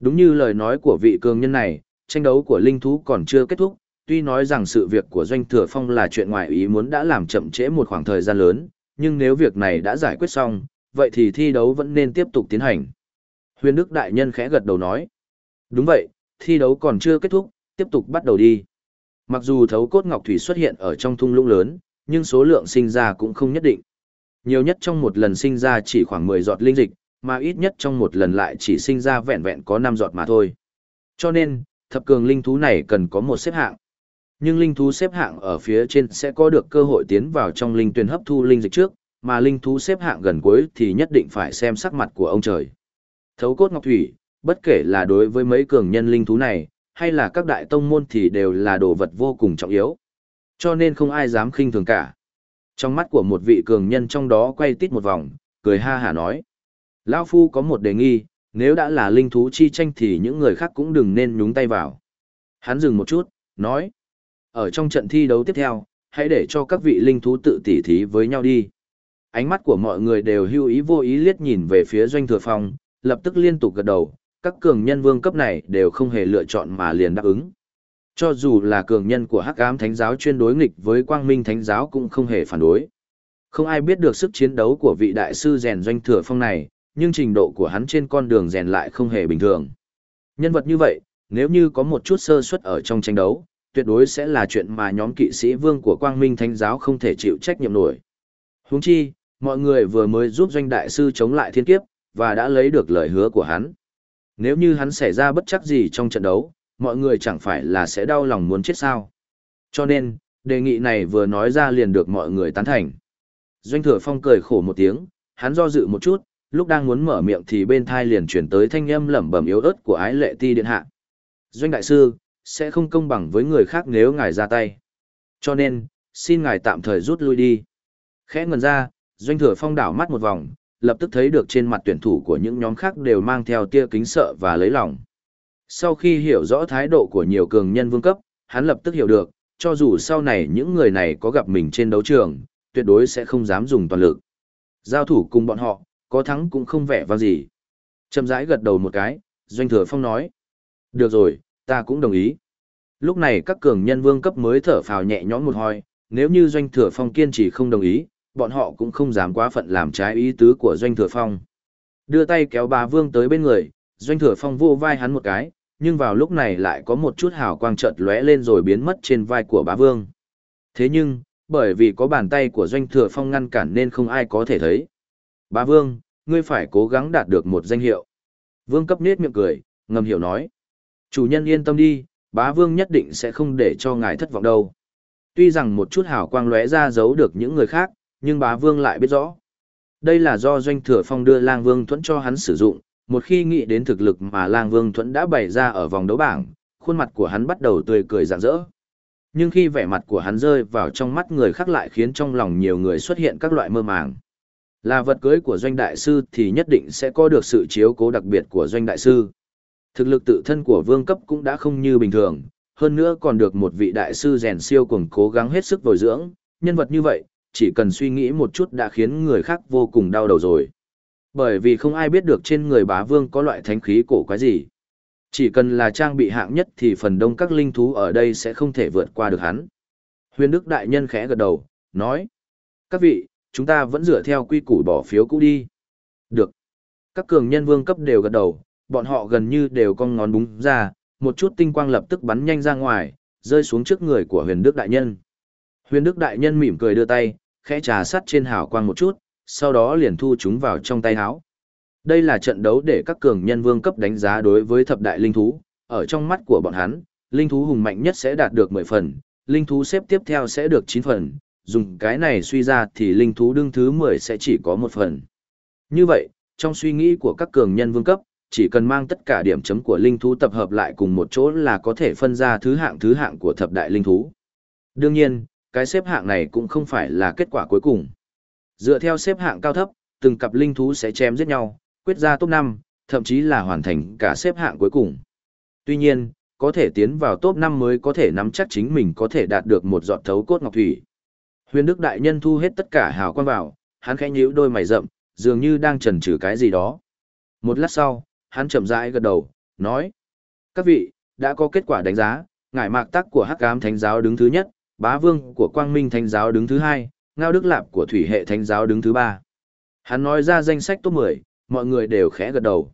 Speaker 1: Đúng như lời nói của vị cường nhân này, tranh đấu của linh thú còn chưa kết thúc, tuy nói rằng sự việc của Doanh Thừa Phong là chuyện ngoài ý muốn đã làm chậm trễ một khoảng thời gian lớn, nhưng nếu việc này đã giải quyết xong, vậy thì thi đấu vẫn nên tiếp tục tiến hành. Huyền Đức Đại Nhân khẽ gật đầu nói. Đúng vậy, thi đấu còn chưa kết thúc, tiếp tục bắt đầu đi. Mặc dù thấu cốt ngọc thủy xuất hiện ở trong thung lũng lớn, nhưng số lượng sinh ra cũng không nhất định. Nhiều nhất trong một lần sinh ra chỉ khoảng 10 giọt linh dịch, mà ít nhất trong một lần lại chỉ sinh ra vẹn vẹn có 5 giọt mà thôi. Cho nên, thập cường linh thú này cần có một xếp hạng. Nhưng linh thú xếp hạng ở phía trên sẽ có được cơ hội tiến vào trong linh tuyển hấp thu linh dịch trước, mà linh thú xếp hạng gần cuối thì nhất định phải xem sắc mặt của ông trời. Thấu cốt ngọc thủy, bất kể là đối với mấy cường nhân linh thú này, hay là các đại tông môn thì đều là đồ vật vô cùng trọng yếu. Cho nên không ai dám khinh thường cả. Trong mắt của một vị cường nhân trong đó quay tít một vòng, cười ha hả nói. Lao Phu có một đề nghi, nếu đã là linh thú chi tranh thì những người khác cũng đừng nên nhúng tay vào. Hắn dừng một chút, nói. Ở trong trận thi đấu tiếp theo, hãy để cho các vị linh thú tự tỉ thí với nhau đi. Ánh mắt của mọi người đều hưu ý vô ý liếc nhìn về phía doanh thừa phong, lập tức liên tục gật đầu, các cường nhân vương cấp này đều không hề lựa chọn mà liền đáp ứng. Cho dù là cường nhân của Hắc Ám Thánh giáo chuyên đối nghịch với Quang Minh Thánh giáo cũng không hề phản đối. Không ai biết được sức chiến đấu của vị đại sư rèn doanh thừa phong này, nhưng trình độ của hắn trên con đường rèn lại không hề bình thường. Nhân vật như vậy, nếu như có một chút sơ suất ở trong tranh đấu, tuyệt đối sẽ là chuyện mà nhóm kỵ sĩ vương của Quang Minh Thánh giáo không thể chịu trách nhiệm nổi. Huống chi, mọi người vừa mới giúp doanh đại sư chống lại thiên kiếp, và đã lấy được lời hứa của hắn. Nếu như hắn xảy ra bất chắc gì trong trận đấu, mọi người chẳng phải là sẽ đau lòng muốn chết sao. Cho nên, đề nghị này vừa nói ra liền được mọi người tán thành. Doanh thừa phong cười khổ một tiếng, hắn do dự một chút, lúc đang muốn mở miệng thì bên thai liền chuyển tới thanh âm lẩm bẩm yếu ớt của ái lệ ti điện hạ. Doanh đại sư, sẽ không công bằng với người khác nếu ngài ra tay. Cho nên, xin ngài tạm thời rút lui đi. Khẽ ngần ra, doanh thừa phong đảo mắt một vòng, lập tức thấy được trên mặt tuyển thủ của những nhóm khác đều mang theo tia kính sợ và lấy lòng. Sau khi hiểu rõ thái độ của nhiều cường nhân vương cấp, hắn lập tức hiểu được, cho dù sau này những người này có gặp mình trên đấu trường, tuyệt đối sẽ không dám dùng toàn lực. Giao thủ cùng bọn họ, có thắng cũng không vẻ vang gì. Châm rãi gật đầu một cái, Doanh Thừa Phong nói. Được rồi, ta cũng đồng ý. Lúc này các cường nhân vương cấp mới thở phào nhẹ nhõm một hồi, nếu như Doanh Thừa Phong kiên trì không đồng ý, bọn họ cũng không dám quá phận làm trái ý tứ của Doanh Thừa Phong. Đưa tay kéo bà Vương tới bên người, Doanh Thừa Phong vô vai hắn một cái, nhưng vào lúc này lại có một chút hào quang chợt lóe lên rồi biến mất trên vai của bá Vương. Thế nhưng, bởi vì có bàn tay của Doanh Thừa Phong ngăn cản nên không ai có thể thấy. Bá Vương, ngươi phải cố gắng đạt được một danh hiệu. Vương cấp nết miệng cười, ngầm hiểu nói. Chủ nhân yên tâm đi, bá Vương nhất định sẽ không để cho ngài thất vọng đâu. Tuy rằng một chút hào quang lóe ra giấu được những người khác, nhưng bá Vương lại biết rõ. Đây là do Doanh Thừa Phong đưa lang Vương thuẫn cho hắn sử dụng, một khi nghĩ đến thực lực mà lang Vương thuẫn đã bày ra ở vòng đấu bảng, khuôn mặt của hắn bắt đầu tươi cười rạng rỡ. Nhưng khi vẻ mặt của hắn rơi vào trong mắt người khác lại khiến trong lòng nhiều người xuất hiện các loại mơ màng. Là vật cưới của doanh đại sư thì nhất định sẽ có được sự chiếu cố đặc biệt của doanh đại sư. Thực lực tự thân của vương cấp cũng đã không như bình thường, hơn nữa còn được một vị đại sư rèn siêu cùng cố gắng hết sức bồi dưỡng, nhân vật như vậy, chỉ cần suy nghĩ một chút đã khiến người khác vô cùng đau đầu rồi. Bởi vì không ai biết được trên người bá vương có loại thánh khí cổ quái gì. Chỉ cần là trang bị hạng nhất thì phần đông các linh thú ở đây sẽ không thể vượt qua được hắn. Huyền Đức Đại Nhân khẽ gật đầu, nói. Các vị, chúng ta vẫn dựa theo quy củ bỏ phiếu cũ đi. Được. Các cường nhân vương cấp đều gật đầu, bọn họ gần như đều cong ngón búng ra, một chút tinh quang lập tức bắn nhanh ra ngoài, rơi xuống trước người của huyền đức đại nhân. Huyền đức đại nhân mỉm cười đưa tay, khẽ trà sắt trên hào quang một chút, sau đó liền thu chúng vào trong tay háo. Đây là trận đấu để các cường nhân vương cấp đánh giá đối với thập đại linh thú, ở trong mắt của bọn hắn, linh thú hùng mạnh nhất sẽ đạt được 10 phần, linh thú xếp tiếp theo sẽ được 9 phần, dùng cái này suy ra thì linh thú đương thứ 10 sẽ chỉ có một phần. Như vậy, trong suy nghĩ của các cường nhân vương cấp, chỉ cần mang tất cả điểm chấm của linh thú tập hợp lại cùng một chỗ là có thể phân ra thứ hạng thứ hạng của thập đại linh thú. Đương nhiên, cái xếp hạng này cũng không phải là kết quả cuối cùng. Dựa theo xếp hạng cao thấp, từng cặp linh thú sẽ chém giết nhau, quyết ra top 5, thậm chí là hoàn thành cả xếp hạng cuối cùng. Tuy nhiên, có thể tiến vào top 5 mới có thể nắm chắc chính mình có thể đạt được một giọt thấu cốt ngọc thủy. Huyền Đức Đại Nhân thu hết tất cả hào quang vào, hắn khẽ nhíu đôi mày rậm, dường như đang chần chừ cái gì đó. Một lát sau, hắn chậm rãi gật đầu, nói. Các vị, đã có kết quả đánh giá, ngải mạc tắc của Hắc Ám Thánh Giáo đứng thứ nhất, bá vương của Quang Minh Thánh Giáo đứng thứ hai, ngao đức lạp của Thủy Hệ Thánh Giáo đứng thứ ba. Hắn nói ra danh sách top 10, mọi người đều khẽ gật đầu.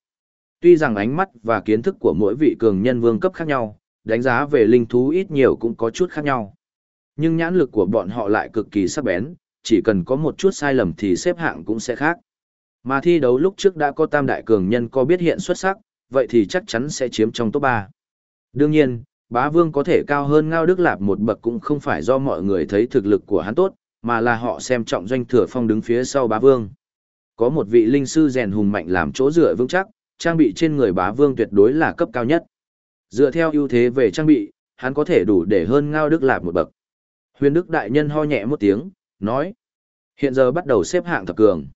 Speaker 1: Tuy rằng ánh mắt và kiến thức của mỗi vị cường nhân vương cấp khác nhau, đánh giá về linh thú ít nhiều cũng có chút khác nhau. Nhưng nhãn lực của bọn họ lại cực kỳ sắc bén, chỉ cần có một chút sai lầm thì xếp hạng cũng sẽ khác. Mà thi đấu lúc trước đã có tam đại cường nhân có biết hiện xuất sắc, vậy thì chắc chắn sẽ chiếm trong top 3. Đương nhiên, bá vương có thể cao hơn Ngao Đức Lạp một bậc cũng không phải do mọi người thấy thực lực của hắn tốt, mà là họ xem trọng doanh thừa phong đứng phía sau bá vương. Có một vị linh sư rèn hùng mạnh làm chỗ dựa vững chắc, trang bị trên người bá vương tuyệt đối là cấp cao nhất. Dựa theo ưu thế về trang bị, hắn có thể đủ để hơn Ngao Đức Lạp một bậc. Huyền Đức Đại Nhân ho nhẹ một tiếng, nói. Hiện giờ bắt đầu xếp hạng thập cường.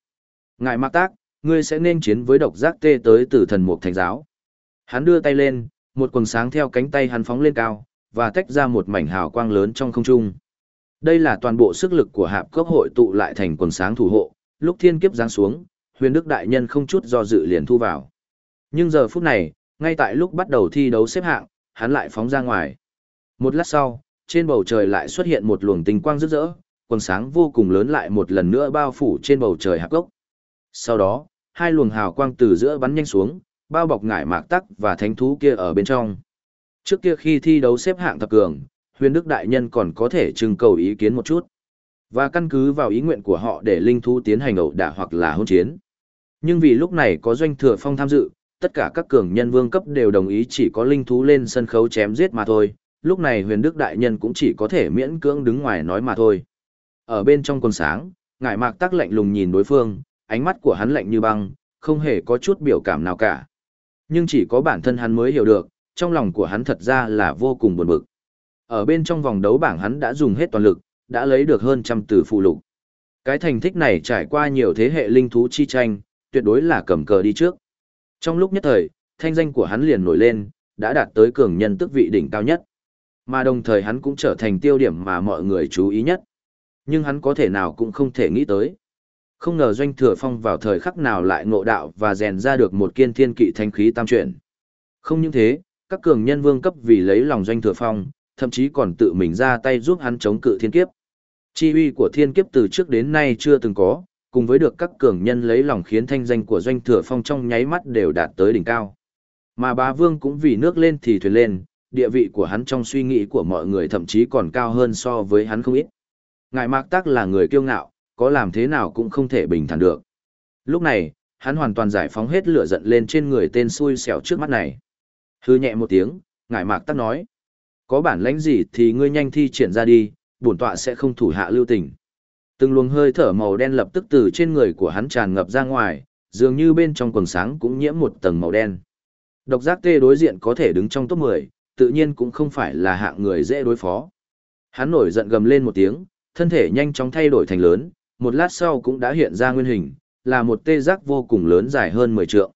Speaker 1: Ngài Mạc Tác, ngươi sẽ nên chiến với độc giác tê tới từ thần mục thành giáo. Hắn đưa tay lên, một quần sáng theo cánh tay hắn phóng lên cao, và tách ra một mảnh hào quang lớn trong không trung. Đây là toàn bộ sức lực của hạp cốc hội tụ lại thành quần sáng thủ hộ, lúc thiên kiếp giáng xuống, huyền đức đại nhân không chút do dự liền thu vào. Nhưng giờ phút này, ngay tại lúc bắt đầu thi đấu xếp hạng, hắn lại phóng ra ngoài. Một lát sau, trên bầu trời lại xuất hiện một luồng tinh quang rực rỡ, quần sáng vô cùng lớn lại một lần nữa bao phủ trên bầu trời hạp gốc. Sau đó, hai luồng hào quang từ giữa bắn nhanh xuống, bao bọc ngải mạc tắc và thánh thú kia ở bên trong. Trước kia khi thi đấu xếp hạng thập cường, huyền đức đại nhân còn có thể trưng cầu ý kiến một chút. Và căn cứ vào ý nguyện của họ để linh thú tiến hành ẩu đả hoặc là hôn chiến. Nhưng vì lúc này có doanh thừa phong tham dự, tất cả các cường nhân vương cấp đều đồng ý chỉ có linh thú lên sân khấu chém giết mà thôi, lúc này huyền đức đại nhân cũng chỉ có thể miễn cưỡng đứng ngoài nói mà thôi. Ở bên trong quần sáng, ngải mạc tắc lạnh lùng nhìn đối phương, ánh mắt của hắn lạnh như băng, không hề có chút biểu cảm nào cả. Nhưng chỉ có bản thân hắn mới hiểu được, trong lòng của hắn thật ra là vô cùng buồn bực. Ở bên trong vòng đấu bảng hắn đã dùng hết toàn lực, đã lấy được hơn trăm từ phụ lục. Cái thành tích này trải qua nhiều thế hệ linh thú chi tranh, tuyệt đối là cầm cờ đi trước. Trong lúc nhất thời, thanh danh của hắn liền nổi lên, đã đạt tới cường nhân tức vị đỉnh cao nhất. Mà đồng thời hắn cũng trở thành tiêu điểm mà mọi người chú ý nhất. Nhưng hắn có thể nào cũng không thể nghĩ tới. Không ngờ doanh thừa phong vào thời khắc nào lại ngộ đạo và rèn ra được một kiên thiên kỵ thanh khí tam chuyển. Không những thế, các cường nhân vương cấp vì lấy lòng doanh thừa phong, thậm chí còn tự mình ra tay giúp hắn chống cự thiên kiếp. Chi uy của thiên kiếp từ trước đến nay chưa từng có, cùng với được các cường nhân lấy lòng khiến thanh danh của doanh thừa phong trong nháy mắt đều đạt tới đỉnh cao. Mà bá vương cũng vì nước lên thì thuyền lên, địa vị của hắn trong suy nghĩ của mọi người thậm chí còn cao hơn so với hắn không ít. Ngài Mạc Tắc là người kiêu ngạo, có làm thế nào cũng không thể bình thản được. Lúc này, hắn hoàn toàn giải phóng hết lửa giận lên trên người tên xui xẻo trước mắt này. Hư nhẹ một tiếng, Ngài Mạc Tắc nói. Có bản lãnh gì thì ngươi nhanh thi triển ra đi, bổn tọa sẽ không thủ hạ lưu tình. Từng luồng hơi thở màu đen lập tức từ trên người của hắn tràn ngập ra ngoài, dường như bên trong quần sáng cũng nhiễm một tầng màu đen. Độc giác tê đối diện có thể đứng trong top 10, tự nhiên cũng không phải là hạng người dễ đối phó. Hắn nổi giận gầm lên một tiếng, thân thể nhanh chóng thay đổi thành lớn, một lát sau cũng đã hiện ra nguyên hình, là một tê giác vô cùng lớn dài hơn 10 trượng.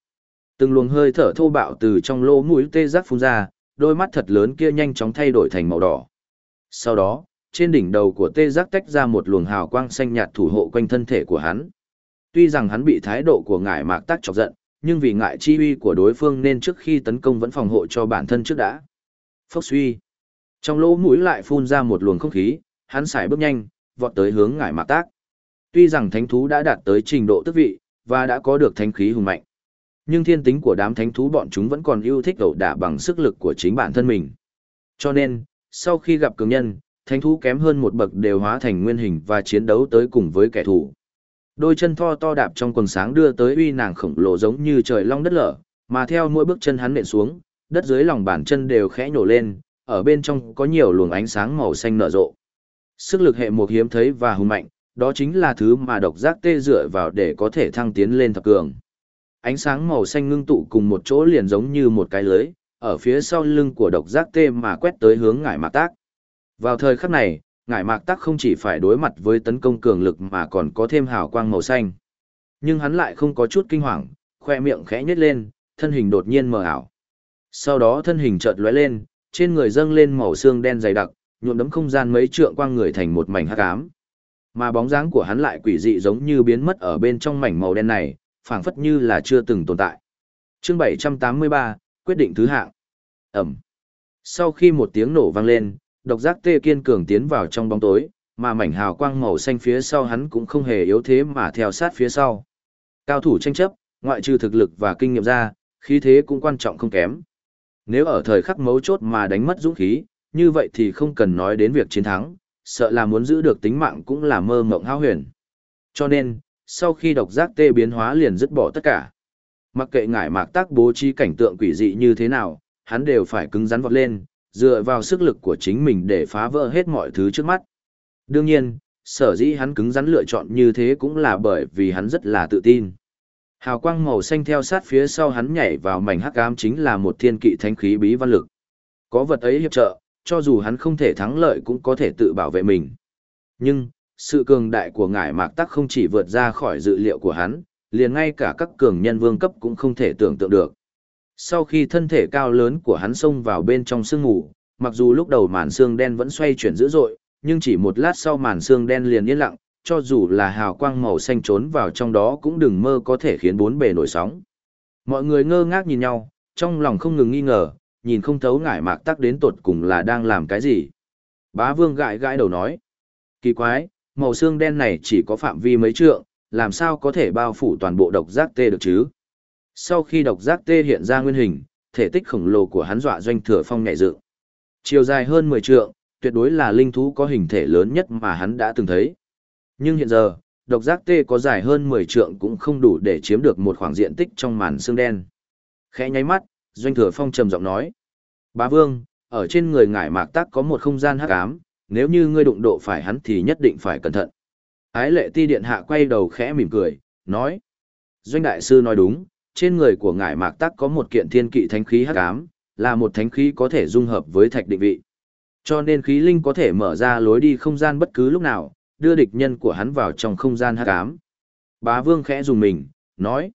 Speaker 1: Từng luồng hơi thở thô bạo từ trong lỗ mũi tê giác phun ra, đôi mắt thật lớn kia nhanh chóng thay đổi thành màu đỏ. Sau đó, trên đỉnh đầu của tê giác tách ra một luồng hào quang xanh nhạt thủ hộ quanh thân thể của hắn. Tuy rằng hắn bị thái độ của ngải mạc tác chọc giận, nhưng vì ngại chi uy của đối phương nên trước khi tấn công vẫn phòng hộ cho bản thân trước đã. Phốc suy. Trong lỗ mũi lại phun ra một luồng không khí, hắn xài bước nhanh, vọt tới hướng ngải mạc tác. Tuy rằng thánh thú đã đạt tới trình độ tức vị, và đã có được thánh khí hùng mạnh. Nhưng thiên tính của đám thánh thú bọn chúng vẫn còn yêu thích ẩu đả bằng sức lực của chính bản thân mình. Cho nên, sau khi gặp cường nhân, thánh thú kém hơn một bậc đều hóa thành nguyên hình và chiến đấu tới cùng với kẻ thù. Đôi chân to to đạp trong quần sáng đưa tới uy nàng khổng lồ giống như trời long đất lở, mà theo mỗi bước chân hắn nện xuống, đất dưới lòng bàn chân đều khẽ nhổ lên, ở bên trong có nhiều luồng ánh sáng màu xanh nở rộ. Sức lực hệ một hiếm thấy và hùng mạnh, đó chính là thứ mà độc giác tê dựa vào để có thể thăng tiến lên thập cường. Ánh sáng màu xanh ngưng tụ cùng một chỗ liền giống như một cái lưới, ở phía sau lưng của độc giác tê mà quét tới hướng ngải mạc tác. Vào thời khắc này, ngải mạc tác không chỉ phải đối mặt với tấn công cường lực mà còn có thêm hào quang màu xanh. Nhưng hắn lại không có chút kinh hoàng, khoe miệng khẽ nhếch lên, thân hình đột nhiên mờ ảo. Sau đó thân hình chợt lóe lên, trên người dâng lên màu xương đen dày đặc, nhuộm đấm không gian mấy trượng quang người thành một mảnh hắc ám. Mà bóng dáng của hắn lại quỷ dị giống như biến mất ở bên trong mảnh màu đen này, phảng phất như là chưa từng tồn tại. Chương 783, quyết định thứ hạng. ầm! Sau khi một tiếng nổ vang lên, độc giác tê kiên cường tiến vào trong bóng tối, mà mảnh hào quang màu xanh phía sau hắn cũng không hề yếu thế mà theo sát phía sau. Cao thủ tranh chấp, ngoại trừ thực lực và kinh nghiệm ra, khí thế cũng quan trọng không kém. Nếu ở thời khắc mấu chốt mà đánh mất dũng khí, như vậy thì không cần nói đến việc chiến thắng, sợ là muốn giữ được tính mạng cũng là mơ mộng hao huyền. Cho nên, sau khi độc giác tê biến hóa liền dứt bỏ tất cả. Mặc kệ ngải mạc tác bố trí cảnh tượng quỷ dị như thế nào, hắn đều phải cứng rắn vọt lên, dựa vào sức lực của chính mình để phá vỡ hết mọi thứ trước mắt. Đương nhiên, sở dĩ hắn cứng rắn lựa chọn như thế cũng là bởi vì hắn rất là tự tin. Hào quang màu xanh theo sát phía sau hắn nhảy vào mảnh hắc ám chính là một thiên kỵ thánh khí bí văn lực. Có vật ấy hiệp trợ, cho dù hắn không thể thắng lợi cũng có thể tự bảo vệ mình. Nhưng, sự cường đại của ngải mạc tắc không chỉ vượt ra khỏi dự liệu của hắn, liền ngay cả các cường nhân vương cấp cũng không thể tưởng tượng được. Sau khi thân thể cao lớn của hắn xông vào bên trong sương ngủ, mặc dù lúc đầu màn xương đen vẫn xoay chuyển dữ dội, nhưng chỉ một lát sau màn xương đen liền yên lặng, cho dù là hào quang màu xanh trốn vào trong đó cũng đừng mơ có thể khiến bốn bề nổi sóng. Mọi người ngơ ngác nhìn nhau, trong lòng không ngừng nghi ngờ, nhìn không thấu ngải mạc tắc đến tột cùng là đang làm cái gì. Bá vương gãi gãi đầu nói. Kỳ quái, màu xương đen này chỉ có phạm vi mấy trượng, làm sao có thể bao phủ toàn bộ độc giác tê được chứ? Sau khi độc giác tê hiện ra nguyên hình, thể tích khổng lồ của hắn dọa doanh thừa phong nhẹ dự. Chiều dài hơn 10 trượng, tuyệt đối là linh thú có hình thể lớn nhất mà hắn đã từng thấy. Nhưng hiện giờ, độc giác tê có dài hơn 10 trượng cũng không đủ để chiếm được một khoảng diện tích trong màn xương đen. Khẽ nháy mắt, doanh thừa phong trầm giọng nói. Bá vương, ở trên người ngải mạc tác có một không gian hắc ám, nếu như ngươi đụng độ phải hắn thì nhất định phải cẩn thận. Ái lệ ti điện hạ quay đầu khẽ mỉm cười, nói. Doanh đại sư nói đúng, trên người của ngải mạc tác có một kiện thiên kỵ thánh khí hắc ám, là một thánh khí có thể dung hợp với thạch định vị. Cho nên khí linh có thể mở ra lối đi không gian bất cứ lúc nào, đưa địch nhân của hắn vào trong không gian hát cám. Bá vương khẽ dùng mình, nói.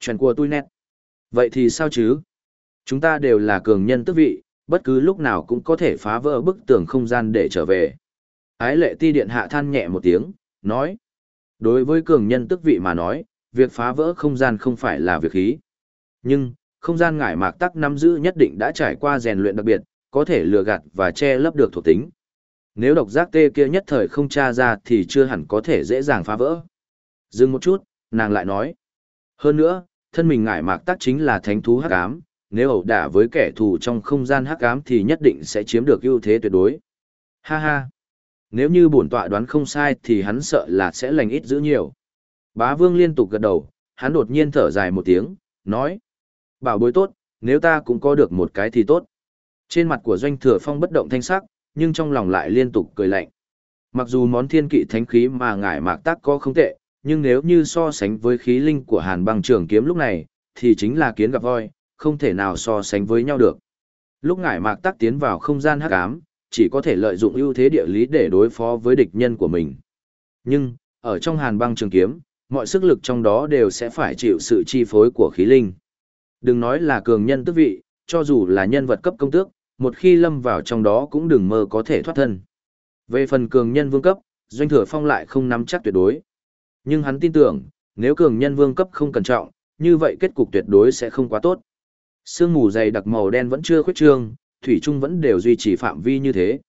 Speaker 1: Chuyện của tôi nét. Vậy thì sao chứ? Chúng ta đều là cường nhân tức vị, bất cứ lúc nào cũng có thể phá vỡ bức tường không gian để trở về. Ái lệ ti điện hạ than nhẹ một tiếng, nói. Đối với cường nhân tức vị mà nói, việc phá vỡ không gian không phải là việc khí. Nhưng, không gian ngải mạc tắc nắm giữ nhất định đã trải qua rèn luyện đặc biệt, có thể lừa gạt và che lấp được thuộc tính. Nếu độc giác tê kia nhất thời không tra ra thì chưa hẳn có thể dễ dàng phá vỡ. Dừng một chút, nàng lại nói. Hơn nữa, thân mình ngải mạc tắc chính là thánh thú hắc ám, nếu ẩu đả với kẻ thù trong không gian hắc ám thì nhất định sẽ chiếm được ưu thế tuyệt đối. Ha ha. Nếu như bổn tọa đoán không sai thì hắn sợ là sẽ lành ít giữ nhiều. Bá vương liên tục gật đầu, hắn đột nhiên thở dài một tiếng, nói. Bảo bối tốt, nếu ta cũng có được một cái thì tốt. Trên mặt của doanh thừa phong bất động thanh sắc, nhưng trong lòng lại liên tục cười lạnh. Mặc dù món thiên kỵ thánh khí mà ngải mạc tác có không tệ, nhưng nếu như so sánh với khí linh của hàn băng trường kiếm lúc này, thì chính là kiến gặp voi, không thể nào so sánh với nhau được. Lúc ngải mạc tác tiến vào không gian hắc ám, chỉ có thể lợi dụng ưu thế địa lý để đối phó với địch nhân của mình. Nhưng, ở trong hàn băng trường kiếm, mọi sức lực trong đó đều sẽ phải chịu sự chi phối của khí linh. Đừng nói là cường nhân tước vị, cho dù là nhân vật cấp công tước, một khi lâm vào trong đó cũng đừng mơ có thể thoát thân. Về phần cường nhân vương cấp, doanh thừa phong lại không nắm chắc tuyệt đối. Nhưng hắn tin tưởng, nếu cường nhân vương cấp không cẩn trọng, như vậy kết cục tuyệt đối sẽ không quá tốt. Sương mù dày đặc màu đen vẫn chưa khuyết trương, thủy trung vẫn đều duy trì phạm vi như thế.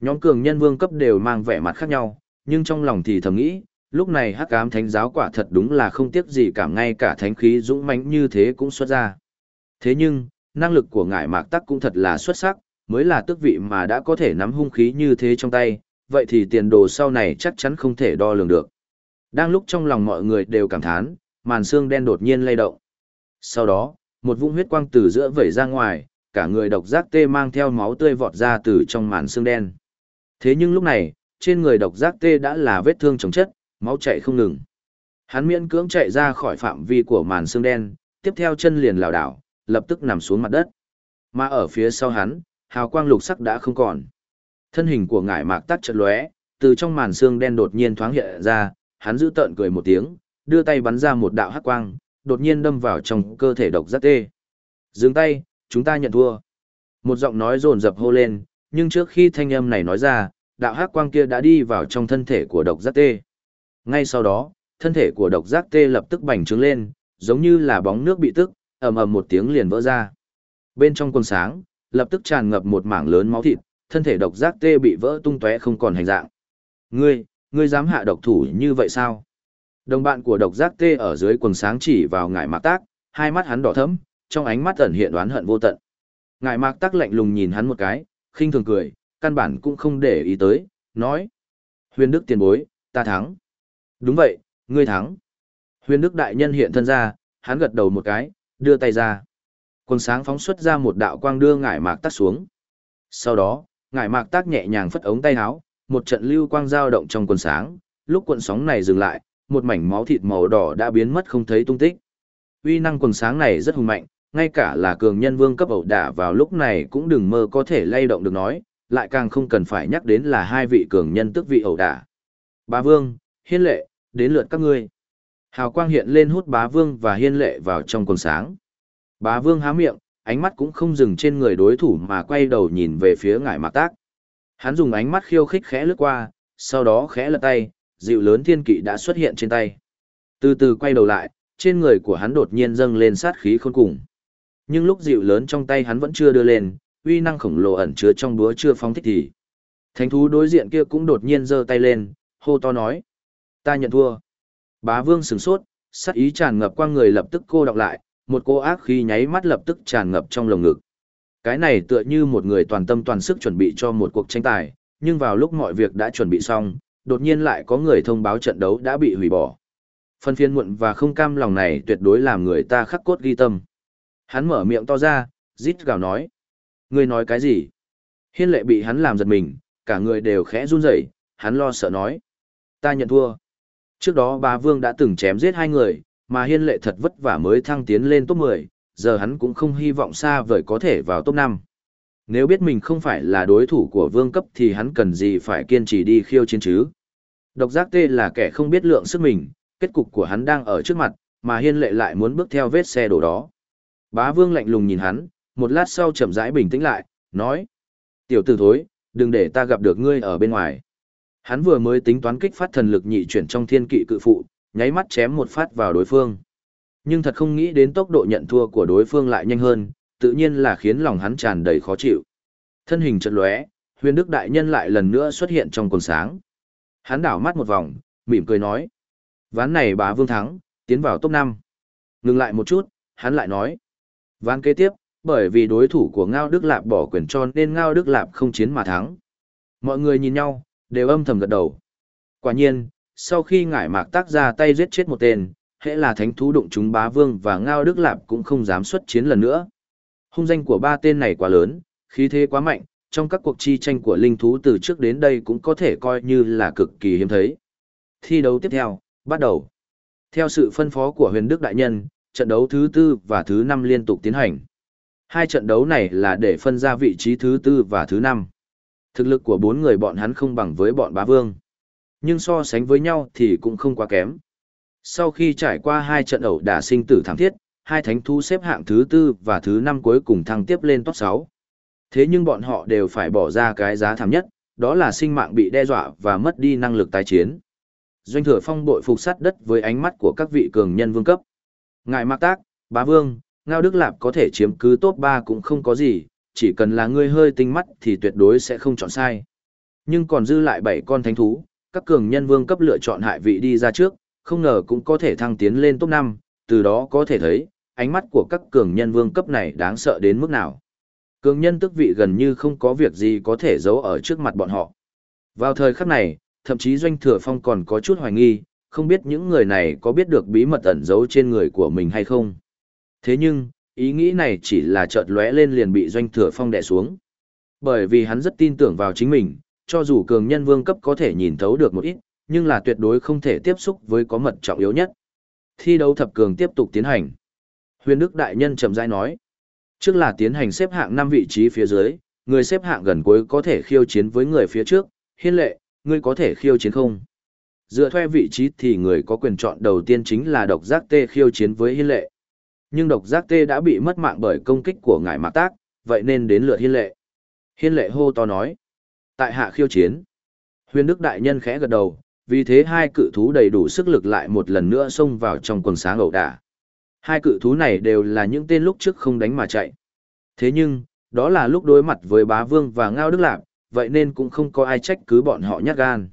Speaker 1: Nhóm cường nhân vương cấp đều mang vẻ mặt khác nhau, nhưng trong lòng thì thầm nghĩ, lúc này hắc ám thánh giáo quả thật đúng là không tiếc gì cả ngay cả thánh khí dũng mãnh như thế cũng xuất ra. Thế nhưng, năng lực của ngải mạc tắc cũng thật là xuất sắc, mới là tước vị mà đã có thể nắm hung khí như thế trong tay, vậy thì tiền đồ sau này chắc chắn không thể đo lường được. Đang lúc trong lòng mọi người đều cảm thán, màn xương đen đột nhiên lay động. Sau đó, một vũng huyết quang từ giữa vẩy ra ngoài, cả người độc giác tê mang theo máu tươi vọt ra từ trong màn xương đen. Thế nhưng lúc này, trên người độc giác tê đã là vết thương chống chất, máu chảy không ngừng. Hắn miễn cưỡng chạy ra khỏi phạm vi của màn xương đen, tiếp theo chân liền lảo đảo, lập tức nằm xuống mặt đất. Mà ở phía sau hắn, hào quang lục sắc đã không còn. Thân hình của ngải mạc tắt chợt lóe, từ trong màn xương đen đột nhiên thoáng hiện ra, hắn giữ tợn cười một tiếng, đưa tay bắn ra một đạo hắc quang, đột nhiên đâm vào trong cơ thể độc giác tê. Dừng tay, chúng ta nhận thua. Một giọng nói rồn rập hô lên, nhưng trước khi thanh âm này nói ra, đạo hắc quang kia đã đi vào trong thân thể của độc giác tê. Ngay sau đó, thân thể của độc giác tê lập tức bành trướng lên, giống như là bóng nước bị tức, ầm ầm một tiếng liền vỡ ra. Bên trong quần sáng, lập tức tràn ngập một mảng lớn máu thịt, thân thể độc giác tê bị vỡ tung tóe không còn hình dạng. Ngươi, ngươi dám hạ độc thủ như vậy sao? Đồng bạn của độc giác tê ở dưới quần sáng chỉ vào ngải mạc tác, hai mắt hắn đỏ thẫm, trong ánh mắt ẩn hiện đoán hận vô tận. Ngải mạc tác lạnh lùng nhìn hắn một cái, khinh thường cười, căn bản cũng không để ý tới, nói. Huyền Đức tiền bối, ta thắng. Đúng vậy, ngươi thắng. Huyền Đức đại nhân hiện thân ra, hắn gật đầu một cái, đưa tay ra. Quần sáng phóng xuất ra một đạo quang đưa ngải mạc tắt xuống. Sau đó, ngải mạc tác nhẹ nhàng phất ống tay áo, một trận lưu quang dao động trong quần sáng, lúc cuộn sóng này dừng lại, một mảnh máu thịt màu đỏ đã biến mất không thấy tung tích. Uy năng quần sáng này rất hùng mạnh, ngay cả là cường nhân vương cấp ẩu đả vào lúc này cũng đừng mơ có thể lay động được nói, lại càng không cần phải nhắc đến là hai vị cường nhân tức vị ẩu đả. Bá vương, hiên lệ, đến lượt các ngươi. Hào quang hiện lên hút bá vương và hiên lệ vào trong quần sáng. Bá vương há miệng, ánh mắt cũng không dừng trên người đối thủ mà quay đầu nhìn về phía ngải mạc tác. Hắn dùng ánh mắt khiêu khích khẽ lướt qua, sau đó khẽ lật tay, dịu lớn thiên kỵ đã xuất hiện trên tay. Từ từ quay đầu lại, trên người của hắn đột nhiên dâng lên sát khí khôn cùng. Nhưng lúc dịu lớn trong tay hắn vẫn chưa đưa lên, uy năng khổng lồ ẩn chứa trong đúa chưa phóng thích thì. Thánh thú đối diện kia cũng đột nhiên giơ tay lên, hô to nói. Ta nhận thua. Bá vương sửng sốt, sát ý tràn ngập qua người lập tức cô đọc lại, một cô ác khí nháy mắt lập tức tràn ngập trong lồng ngực. Cái này tựa như một người toàn tâm toàn sức chuẩn bị cho một cuộc tranh tài, nhưng vào lúc mọi việc đã chuẩn bị xong, đột nhiên lại có người thông báo trận đấu đã bị hủy bỏ. Phân phiên muộn và không cam lòng này tuyệt đối làm người ta khắc cốt ghi tâm. Hắn mở miệng to ra, rít gào nói. Ngươi nói cái gì? Hiên lệ bị hắn làm giật mình, cả người đều khẽ run rẩy, hắn lo sợ nói. Ta nhận thua. Trước đó bà Vương đã từng chém giết hai người, mà hiên lệ thật vất vả mới thăng tiến lên top 10, giờ hắn cũng không hy vọng xa vời có thể vào top 5. Nếu biết mình không phải là đối thủ của vương cấp thì hắn cần gì phải kiên trì đi khiêu chiến chứ. Độc giác tê là kẻ không biết lượng sức mình, kết cục của hắn đang ở trước mặt, mà hiên lệ lại muốn bước theo vết xe đổ đó. Bá vương lạnh lùng nhìn hắn, một lát sau chậm rãi bình tĩnh lại, nói. Tiểu tử thối, đừng để ta gặp được ngươi ở bên ngoài. Hắn vừa mới tính toán kích phát thần lực nhị chuyển trong thiên kỵ cự phụ, nháy mắt chém một phát vào đối phương. Nhưng thật không nghĩ đến tốc độ nhận thua của đối phương lại nhanh hơn, tự nhiên là khiến lòng hắn tràn đầy khó chịu. Thân hình chợt lóe, huyền đức đại nhân lại lần nữa xuất hiện trong quần sáng. Hắn đảo mắt một vòng, mỉm cười nói. Ván này bá vương thắng, tiến vào top 5. Ngừng lại một chút, hắn lại nói. Ván kế tiếp, bởi vì đối thủ của Ngao Đức Lạp bỏ quyền cho nên Ngao Đức Lạp không chiến mà thắng. Mọi người nhìn nhau, đều âm thầm gật đầu. Quả nhiên, sau khi ngải mạc tác ra tay giết chết một tên, hễ là thánh thú đụng chúng bá vương và Ngao Đức Lạp cũng không dám xuất chiến lần nữa. Hung danh của ba tên này quá lớn, khí thế quá mạnh, trong các cuộc chi tranh của linh thú từ trước đến đây cũng có thể coi như là cực kỳ hiếm thấy. Thi đấu tiếp theo, bắt đầu. Theo sự phân phó của huyền đức đại nhân, trận đấu thứ tư và thứ năm liên tục tiến hành. Hai trận đấu này là để phân ra vị trí thứ tư và thứ năm. Thực lực của bốn người bọn hắn không bằng với bọn bá vương. Nhưng so sánh với nhau thì cũng không quá kém. Sau khi trải qua hai trận ẩu đả sinh tử thảm thiết, hai thánh thú xếp hạng thứ tư và thứ năm cuối cùng thăng tiếp lên top 6. Thế nhưng bọn họ đều phải bỏ ra cái giá thảm nhất, đó là sinh mạng bị đe dọa và mất đi năng lực tái chiến. Doanh thừa phong bội phục sát đất với ánh mắt của các vị cường nhân vương cấp. Ngài Mạc Tác, Bá Vương, Ngao Đức Lạp có thể chiếm cứ top 3 cũng không có gì, chỉ cần là ngươi hơi tinh mắt thì tuyệt đối sẽ không chọn sai. Nhưng còn dư lại 7 con thánh thú, các cường nhân vương cấp lựa chọn hại vị đi ra trước, không ngờ cũng có thể thăng tiến lên top 5, từ đó có thể thấy, ánh mắt của các cường nhân vương cấp này đáng sợ đến mức nào. Cường nhân tức vị gần như không có việc gì có thể giấu ở trước mặt bọn họ. Vào thời khắc này, thậm chí Doanh Thừa Phong còn có chút hoài nghi, không biết những người này có biết được bí mật ẩn giấu trên người của mình hay không. Thế nhưng, ý nghĩ này chỉ là chợt lóe lên liền bị Doanh Thừa Phong đè xuống. Bởi vì hắn rất tin tưởng vào chính mình, cho dù cường nhân vương cấp có thể nhìn thấu được một ít, nhưng là tuyệt đối không thể tiếp xúc với có mật trọng yếu nhất. Thi đấu thập cường tiếp tục tiến hành. Huyền Đức Đại Nhân chậm rãi nói. Trước là tiến hành xếp hạng 5 vị trí phía dưới, người xếp hạng gần cuối có thể khiêu chiến với người phía trước. Hiên lệ, ngươi có thể khiêu chiến không? Dựa theo vị trí thì người có quyền chọn đầu tiên chính là độc giác tê khiêu chiến với hiên lệ. Nhưng độc giác tê đã bị mất mạng bởi công kích của ngải mạc tác, vậy nên đến lượt hiên lệ. Hiên lệ hô to nói. Tại hạ khiêu chiến. Huyền Đức Đại Nhân khẽ gật đầu, vì thế hai cự thú đầy đủ sức lực lại một lần nữa xông vào trong quần sáng ẩu đả. Hai cự thú này đều là những tên lúc trước không đánh mà chạy. Thế nhưng, đó là lúc đối mặt với bá vương và ngao đức lạp, vậy nên cũng không có ai trách cứ bọn họ nhát gan.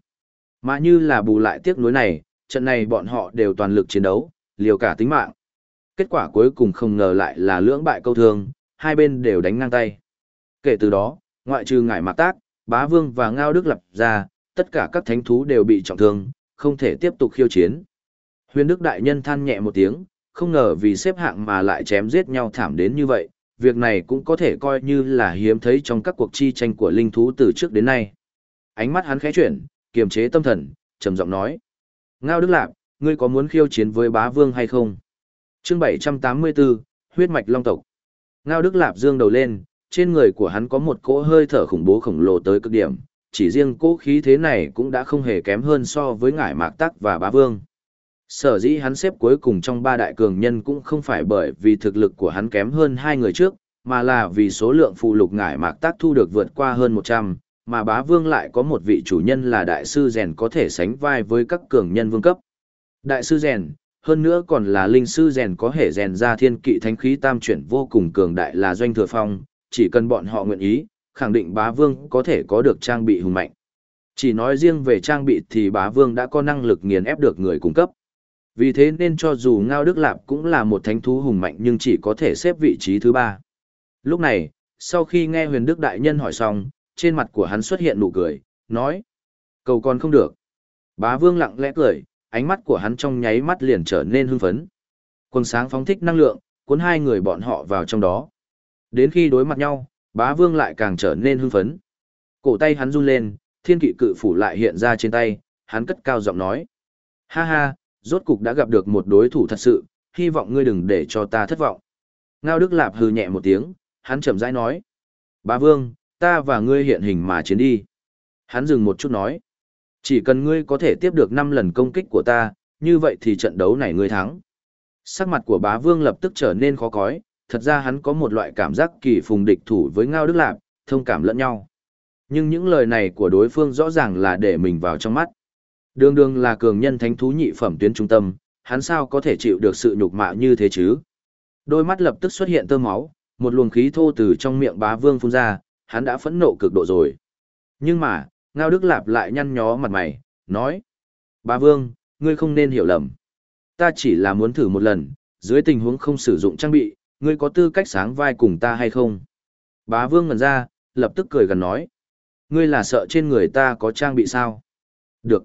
Speaker 1: Mà như là bù lại tiếc nuối này, trận này bọn họ đều toàn lực chiến đấu, liều cả tính mạng. Kết quả cuối cùng không ngờ lại là lưỡng bại câu thương, hai bên đều đánh ngang tay. Kể từ đó, ngoại trừ ngải mạc tác, bá vương và ngao đức lập ra, tất cả các thánh thú đều bị trọng thương, không thể tiếp tục khiêu chiến. Huyền Đức Đại Nhân than nhẹ một tiếng, không ngờ vì xếp hạng mà lại chém giết nhau thảm đến như vậy, việc này cũng có thể coi như là hiếm thấy trong các cuộc chi tranh của linh thú từ trước đến nay. Ánh mắt hắn khẽ chuyển, kiềm chế tâm thần, trầm giọng nói. Ngao Đức Lạp, ngươi có muốn khiêu chiến với bá vương hay không? Chương 784, huyết mạch long tộc. Ngao Đức Lạp dương đầu lên, trên người của hắn có một cỗ hơi thở khủng bố khổng lồ tới cực điểm, chỉ riêng cỗ khí thế này cũng đã không hề kém hơn so với ngải mạc tắc và bá vương. Sở dĩ hắn xếp cuối cùng trong ba đại cường nhân cũng không phải bởi vì thực lực của hắn kém hơn hai người trước, mà là vì số lượng phụ lục ngải mạc tác thu được vượt qua hơn 100, mà bá vương lại có một vị chủ nhân là đại sư rèn có thể sánh vai với các cường nhân vương cấp. Đại sư rèn, hơn nữa còn là linh sư rèn có thể rèn ra thiên kỵ thánh khí tam chuyển vô cùng cường đại là doanh thừa phong, chỉ cần bọn họ nguyện ý, khẳng định bá vương có thể có được trang bị hùng mạnh. Chỉ nói riêng về trang bị thì bá vương đã có năng lực nghiền ép được người cung cấp. Vì thế nên cho dù Ngao Đức Lạp cũng là một thánh thú hùng mạnh nhưng chỉ có thể xếp vị trí thứ ba. Lúc này, sau khi nghe huyền Đức Đại Nhân hỏi xong, trên mặt của hắn xuất hiện nụ cười, nói. Cầu còn không được. Bá vương lặng lẽ cười, ánh mắt của hắn trong nháy mắt liền trở nên hưng phấn. Quần sáng phóng thích năng lượng, cuốn hai người bọn họ vào trong đó. Đến khi đối mặt nhau, bá vương lại càng trở nên hưng phấn. Cổ tay hắn run lên, thiên kỵ cự phủ lại hiện ra trên tay, hắn cất cao giọng nói. Ha ha, rốt cục đã gặp được một đối thủ thật sự, hy vọng ngươi đừng để cho ta thất vọng. Ngao Đức Lạp hừ nhẹ một tiếng, hắn chậm rãi nói. Bá vương, ta và ngươi hiện hình mà chiến đi. Hắn dừng một chút nói. Chỉ cần ngươi có thể tiếp được 5 lần công kích của ta, như vậy thì trận đấu này ngươi thắng. Sắc mặt của bá vương lập tức trở nên khó coi, thật ra hắn có một loại cảm giác kỳ phùng địch thủ với Ngao Đức Lạp, thông cảm lẫn nhau. Nhưng những lời này của đối phương rõ ràng là để mình vào trong mắt. Đường đường là cường nhân thánh thú nhị phẩm tuyến trung tâm, hắn sao có thể chịu được sự nhục mạ như thế chứ? Đôi mắt lập tức xuất hiện tơ máu, một luồng khí thô từ trong miệng bá vương phun ra, hắn đã phẫn nộ cực độ rồi. Nhưng mà, Ngao Đức Lạp lại nhăn nhó mặt mày, nói. "Bà vương, ngươi không nên hiểu lầm. Ta chỉ là muốn thử một lần, dưới tình huống không sử dụng trang bị, ngươi có tư cách sáng vai cùng ta hay không? Bá vương ngẩn ra, lập tức cười gần nói. Ngươi là sợ trên người ta có trang bị sao? Được.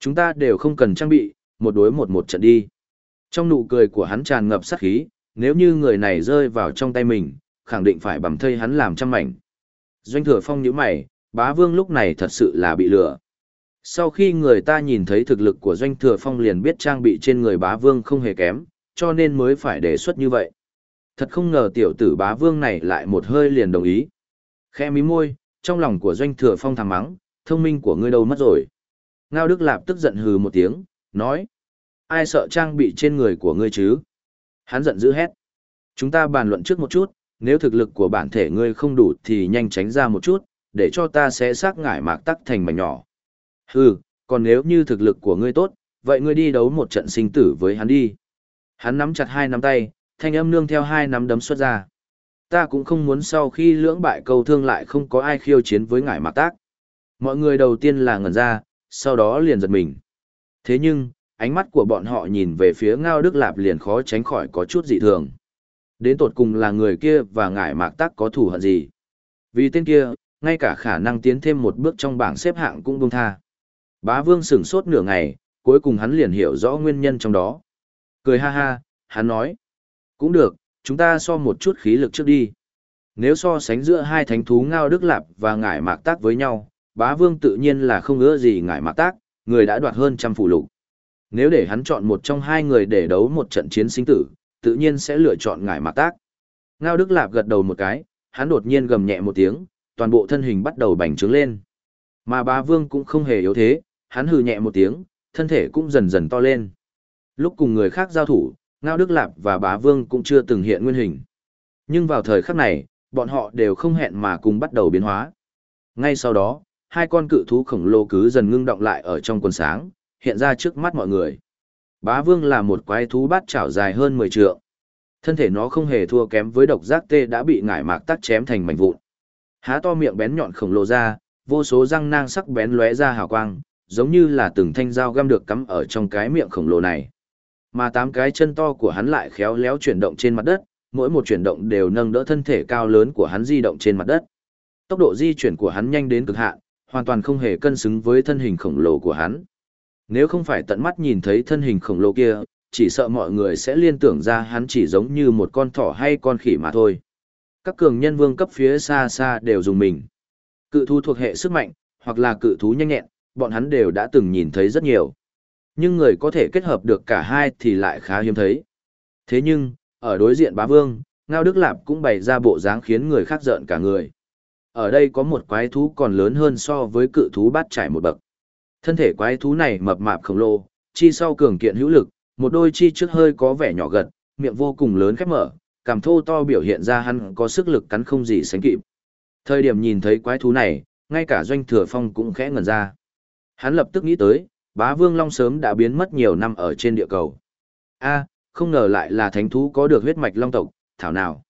Speaker 1: Chúng ta đều không cần trang bị, một đối một một trận đi. Trong nụ cười của hắn tràn ngập sát khí, nếu như người này rơi vào trong tay mình, khẳng định phải bằng thây hắn làm trăm mảnh. Doanh thừa phong nhíu mày, bá vương lúc này thật sự là bị lừa. Sau khi người ta nhìn thấy thực lực của doanh thừa phong liền biết trang bị trên người bá vương không hề kém, cho nên mới phải đề xuất như vậy. Thật không ngờ tiểu tử bá vương này lại một hơi liền đồng ý. Khẽ mí môi, trong lòng của doanh thừa phong thầm mắng, thông minh của ngươi đâu mất rồi. Ngao Đức Lạp tức giận hừ một tiếng, nói. Ai sợ trang bị trên người của ngươi chứ? Hắn giận dữ hét. Chúng ta bàn luận trước một chút, nếu thực lực của bản thể ngươi không đủ thì nhanh tránh ra một chút, để cho ta sẽ xác ngải mạc tắc thành mảnh nhỏ. Hừ, còn nếu như thực lực của ngươi tốt, vậy ngươi đi đấu một trận sinh tử với hắn đi. Hắn nắm chặt hai nắm tay, thanh âm nương theo hai nắm đấm xuất ra. Ta cũng không muốn sau khi lưỡng bại câu thương lại không có ai khiêu chiến với ngải mạc tác. Mọi người đầu tiên là ngẩn ra, sau đó liền giật mình. Thế nhưng, ánh mắt của bọn họ nhìn về phía Ngao Đức Lạp liền khó tránh khỏi có chút dị thường. Đến tột cùng là người kia và ngải mạc tắc có thủ hận gì. Vì tên kia, ngay cả khả năng tiến thêm một bước trong bảng xếp hạng cũng bông tha. Bá vương sửng sốt nửa ngày, cuối cùng hắn liền hiểu rõ nguyên nhân trong đó. Cười ha ha, hắn nói. Cũng được, chúng ta so một chút khí lực trước đi. Nếu so sánh giữa hai thánh thú Ngao Đức Lạp và ngải mạc tác với nhau, bá vương tự nhiên là không ngỡ gì ngải mạc tác, người đã đoạt hơn trăm phụ lục. Nếu để hắn chọn một trong hai người để đấu một trận chiến sinh tử, tự nhiên sẽ lựa chọn ngải mạc tác. Ngao Đức Lạp gật đầu một cái, hắn đột nhiên gầm nhẹ một tiếng, toàn bộ thân hình bắt đầu bành trướng lên. Mà bá vương cũng không hề yếu thế, hắn hừ nhẹ một tiếng, thân thể cũng dần dần to lên. Lúc cùng người khác giao thủ, Ngao Đức Lạp và bá vương cũng chưa từng hiện nguyên hình. Nhưng vào thời khắc này, bọn họ đều không hẹn mà cùng bắt đầu biến hóa. Ngay sau đó, hai con cự thú khổng lồ cứ dần ngưng động lại ở trong quần sáng, hiện ra trước mắt mọi người. Bá vương là một quái thú bát chảo dài hơn 10 trượng. Thân thể nó không hề thua kém với độc giác tê đã bị ngải mạc tắc chém thành mảnh vụn. Há to miệng bén nhọn khổng lồ ra, vô số răng nang sắc bén lóe ra hào quang, giống như là từng thanh dao găm được cắm ở trong cái miệng khổng lồ này. Mà tám cái chân to của hắn lại khéo léo chuyển động trên mặt đất, mỗi một chuyển động đều nâng đỡ thân thể cao lớn của hắn di động trên mặt đất. Tốc độ di chuyển của hắn nhanh đến cực hạn, hoàn toàn không hề cân xứng với thân hình khổng lồ của hắn. Nếu không phải tận mắt nhìn thấy thân hình khổng lồ kia, chỉ sợ mọi người sẽ liên tưởng ra hắn chỉ giống như một con thỏ hay con khỉ mà thôi. Các cường nhân vương cấp phía xa xa đều dùng mình. Cự thú thuộc hệ sức mạnh, hoặc là cự thú nhanh nhẹn, bọn hắn đều đã từng nhìn thấy rất nhiều. Nhưng người có thể kết hợp được cả hai thì lại khá hiếm thấy. Thế nhưng, ở đối diện bá vương, Ngao Đức Lạp cũng bày ra bộ dáng khiến người khác giận cả người ở đây có một quái thú còn lớn hơn so với cự thú bát trải một bậc. Thân thể quái thú này mập mạp khổng lồ, chi sau cường kiện hữu lực, một đôi chi trước hơi có vẻ nhỏ gật, miệng vô cùng lớn khép mở, cảm thô to biểu hiện ra hắn có sức lực cắn không gì sánh kịp. Thời điểm nhìn thấy quái thú này, ngay cả doanh thừa phong cũng khẽ ngẩn ra. Hắn lập tức nghĩ tới, bá vương long sớm đã biến mất nhiều năm ở trên địa cầu. a không ngờ lại là thánh thú có được huyết mạch long tộc, thảo nào.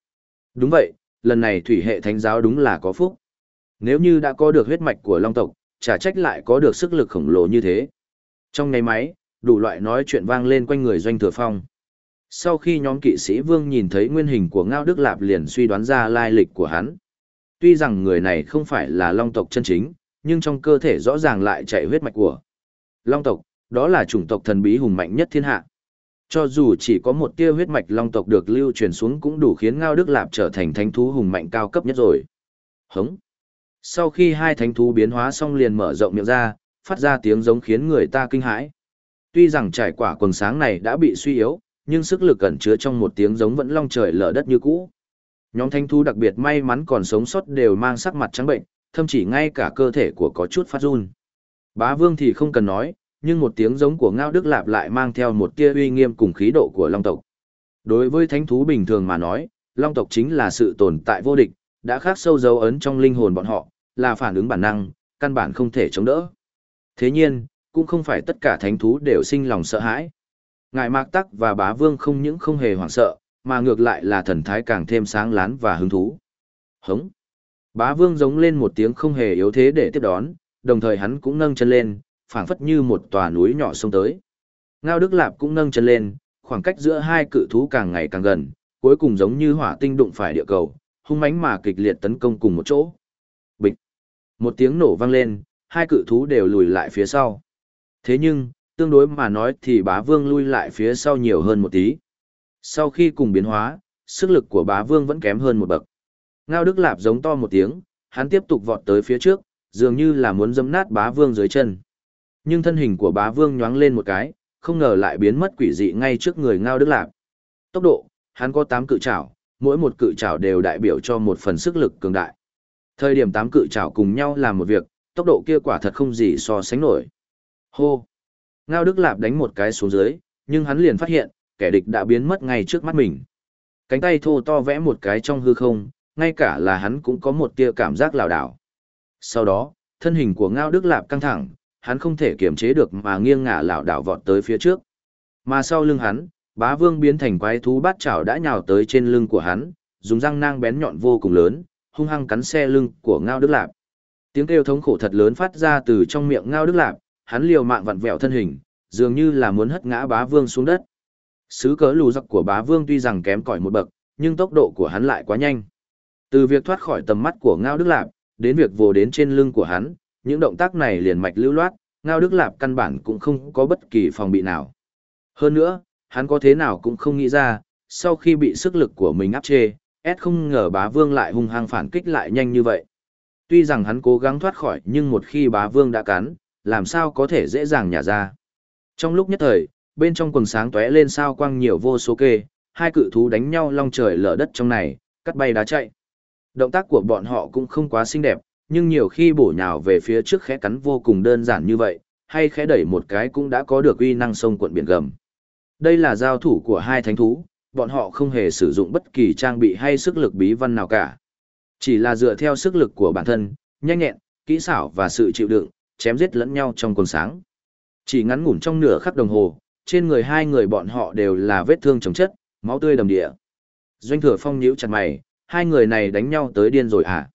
Speaker 1: Đúng vậy, lần này thủy hệ thánh giáo đúng là có phúc. Nếu như đã có được huyết mạch của long tộc, chả trách lại có được sức lực khổng lồ như thế. Trong ngày máy, đủ loại nói chuyện vang lên quanh người doanh thừa phong. Sau khi nhóm kỵ sĩ vương nhìn thấy nguyên hình của Ngao Đức Lạp liền suy đoán ra lai lịch của hắn. Tuy rằng người này không phải là long tộc chân chính, nhưng trong cơ thể rõ ràng lại chạy huyết mạch của long tộc, đó là chủng tộc thần bí hùng mạnh nhất thiên hạ. Cho dù chỉ có một tia huyết mạch long tộc được lưu truyền xuống cũng đủ khiến Ngao Đức Lạp trở thành thánh thú hùng mạnh cao cấp nhất rồi. Hống! Sau khi hai thánh thú biến hóa xong liền mở rộng miệng ra, phát ra tiếng giống khiến người ta kinh hãi. Tuy rằng trải quả quần sáng này đã bị suy yếu, nhưng sức lực ẩn chứa trong một tiếng giống vẫn long trời lở đất như cũ. Nhóm thánh thú đặc biệt may mắn còn sống sót đều mang sắc mặt trắng bệnh, thậm chí ngay cả cơ thể của có chút phát run. Bá vương thì không cần nói, nhưng một tiếng giống của Ngao Đức Lạp lại mang theo một tia uy nghiêm cùng khí độ của long tộc. Đối với thánh thú bình thường mà nói, long tộc chính là sự tồn tại vô địch, đã khắc sâu dấu ấn trong linh hồn bọn họ, là phản ứng bản năng, căn bản không thể chống đỡ. Thế nhiên, cũng không phải tất cả thánh thú đều sinh lòng sợ hãi. Ngài Mạc Tắc và Bá Vương không những không hề hoảng sợ, mà ngược lại là thần thái càng thêm sáng lán và hứng thú. Hống! Bá Vương giống lên một tiếng không hề yếu thế để tiếp đón, đồng thời hắn cũng nâng chân lên, phảng phất như một tòa núi nhỏ xông tới. Ngao Đức Lạp cũng nâng chân lên, khoảng cách giữa hai cự thú càng ngày càng gần, cuối cùng giống như hỏa tinh đụng phải địa cầu, hung mãnh mà kịch liệt tấn công cùng một chỗ. Bịch! Một tiếng nổ vang lên, hai cự thú đều lùi lại phía sau. Thế nhưng, tương đối mà nói thì bá vương lui lại phía sau nhiều hơn một tí. Sau khi cùng biến hóa, sức lực của bá vương vẫn kém hơn một bậc. Ngao Đức Lạp giống to một tiếng, hắn tiếp tục vọt tới phía trước, dường như là muốn dẫm nát bá vương dưới chân. Nhưng thân hình của bá vương nhoáng lên một cái, không ngờ lại biến mất quỷ dị ngay trước người Ngao Đức Lạp. Tốc độ, hắn có 8 cự trảo, mỗi một cự trảo đều đại biểu cho một phần sức lực cường đại. Thời điểm 8 cự trảo cùng nhau làm một việc, tốc độ kia quả thật không gì so sánh nổi. Hô! Ngao Đức Lạp đánh một cái xuống dưới, nhưng hắn liền phát hiện, kẻ địch đã biến mất ngay trước mắt mình. Cánh tay thô to vẽ một cái trong hư không, ngay cả là hắn cũng có một tia cảm giác lảo đảo. Sau đó, thân hình của Ngao Đức Lạp căng thẳng, hắn không thể kiềm chế được mà nghiêng ngả lảo đảo vọt tới phía trước. Mà sau lưng hắn, bá vương biến thành quái thú bát chảo đã nhào tới trên lưng của hắn, dùng răng nang bén nhọn vô cùng lớn, hung hăng cắn xe lưng của Ngao Đức Lạp. Tiếng kêu thống khổ thật lớn phát ra từ trong miệng Ngao Đức Lạp, hắn liều mạng vặn vẹo thân hình, dường như là muốn hất ngã bá vương xuống đất. Sứ cớ lù giặc của bá vương tuy rằng kém cỏi một bậc, nhưng tốc độ của hắn lại quá nhanh. Từ việc thoát khỏi tầm mắt của Ngao Đức Lạp, đến việc vồ đến trên lưng của hắn, những động tác này liền mạch lưu loát, Ngao Đức Lạp căn bản cũng không có bất kỳ phòng bị nào. Hơn nữa, hắn có thế nào cũng không nghĩ ra, sau khi bị sức lực của mình áp chê, S không ngờ bá vương lại hung hăng phản kích lại nhanh như vậy. Tuy rằng hắn cố gắng thoát khỏi nhưng một khi bá vương đã cắn, làm sao có thể dễ dàng nhả ra. Trong lúc nhất thời, bên trong quần sáng tóe lên sao quang nhiều vô số kê, hai cự thú đánh nhau long trời lở đất trong này, cắt bay đá chạy. Động tác của bọn họ cũng không quá xinh đẹp, nhưng nhiều khi bổ nhào về phía trước khẽ cắn vô cùng đơn giản như vậy, hay khẽ đẩy một cái cũng đã có được uy năng sông cuộn biển gầm. Đây là giao thủ của hai thánh thú, bọn họ không hề sử dụng bất kỳ trang bị hay sức lực bí văn nào cả. Chỉ là dựa theo sức lực của bản thân, nhanh nhẹn, kỹ xảo và sự chịu đựng, chém giết lẫn nhau trong cồn sáng. Chỉ ngắn ngủn trong nửa khắc đồng hồ, trên người hai người bọn họ đều là vết thương chồng chất, máu tươi đầm địa. Doanh thừa phong nhíu chặt mày, hai người này đánh nhau tới điên rồi à?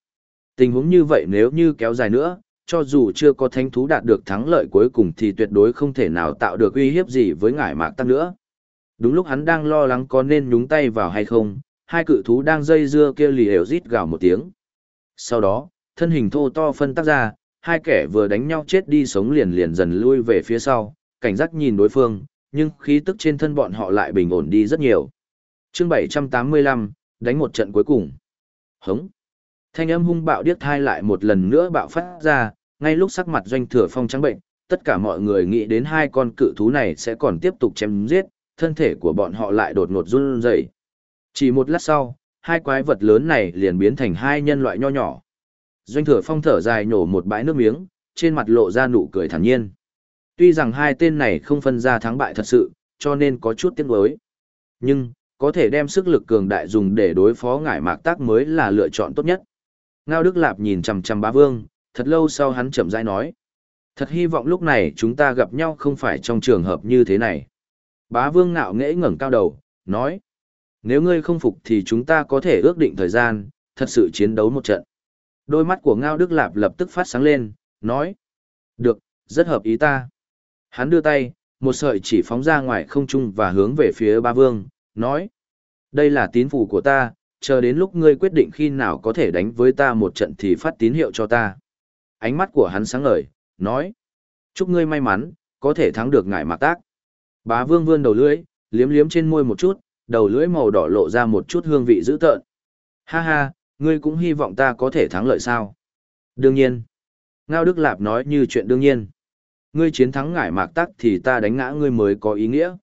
Speaker 1: Tình huống như vậy nếu như kéo dài nữa, cho dù chưa có thánh thú đạt được thắng lợi cuối cùng thì tuyệt đối không thể nào tạo được uy hiếp gì với ngải mạc tăng nữa. Đúng lúc hắn đang lo lắng có nên nhúng tay vào hay không, hai cự thú đang dây dưa kia lì hiểu rít gào một tiếng. Sau đó, thân hình thô to phân tách ra, hai kẻ vừa đánh nhau chết đi sống liền liền dần lui về phía sau, cảnh giác nhìn đối phương, nhưng khí tức trên thân bọn họ lại bình ổn đi rất nhiều. chương 785, đánh một trận cuối cùng. Hống. Thanh âm hung bạo điếc thai lại một lần nữa bạo phát ra, ngay lúc sắc mặt doanh thừa phong trắng bệnh, tất cả mọi người nghĩ đến hai con cự thú này sẽ còn tiếp tục chém giết, thân thể của bọn họ lại đột ngột run rẩy. Chỉ một lát sau, hai quái vật lớn này liền biến thành hai nhân loại nho nhỏ. Doanh thừa phong thở dài nhổ một bãi nước miếng, trên mặt lộ ra nụ cười thản nhiên. Tuy rằng hai tên này không phân ra thắng bại thật sự, cho nên có chút tiếc nuối. Nhưng, có thể đem sức lực cường đại dùng để đối phó ngải mạc tác mới là lựa chọn tốt nhất. Ngao Đức Lạp nhìn chằm chằm bá vương, Thật lâu sau hắn chậm rãi nói. Thật hy vọng lúc này chúng ta gặp nhau không phải trong trường hợp như thế này. Bá vương ngạo nghễ ngẩng cao đầu, nói. Nếu ngươi không phục thì chúng ta có thể ước định thời gian, thật sự chiến đấu một trận. Đôi mắt của Ngao Đức Lạp lập tức phát sáng lên, nói. Được, rất hợp ý ta. Hắn đưa tay, một sợi chỉ phóng ra ngoài không trung và hướng về phía ba vương, nói. Đây là tín phủ của ta, chờ đến lúc ngươi quyết định khi nào có thể đánh với ta một trận thì phát tín hiệu cho ta. Ánh mắt của hắn sáng ngời, nói. Chúc ngươi may mắn, có thể thắng được ngải mạc tác. Bá vương vươn đầu lưỡi, liếm liếm trên môi một chút, đầu lưỡi màu đỏ lộ ra một chút hương vị dữ tợn. Ha ha, ngươi cũng hy vọng ta có thể thắng lợi sao? Đương nhiên. Ngao Đức Lạp nói như chuyện đương nhiên. Ngươi chiến thắng ngải mạc tắc thì ta đánh ngã ngươi mới có ý nghĩa.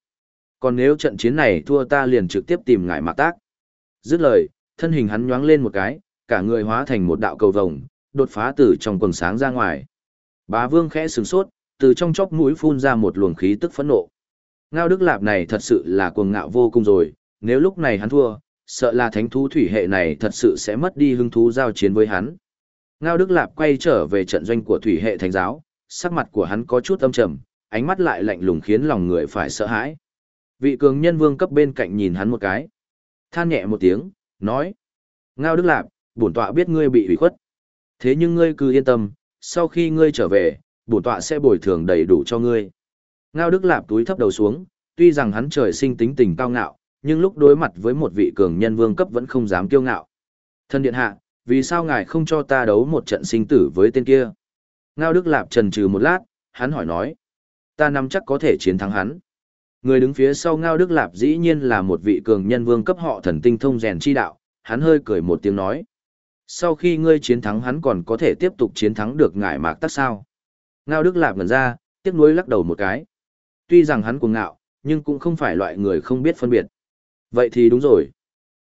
Speaker 1: Còn nếu trận chiến này thua ta liền trực tiếp tìm ngải mạc tác. Dứt lời, thân hình hắn nhoáng lên một cái, cả người hóa thành một đạo cầu vồng, đột phá từ trong quần sáng ra ngoài. Bá vương khẽ sừng sốt, từ trong chóp mũi phun ra một luồng khí tức phẫn nộ. Ngao Đức Lạp này thật sự là cuồng ngạo vô cùng rồi, nếu lúc này hắn thua, sợ là thánh thú thủy hệ này thật sự sẽ mất đi hứng thú giao chiến với hắn. Ngao Đức Lạp quay trở về trận doanh của thủy hệ thánh giáo, sắc mặt của hắn có chút âm trầm, ánh mắt lại lạnh lùng khiến lòng người phải sợ hãi. Vị cường nhân vương cấp bên cạnh nhìn hắn một cái. Than nhẹ một tiếng, nói. Ngao Đức Lạp, bổn tọa biết ngươi bị ủy khuất. Thế nhưng ngươi cứ yên tâm, sau khi ngươi trở về, bổn tọa sẽ bồi thường đầy đủ cho ngươi. Ngao Đức Lạp túi thấp đầu xuống, tuy rằng hắn trời sinh tính tình cao ngạo, nhưng lúc đối mặt với một vị cường nhân vương cấp vẫn không dám kiêu ngạo. Thân điện hạ, vì sao ngài không cho ta đấu một trận sinh tử với tên kia? Ngao Đức Lạp trần trừ một lát, hắn hỏi nói. Ta nắm chắc có thể chiến thắng hắn. Người đứng phía sau Ngao Đức Lạp dĩ nhiên là một vị cường nhân vương cấp họ thần tinh thông rèn chi đạo, hắn hơi cười một tiếng nói. Sau khi ngươi chiến thắng hắn còn có thể tiếp tục chiến thắng được ngải mạc tắc sao? Ngao Đức Lạp ngần ra, tiếc nuối lắc đầu một cái. Tuy rằng hắn cuồng ngạo, nhưng cũng không phải loại người không biết phân biệt. Vậy thì đúng rồi.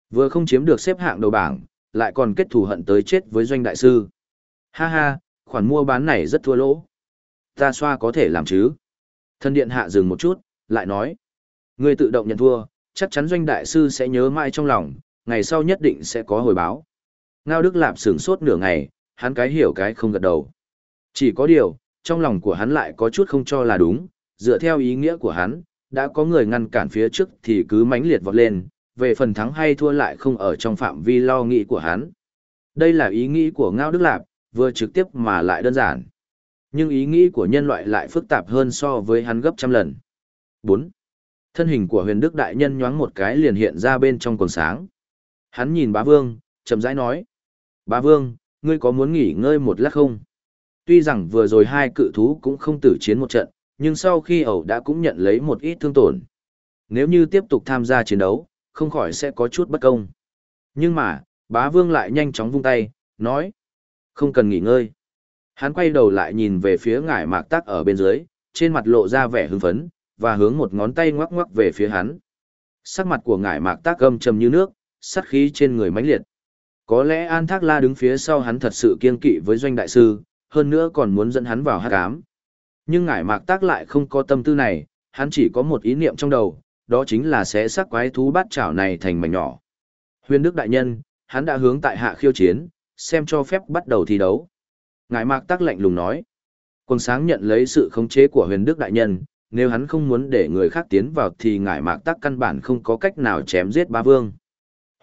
Speaker 1: Vừa không chiếm được xếp hạng đầu bảng, lại còn kết thù hận tới chết với doanh đại sư. Ha ha, khoản mua bán này rất thua lỗ. Ta xoa có thể làm chứ. Thân điện hạ dừng một chút, lại nói. Ngươi tự động nhận thua, chắc chắn doanh đại sư sẽ nhớ mãi trong lòng, ngày sau nhất định sẽ có hồi báo. Ngao Đức Lạp sửng sốt nửa ngày, hắn cái hiểu cái không gật đầu. Chỉ có điều, trong lòng của hắn lại có chút không cho là đúng, dựa theo ý nghĩa của hắn, đã có người ngăn cản phía trước thì cứ mãnh liệt vọt lên, về phần thắng hay thua lại không ở trong phạm vi lo nghĩ của hắn. Đây là ý nghĩ của Ngao Đức Lạp, vừa trực tiếp mà lại đơn giản. Nhưng ý nghĩ của nhân loại lại phức tạp hơn so với hắn gấp trăm lần. 4. Thân hình của huyền đức đại nhân nhoáng một cái liền hiện ra bên trong quần sáng. Hắn nhìn bá vương, chậm rãi nói. Bá vương, ngươi có muốn nghỉ ngơi một lát không? Tuy rằng vừa rồi hai cự thú cũng không tử chiến một trận, nhưng sau khi ẩu đã cũng nhận lấy một ít thương tổn. Nếu như tiếp tục tham gia chiến đấu, không khỏi sẽ có chút bất công. Nhưng mà, bá vương lại nhanh chóng vung tay, nói. Không cần nghỉ ngơi. Hắn quay đầu lại nhìn về phía ngải mạc tắc ở bên dưới, trên mặt lộ ra vẻ hưng phấn, và hướng một ngón tay ngoắc ngoắc về phía hắn. Sắc mặt của ngải mạc tác gâm trầm như nước, sát khí trên người mãnh liệt. Có lẽ An Thác La đứng phía sau hắn thật sự kiên kỵ với doanh đại sư, hơn nữa còn muốn dẫn hắn vào hát cám. Nhưng ngải mạc tác lại không có tâm tư này, hắn chỉ có một ý niệm trong đầu, đó chính là sẽ sắc quái thú bát chảo này thành mảnh nhỏ. Huyền Đức Đại Nhân, hắn đã hướng tại hạ khiêu chiến, xem cho phép bắt đầu thi đấu. Ngải mạc tác lạnh lùng nói. Quân sáng nhận lấy sự khống chế của huyền Đức Đại Nhân, nếu hắn không muốn để người khác tiến vào thì ngải mạc tác căn bản không có cách nào chém giết ba vương.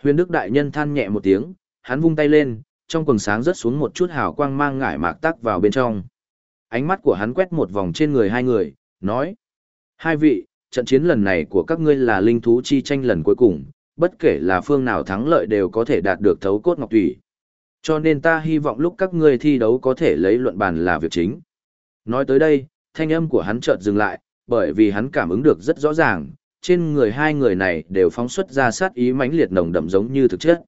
Speaker 1: Huyền Đức Đại Nhân than nhẹ một tiếng, hắn vung tay lên, trong quần sáng rớt xuống một chút hào quang mang ngải mạc tác vào bên trong. Ánh mắt của hắn quét một vòng trên người hai người, nói. Hai vị, trận chiến lần này của các ngươi là linh thú chi tranh lần cuối cùng, bất kể là phương nào thắng lợi đều có thể đạt được thấu cốt ngọc thủy. Cho nên ta hy vọng lúc các ngươi thi đấu có thể lấy luận bàn là việc chính. Nói tới đây, thanh âm của hắn chợt dừng lại, bởi vì hắn cảm ứng được rất rõ ràng, trên người hai người này đều phóng xuất ra sát ý mãnh liệt nồng đậm giống như thực chất.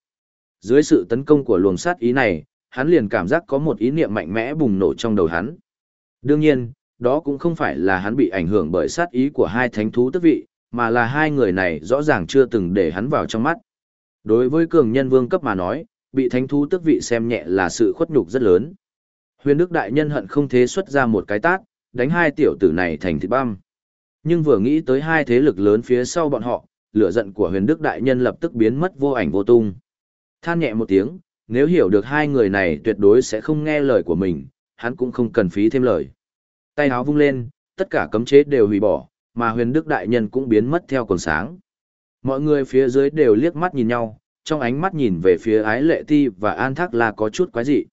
Speaker 1: Dưới sự tấn công của luồng sát ý này, hắn liền cảm giác có một ý niệm mạnh mẽ bùng nổ trong đầu hắn. Đương nhiên, đó cũng không phải là hắn bị ảnh hưởng bởi sát ý của hai thánh thú tức vị, mà là hai người này rõ ràng chưa từng để hắn vào trong mắt. Đối với cường nhân vương cấp mà nói, bị thánh thú tức vị xem nhẹ là sự khuất nhục rất lớn. Huyền Đức Đại Nhân hận không thế xuất ra một cái tát, đánh hai tiểu tử này thành thịt băm. Nhưng vừa nghĩ tới hai thế lực lớn phía sau bọn họ, lửa giận của huyền đức đại nhân lập tức biến mất vô ảnh vô tung. Than nhẹ một tiếng, nếu hiểu được hai người này tuyệt đối sẽ không nghe lời của mình, hắn cũng không cần phí thêm lời. Tay áo vung lên, tất cả cấm chế đều hủy bỏ, mà huyền đức đại nhân cũng biến mất theo quần sáng. Mọi người phía dưới đều liếc mắt nhìn nhau, trong ánh mắt nhìn về phía ái lệ ti và an thác là có chút quái dị.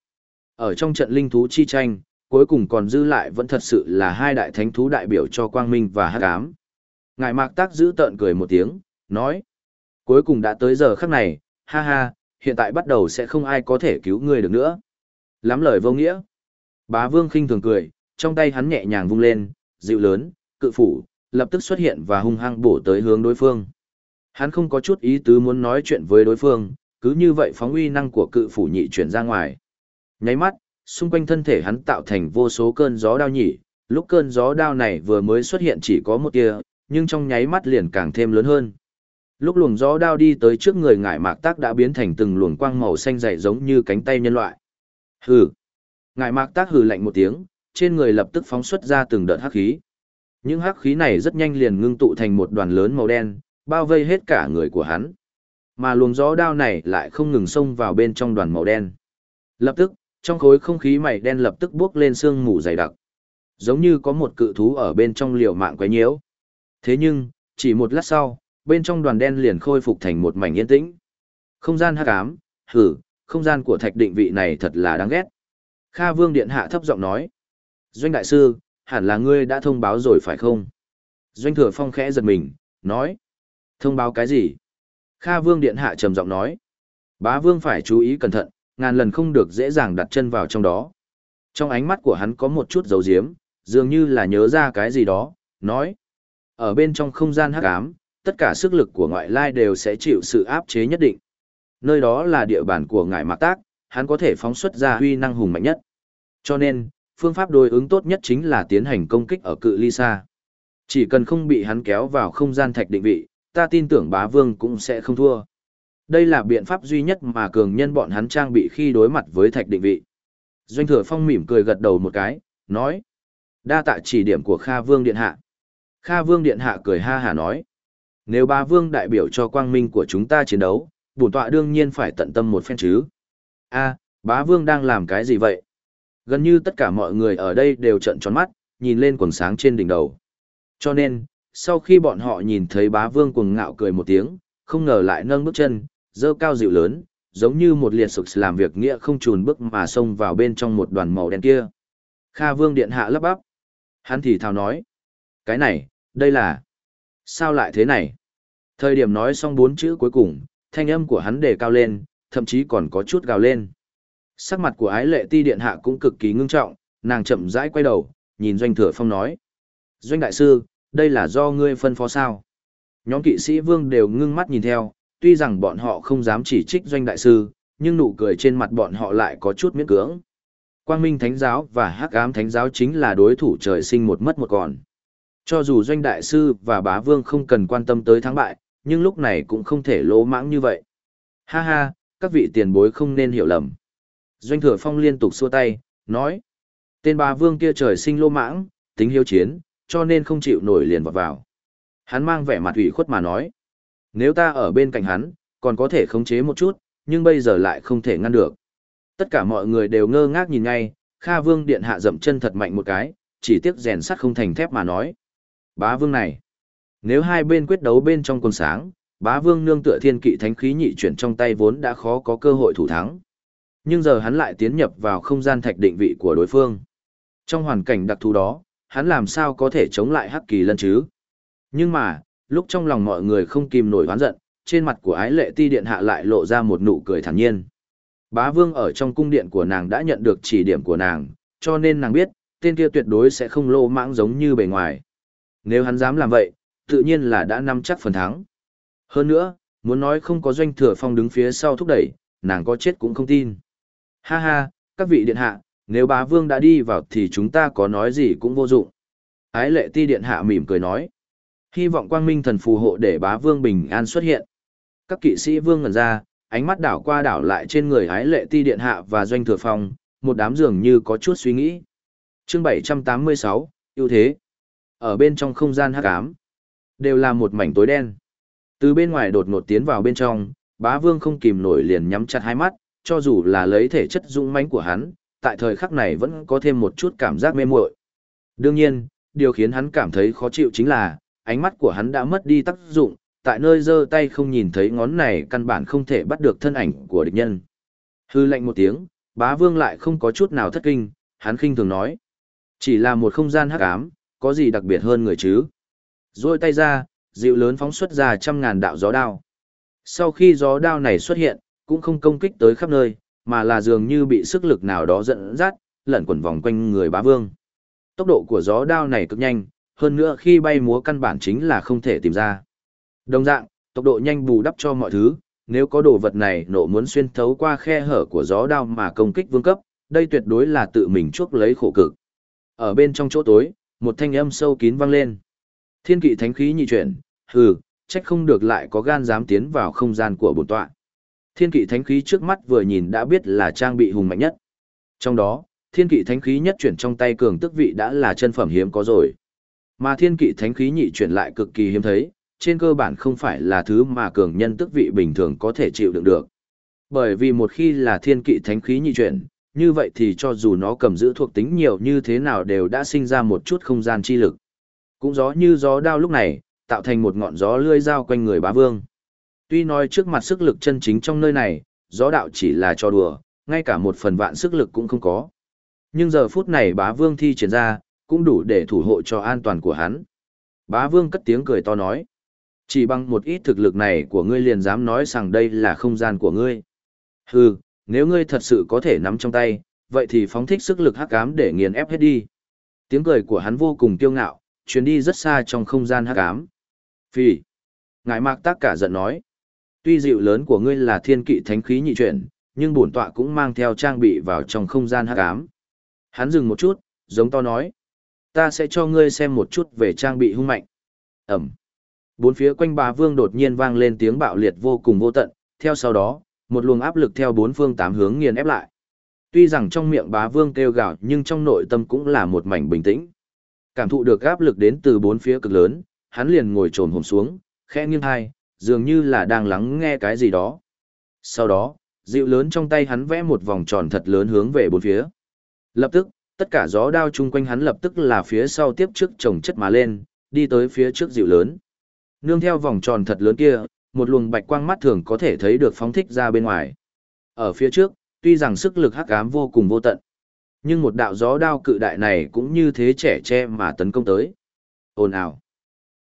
Speaker 1: Ở trong trận linh thú chi tranh, cuối cùng còn dư lại vẫn thật sự là hai đại thánh thú đại biểu cho quang minh và hắc ám. Ngài mạc tác giữ tợn cười một tiếng, nói. Cuối cùng đã tới giờ khắc này, ha ha, hiện tại bắt đầu sẽ không ai có thể cứu ngươi được nữa. Lắm lời vô nghĩa. Bá vương khinh thường cười, trong tay hắn nhẹ nhàng vung lên, dịu lớn, cự phủ, lập tức xuất hiện và hung hăng bổ tới hướng đối phương. Hắn không có chút ý tứ muốn nói chuyện với đối phương, cứ như vậy phóng uy năng của cự phủ nhị chuyển ra ngoài. Nháy mắt, xung quanh thân thể hắn tạo thành vô số cơn gió đao nhỉ, lúc cơn gió đao này vừa mới xuất hiện chỉ có một tia, nhưng trong nháy mắt liền càng thêm lớn hơn. Lúc luồng gió đao đi tới trước người ngải mạc tác đã biến thành từng luồng quang màu xanh dày giống như cánh tay nhân loại. Hừ. Ngài mạc tác hừ lạnh một tiếng, trên người lập tức phóng xuất ra từng đợt hắc khí. Những hắc khí này rất nhanh liền ngưng tụ thành một đoàn lớn màu đen, bao vây hết cả người của hắn. Mà luồng gió đao này lại không ngừng xông vào bên trong đoàn màu đen. Lập tức, trong khối không khí mày đen lập tức bước lên sương mù dày đặc. Giống như có một cự thú ở bên trong liều mạng quấy nhiễu. Thế nhưng, chỉ một lát sau, bên trong đoàn đen liền khôi phục thành một mảnh yên tĩnh. Không gian hắc ám, hử, không gian của thạch định vị này thật là đáng ghét. Kha Vương Điện Hạ thấp giọng nói. Doanh Đại Sư, hẳn là ngươi đã thông báo rồi phải không? Doanh Thừa Phong khẽ giật mình, nói. Thông báo cái gì? Kha Vương Điện Hạ trầm giọng nói. Bá Vương phải chú ý cẩn thận, ngàn lần không được dễ dàng đặt chân vào trong đó. Trong ánh mắt của hắn có một chút dấu diếm, dường như là nhớ ra cái gì đó, nói. Ở bên trong không gian hắc ám, tất cả sức lực của ngoại lai đều sẽ chịu sự áp chế nhất định. Nơi đó là địa bàn của ngài mạc tác, hắn có thể phóng xuất ra huy năng hùng mạnh nhất. Cho nên, phương pháp đối ứng tốt nhất chính là tiến hành công kích ở cự ly xa. Chỉ cần không bị hắn kéo vào không gian thạch định vị, ta tin tưởng bá vương cũng sẽ không thua. Đây là biện pháp duy nhất mà cường nhân bọn hắn trang bị khi đối mặt với thạch định vị. Doanh thừa phong mỉm cười gật đầu một cái, nói. Đa tạ chỉ điểm của Kha Vương Điện Hạ. Kha Vương Điện Hạ cười ha hà nói. Nếu bá vương đại biểu cho quang minh của chúng ta chiến đấu, bổn tọa đương nhiên phải tận tâm một phen chứ. a bá vương đang làm cái gì vậy? Gần như tất cả mọi người ở đây đều trợn tròn mắt, nhìn lên quần sáng trên đỉnh đầu. Cho nên, sau khi bọn họ nhìn thấy bá vương cuồng ngạo cười một tiếng, không ngờ lại nâng bước chân, dơ cao dịu lớn, giống như một liệt sực làm việc nghĩa không chùn bước mà xông vào bên trong một đoàn màu đen kia. Kha vương điện hạ lấp bắp. Hắn thì thào nói. Cái này, đây là... Sao lại thế này? Thời điểm nói xong bốn chữ cuối cùng, thanh âm của hắn đề cao lên, thậm chí còn có chút gào lên. Sắc mặt của ái lệ ti điện hạ cũng cực kỳ ngưng trọng, nàng chậm rãi quay đầu, nhìn doanh thừa phong nói. Doanh đại sư, đây là do ngươi phân phó sao? Nhóm kỵ sĩ vương đều ngưng mắt nhìn theo, tuy rằng bọn họ không dám chỉ trích doanh đại sư, nhưng nụ cười trên mặt bọn họ lại có chút miễn cưỡng. Quang Minh Thánh giáo và Hắc Ám Thánh giáo chính là đối thủ trời sinh một mất một còn. Cho dù doanh đại sư và bá vương không cần quan tâm tới thắng bại, nhưng lúc này cũng không thể lỗ mãng như vậy. Ha ha, các vị tiền bối không nên hiểu lầm. Doanh thừa phong liên tục xua tay, nói. Tên bá vương kia trời sinh lô mãng, tính hiếu chiến, cho nên không chịu nổi liền vọt vào. Hắn mang vẻ mặt ủy khuất mà nói. Nếu ta ở bên cạnh hắn, còn có thể khống chế một chút, nhưng bây giờ lại không thể ngăn được. Tất cả mọi người đều ngơ ngác nhìn ngay, Kha Vương Điện hạ dậm chân thật mạnh một cái, chỉ tiếc rèn sắt không thành thép mà nói. Bá vương này, nếu hai bên quyết đấu bên trong quần sáng, bá vương nương tựa thiên kỵ thánh khí nhị chuyển trong tay vốn đã khó có cơ hội thủ thắng. Nhưng giờ hắn lại tiến nhập vào không gian thạch định vị của đối phương. Trong hoàn cảnh đặc thù đó, hắn làm sao có thể chống lại hắc kỳ lân chứ? Nhưng mà, lúc trong lòng mọi người không kìm nổi oán giận, trên mặt của ái lệ ti điện hạ lại lộ ra một nụ cười thản nhiên. Bá vương ở trong cung điện của nàng đã nhận được chỉ điểm của nàng, cho nên nàng biết, tên kia tuyệt đối sẽ không lô mãng giống như bề ngoài. Nếu hắn dám làm vậy, tự nhiên là đã nắm chắc phần thắng. Hơn nữa, muốn nói không có doanh thừa phong đứng phía sau thúc đẩy, nàng có chết cũng không tin. Ha ha, các vị điện hạ, nếu bá vương đã đi vào thì chúng ta có nói gì cũng vô dụng. Ái lệ ti điện hạ mỉm cười nói. Hy vọng quang minh thần phù hộ để bá vương bình an xuất hiện. Các kỵ sĩ vương ngần ra, ánh mắt đảo qua đảo lại trên người ái lệ ti điện hạ và doanh thừa phong, một đám dường như có chút suy nghĩ. chương 786, ưu thế. Ở bên trong không gian hắc ám, đều là một mảnh tối đen. Từ bên ngoài đột ngột tiến vào bên trong, bá vương không kìm nổi liền nhắm chặt hai mắt, cho dù là lấy thể chất dũng mãnh của hắn, tại thời khắc này vẫn có thêm một chút cảm giác mê muội. Đương nhiên, điều khiến hắn cảm thấy khó chịu chính là, ánh mắt của hắn đã mất đi tác dụng, tại nơi giơ tay không nhìn thấy ngón này căn bản không thể bắt được thân ảnh của địch nhân. Hư lệnh một tiếng, bá vương lại không có chút nào thất kinh, hắn khinh thường nói. Chỉ là một không gian hắc ám, có gì đặc biệt hơn người chứ? Rồi tay ra, dịu lớn phóng xuất ra trăm ngàn đạo gió đao. Sau khi gió đao này xuất hiện, cũng không công kích tới khắp nơi, mà là dường như bị sức lực nào đó dẫn dắt, lẩn quẩn vòng quanh người bá vương. Tốc độ của gió đao này cực nhanh, hơn nữa khi bay múa căn bản chính là không thể tìm ra. Đồng dạng, tốc độ nhanh bù đắp cho mọi thứ, nếu có đồ vật này nổ muốn xuyên thấu qua khe hở của gió đao mà công kích vương cấp, đây tuyệt đối là tự mình chuốc lấy khổ cực. Ở bên trong chỗ tối, một thanh âm sâu kín vang lên. Thiên kỵ thánh khí nhị chuyển, hừ, trách không được lại có gan dám tiến vào không gian của bổn tọa. Thiên kỵ thánh khí trước mắt vừa nhìn đã biết là trang bị hùng mạnh nhất. Trong đó, thiên kỵ thánh khí nhất chuyển trong tay cường tức vị đã là chân phẩm hiếm có rồi. Mà thiên kỵ thánh khí nhị chuyển lại cực kỳ hiếm thấy, trên cơ bản không phải là thứ mà cường nhân tức vị bình thường có thể chịu đựng được. Bởi vì một khi là thiên kỵ thánh khí nhị chuyển, như vậy thì cho dù nó cầm giữ thuộc tính nhiều như thế nào đều đã sinh ra một chút không gian chi lực. Cũng gió như gió đao lúc này, tạo thành một ngọn gió lươi dao quanh người bá vương. Tuy nói trước mặt sức lực chân chính trong nơi này, gió đạo chỉ là trò đùa, ngay cả một phần vạn sức lực cũng không có. Nhưng giờ phút này bá vương thi triển ra, cũng đủ để thủ hộ cho an toàn của hắn. Bá vương cất tiếng cười to nói. Chỉ bằng một ít thực lực này của ngươi liền dám nói rằng đây là không gian của ngươi. Hừ, nếu ngươi thật sự có thể nắm trong tay, vậy thì phóng thích sức lực hắc ám để nghiền ép hết đi. Tiếng cười của hắn vô cùng kiêu ngạo, chuyến đi rất xa trong không gian hắc ám. Phi. Ngài mạc tác cả giận nói. Tuy dịu lớn của ngươi là thiên kỵ thánh khí nhị chuyển, nhưng bổn tọa cũng mang theo trang bị vào trong không gian hắc ám. Hắn dừng một chút, giống to nói. Ta sẽ cho ngươi xem một chút về trang bị hung mạnh. Ẩm. Bốn phía quanh bà vương đột nhiên vang lên tiếng bạo liệt vô cùng vô tận, theo sau đó, một luồng áp lực theo bốn phương tám hướng nghiền ép lại. Tuy rằng trong miệng bá vương kêu gào nhưng trong nội tâm cũng là một mảnh bình tĩnh. Cảm thụ được áp lực đến từ bốn phía cực lớn, hắn liền ngồi trồm hổm xuống, khẽ nghiêng hai, dường như là đang lắng nghe cái gì đó. Sau đó, dịu lớn trong tay hắn vẽ một vòng tròn thật lớn hướng về bốn phía. Lập tức, tất cả gió đao chung quanh hắn lập tức là phía sau tiếp trước chồng chất mà lên, đi tới phía trước dịu lớn. Nương theo vòng tròn thật lớn kia, một luồng bạch quang mắt thường có thể thấy được phóng thích ra bên ngoài. Ở phía trước, tuy rằng sức lực hắc ám vô cùng vô tận, nhưng một đạo gió đao cự đại này cũng như thế trẻ che mà tấn công tới. Ồn ào.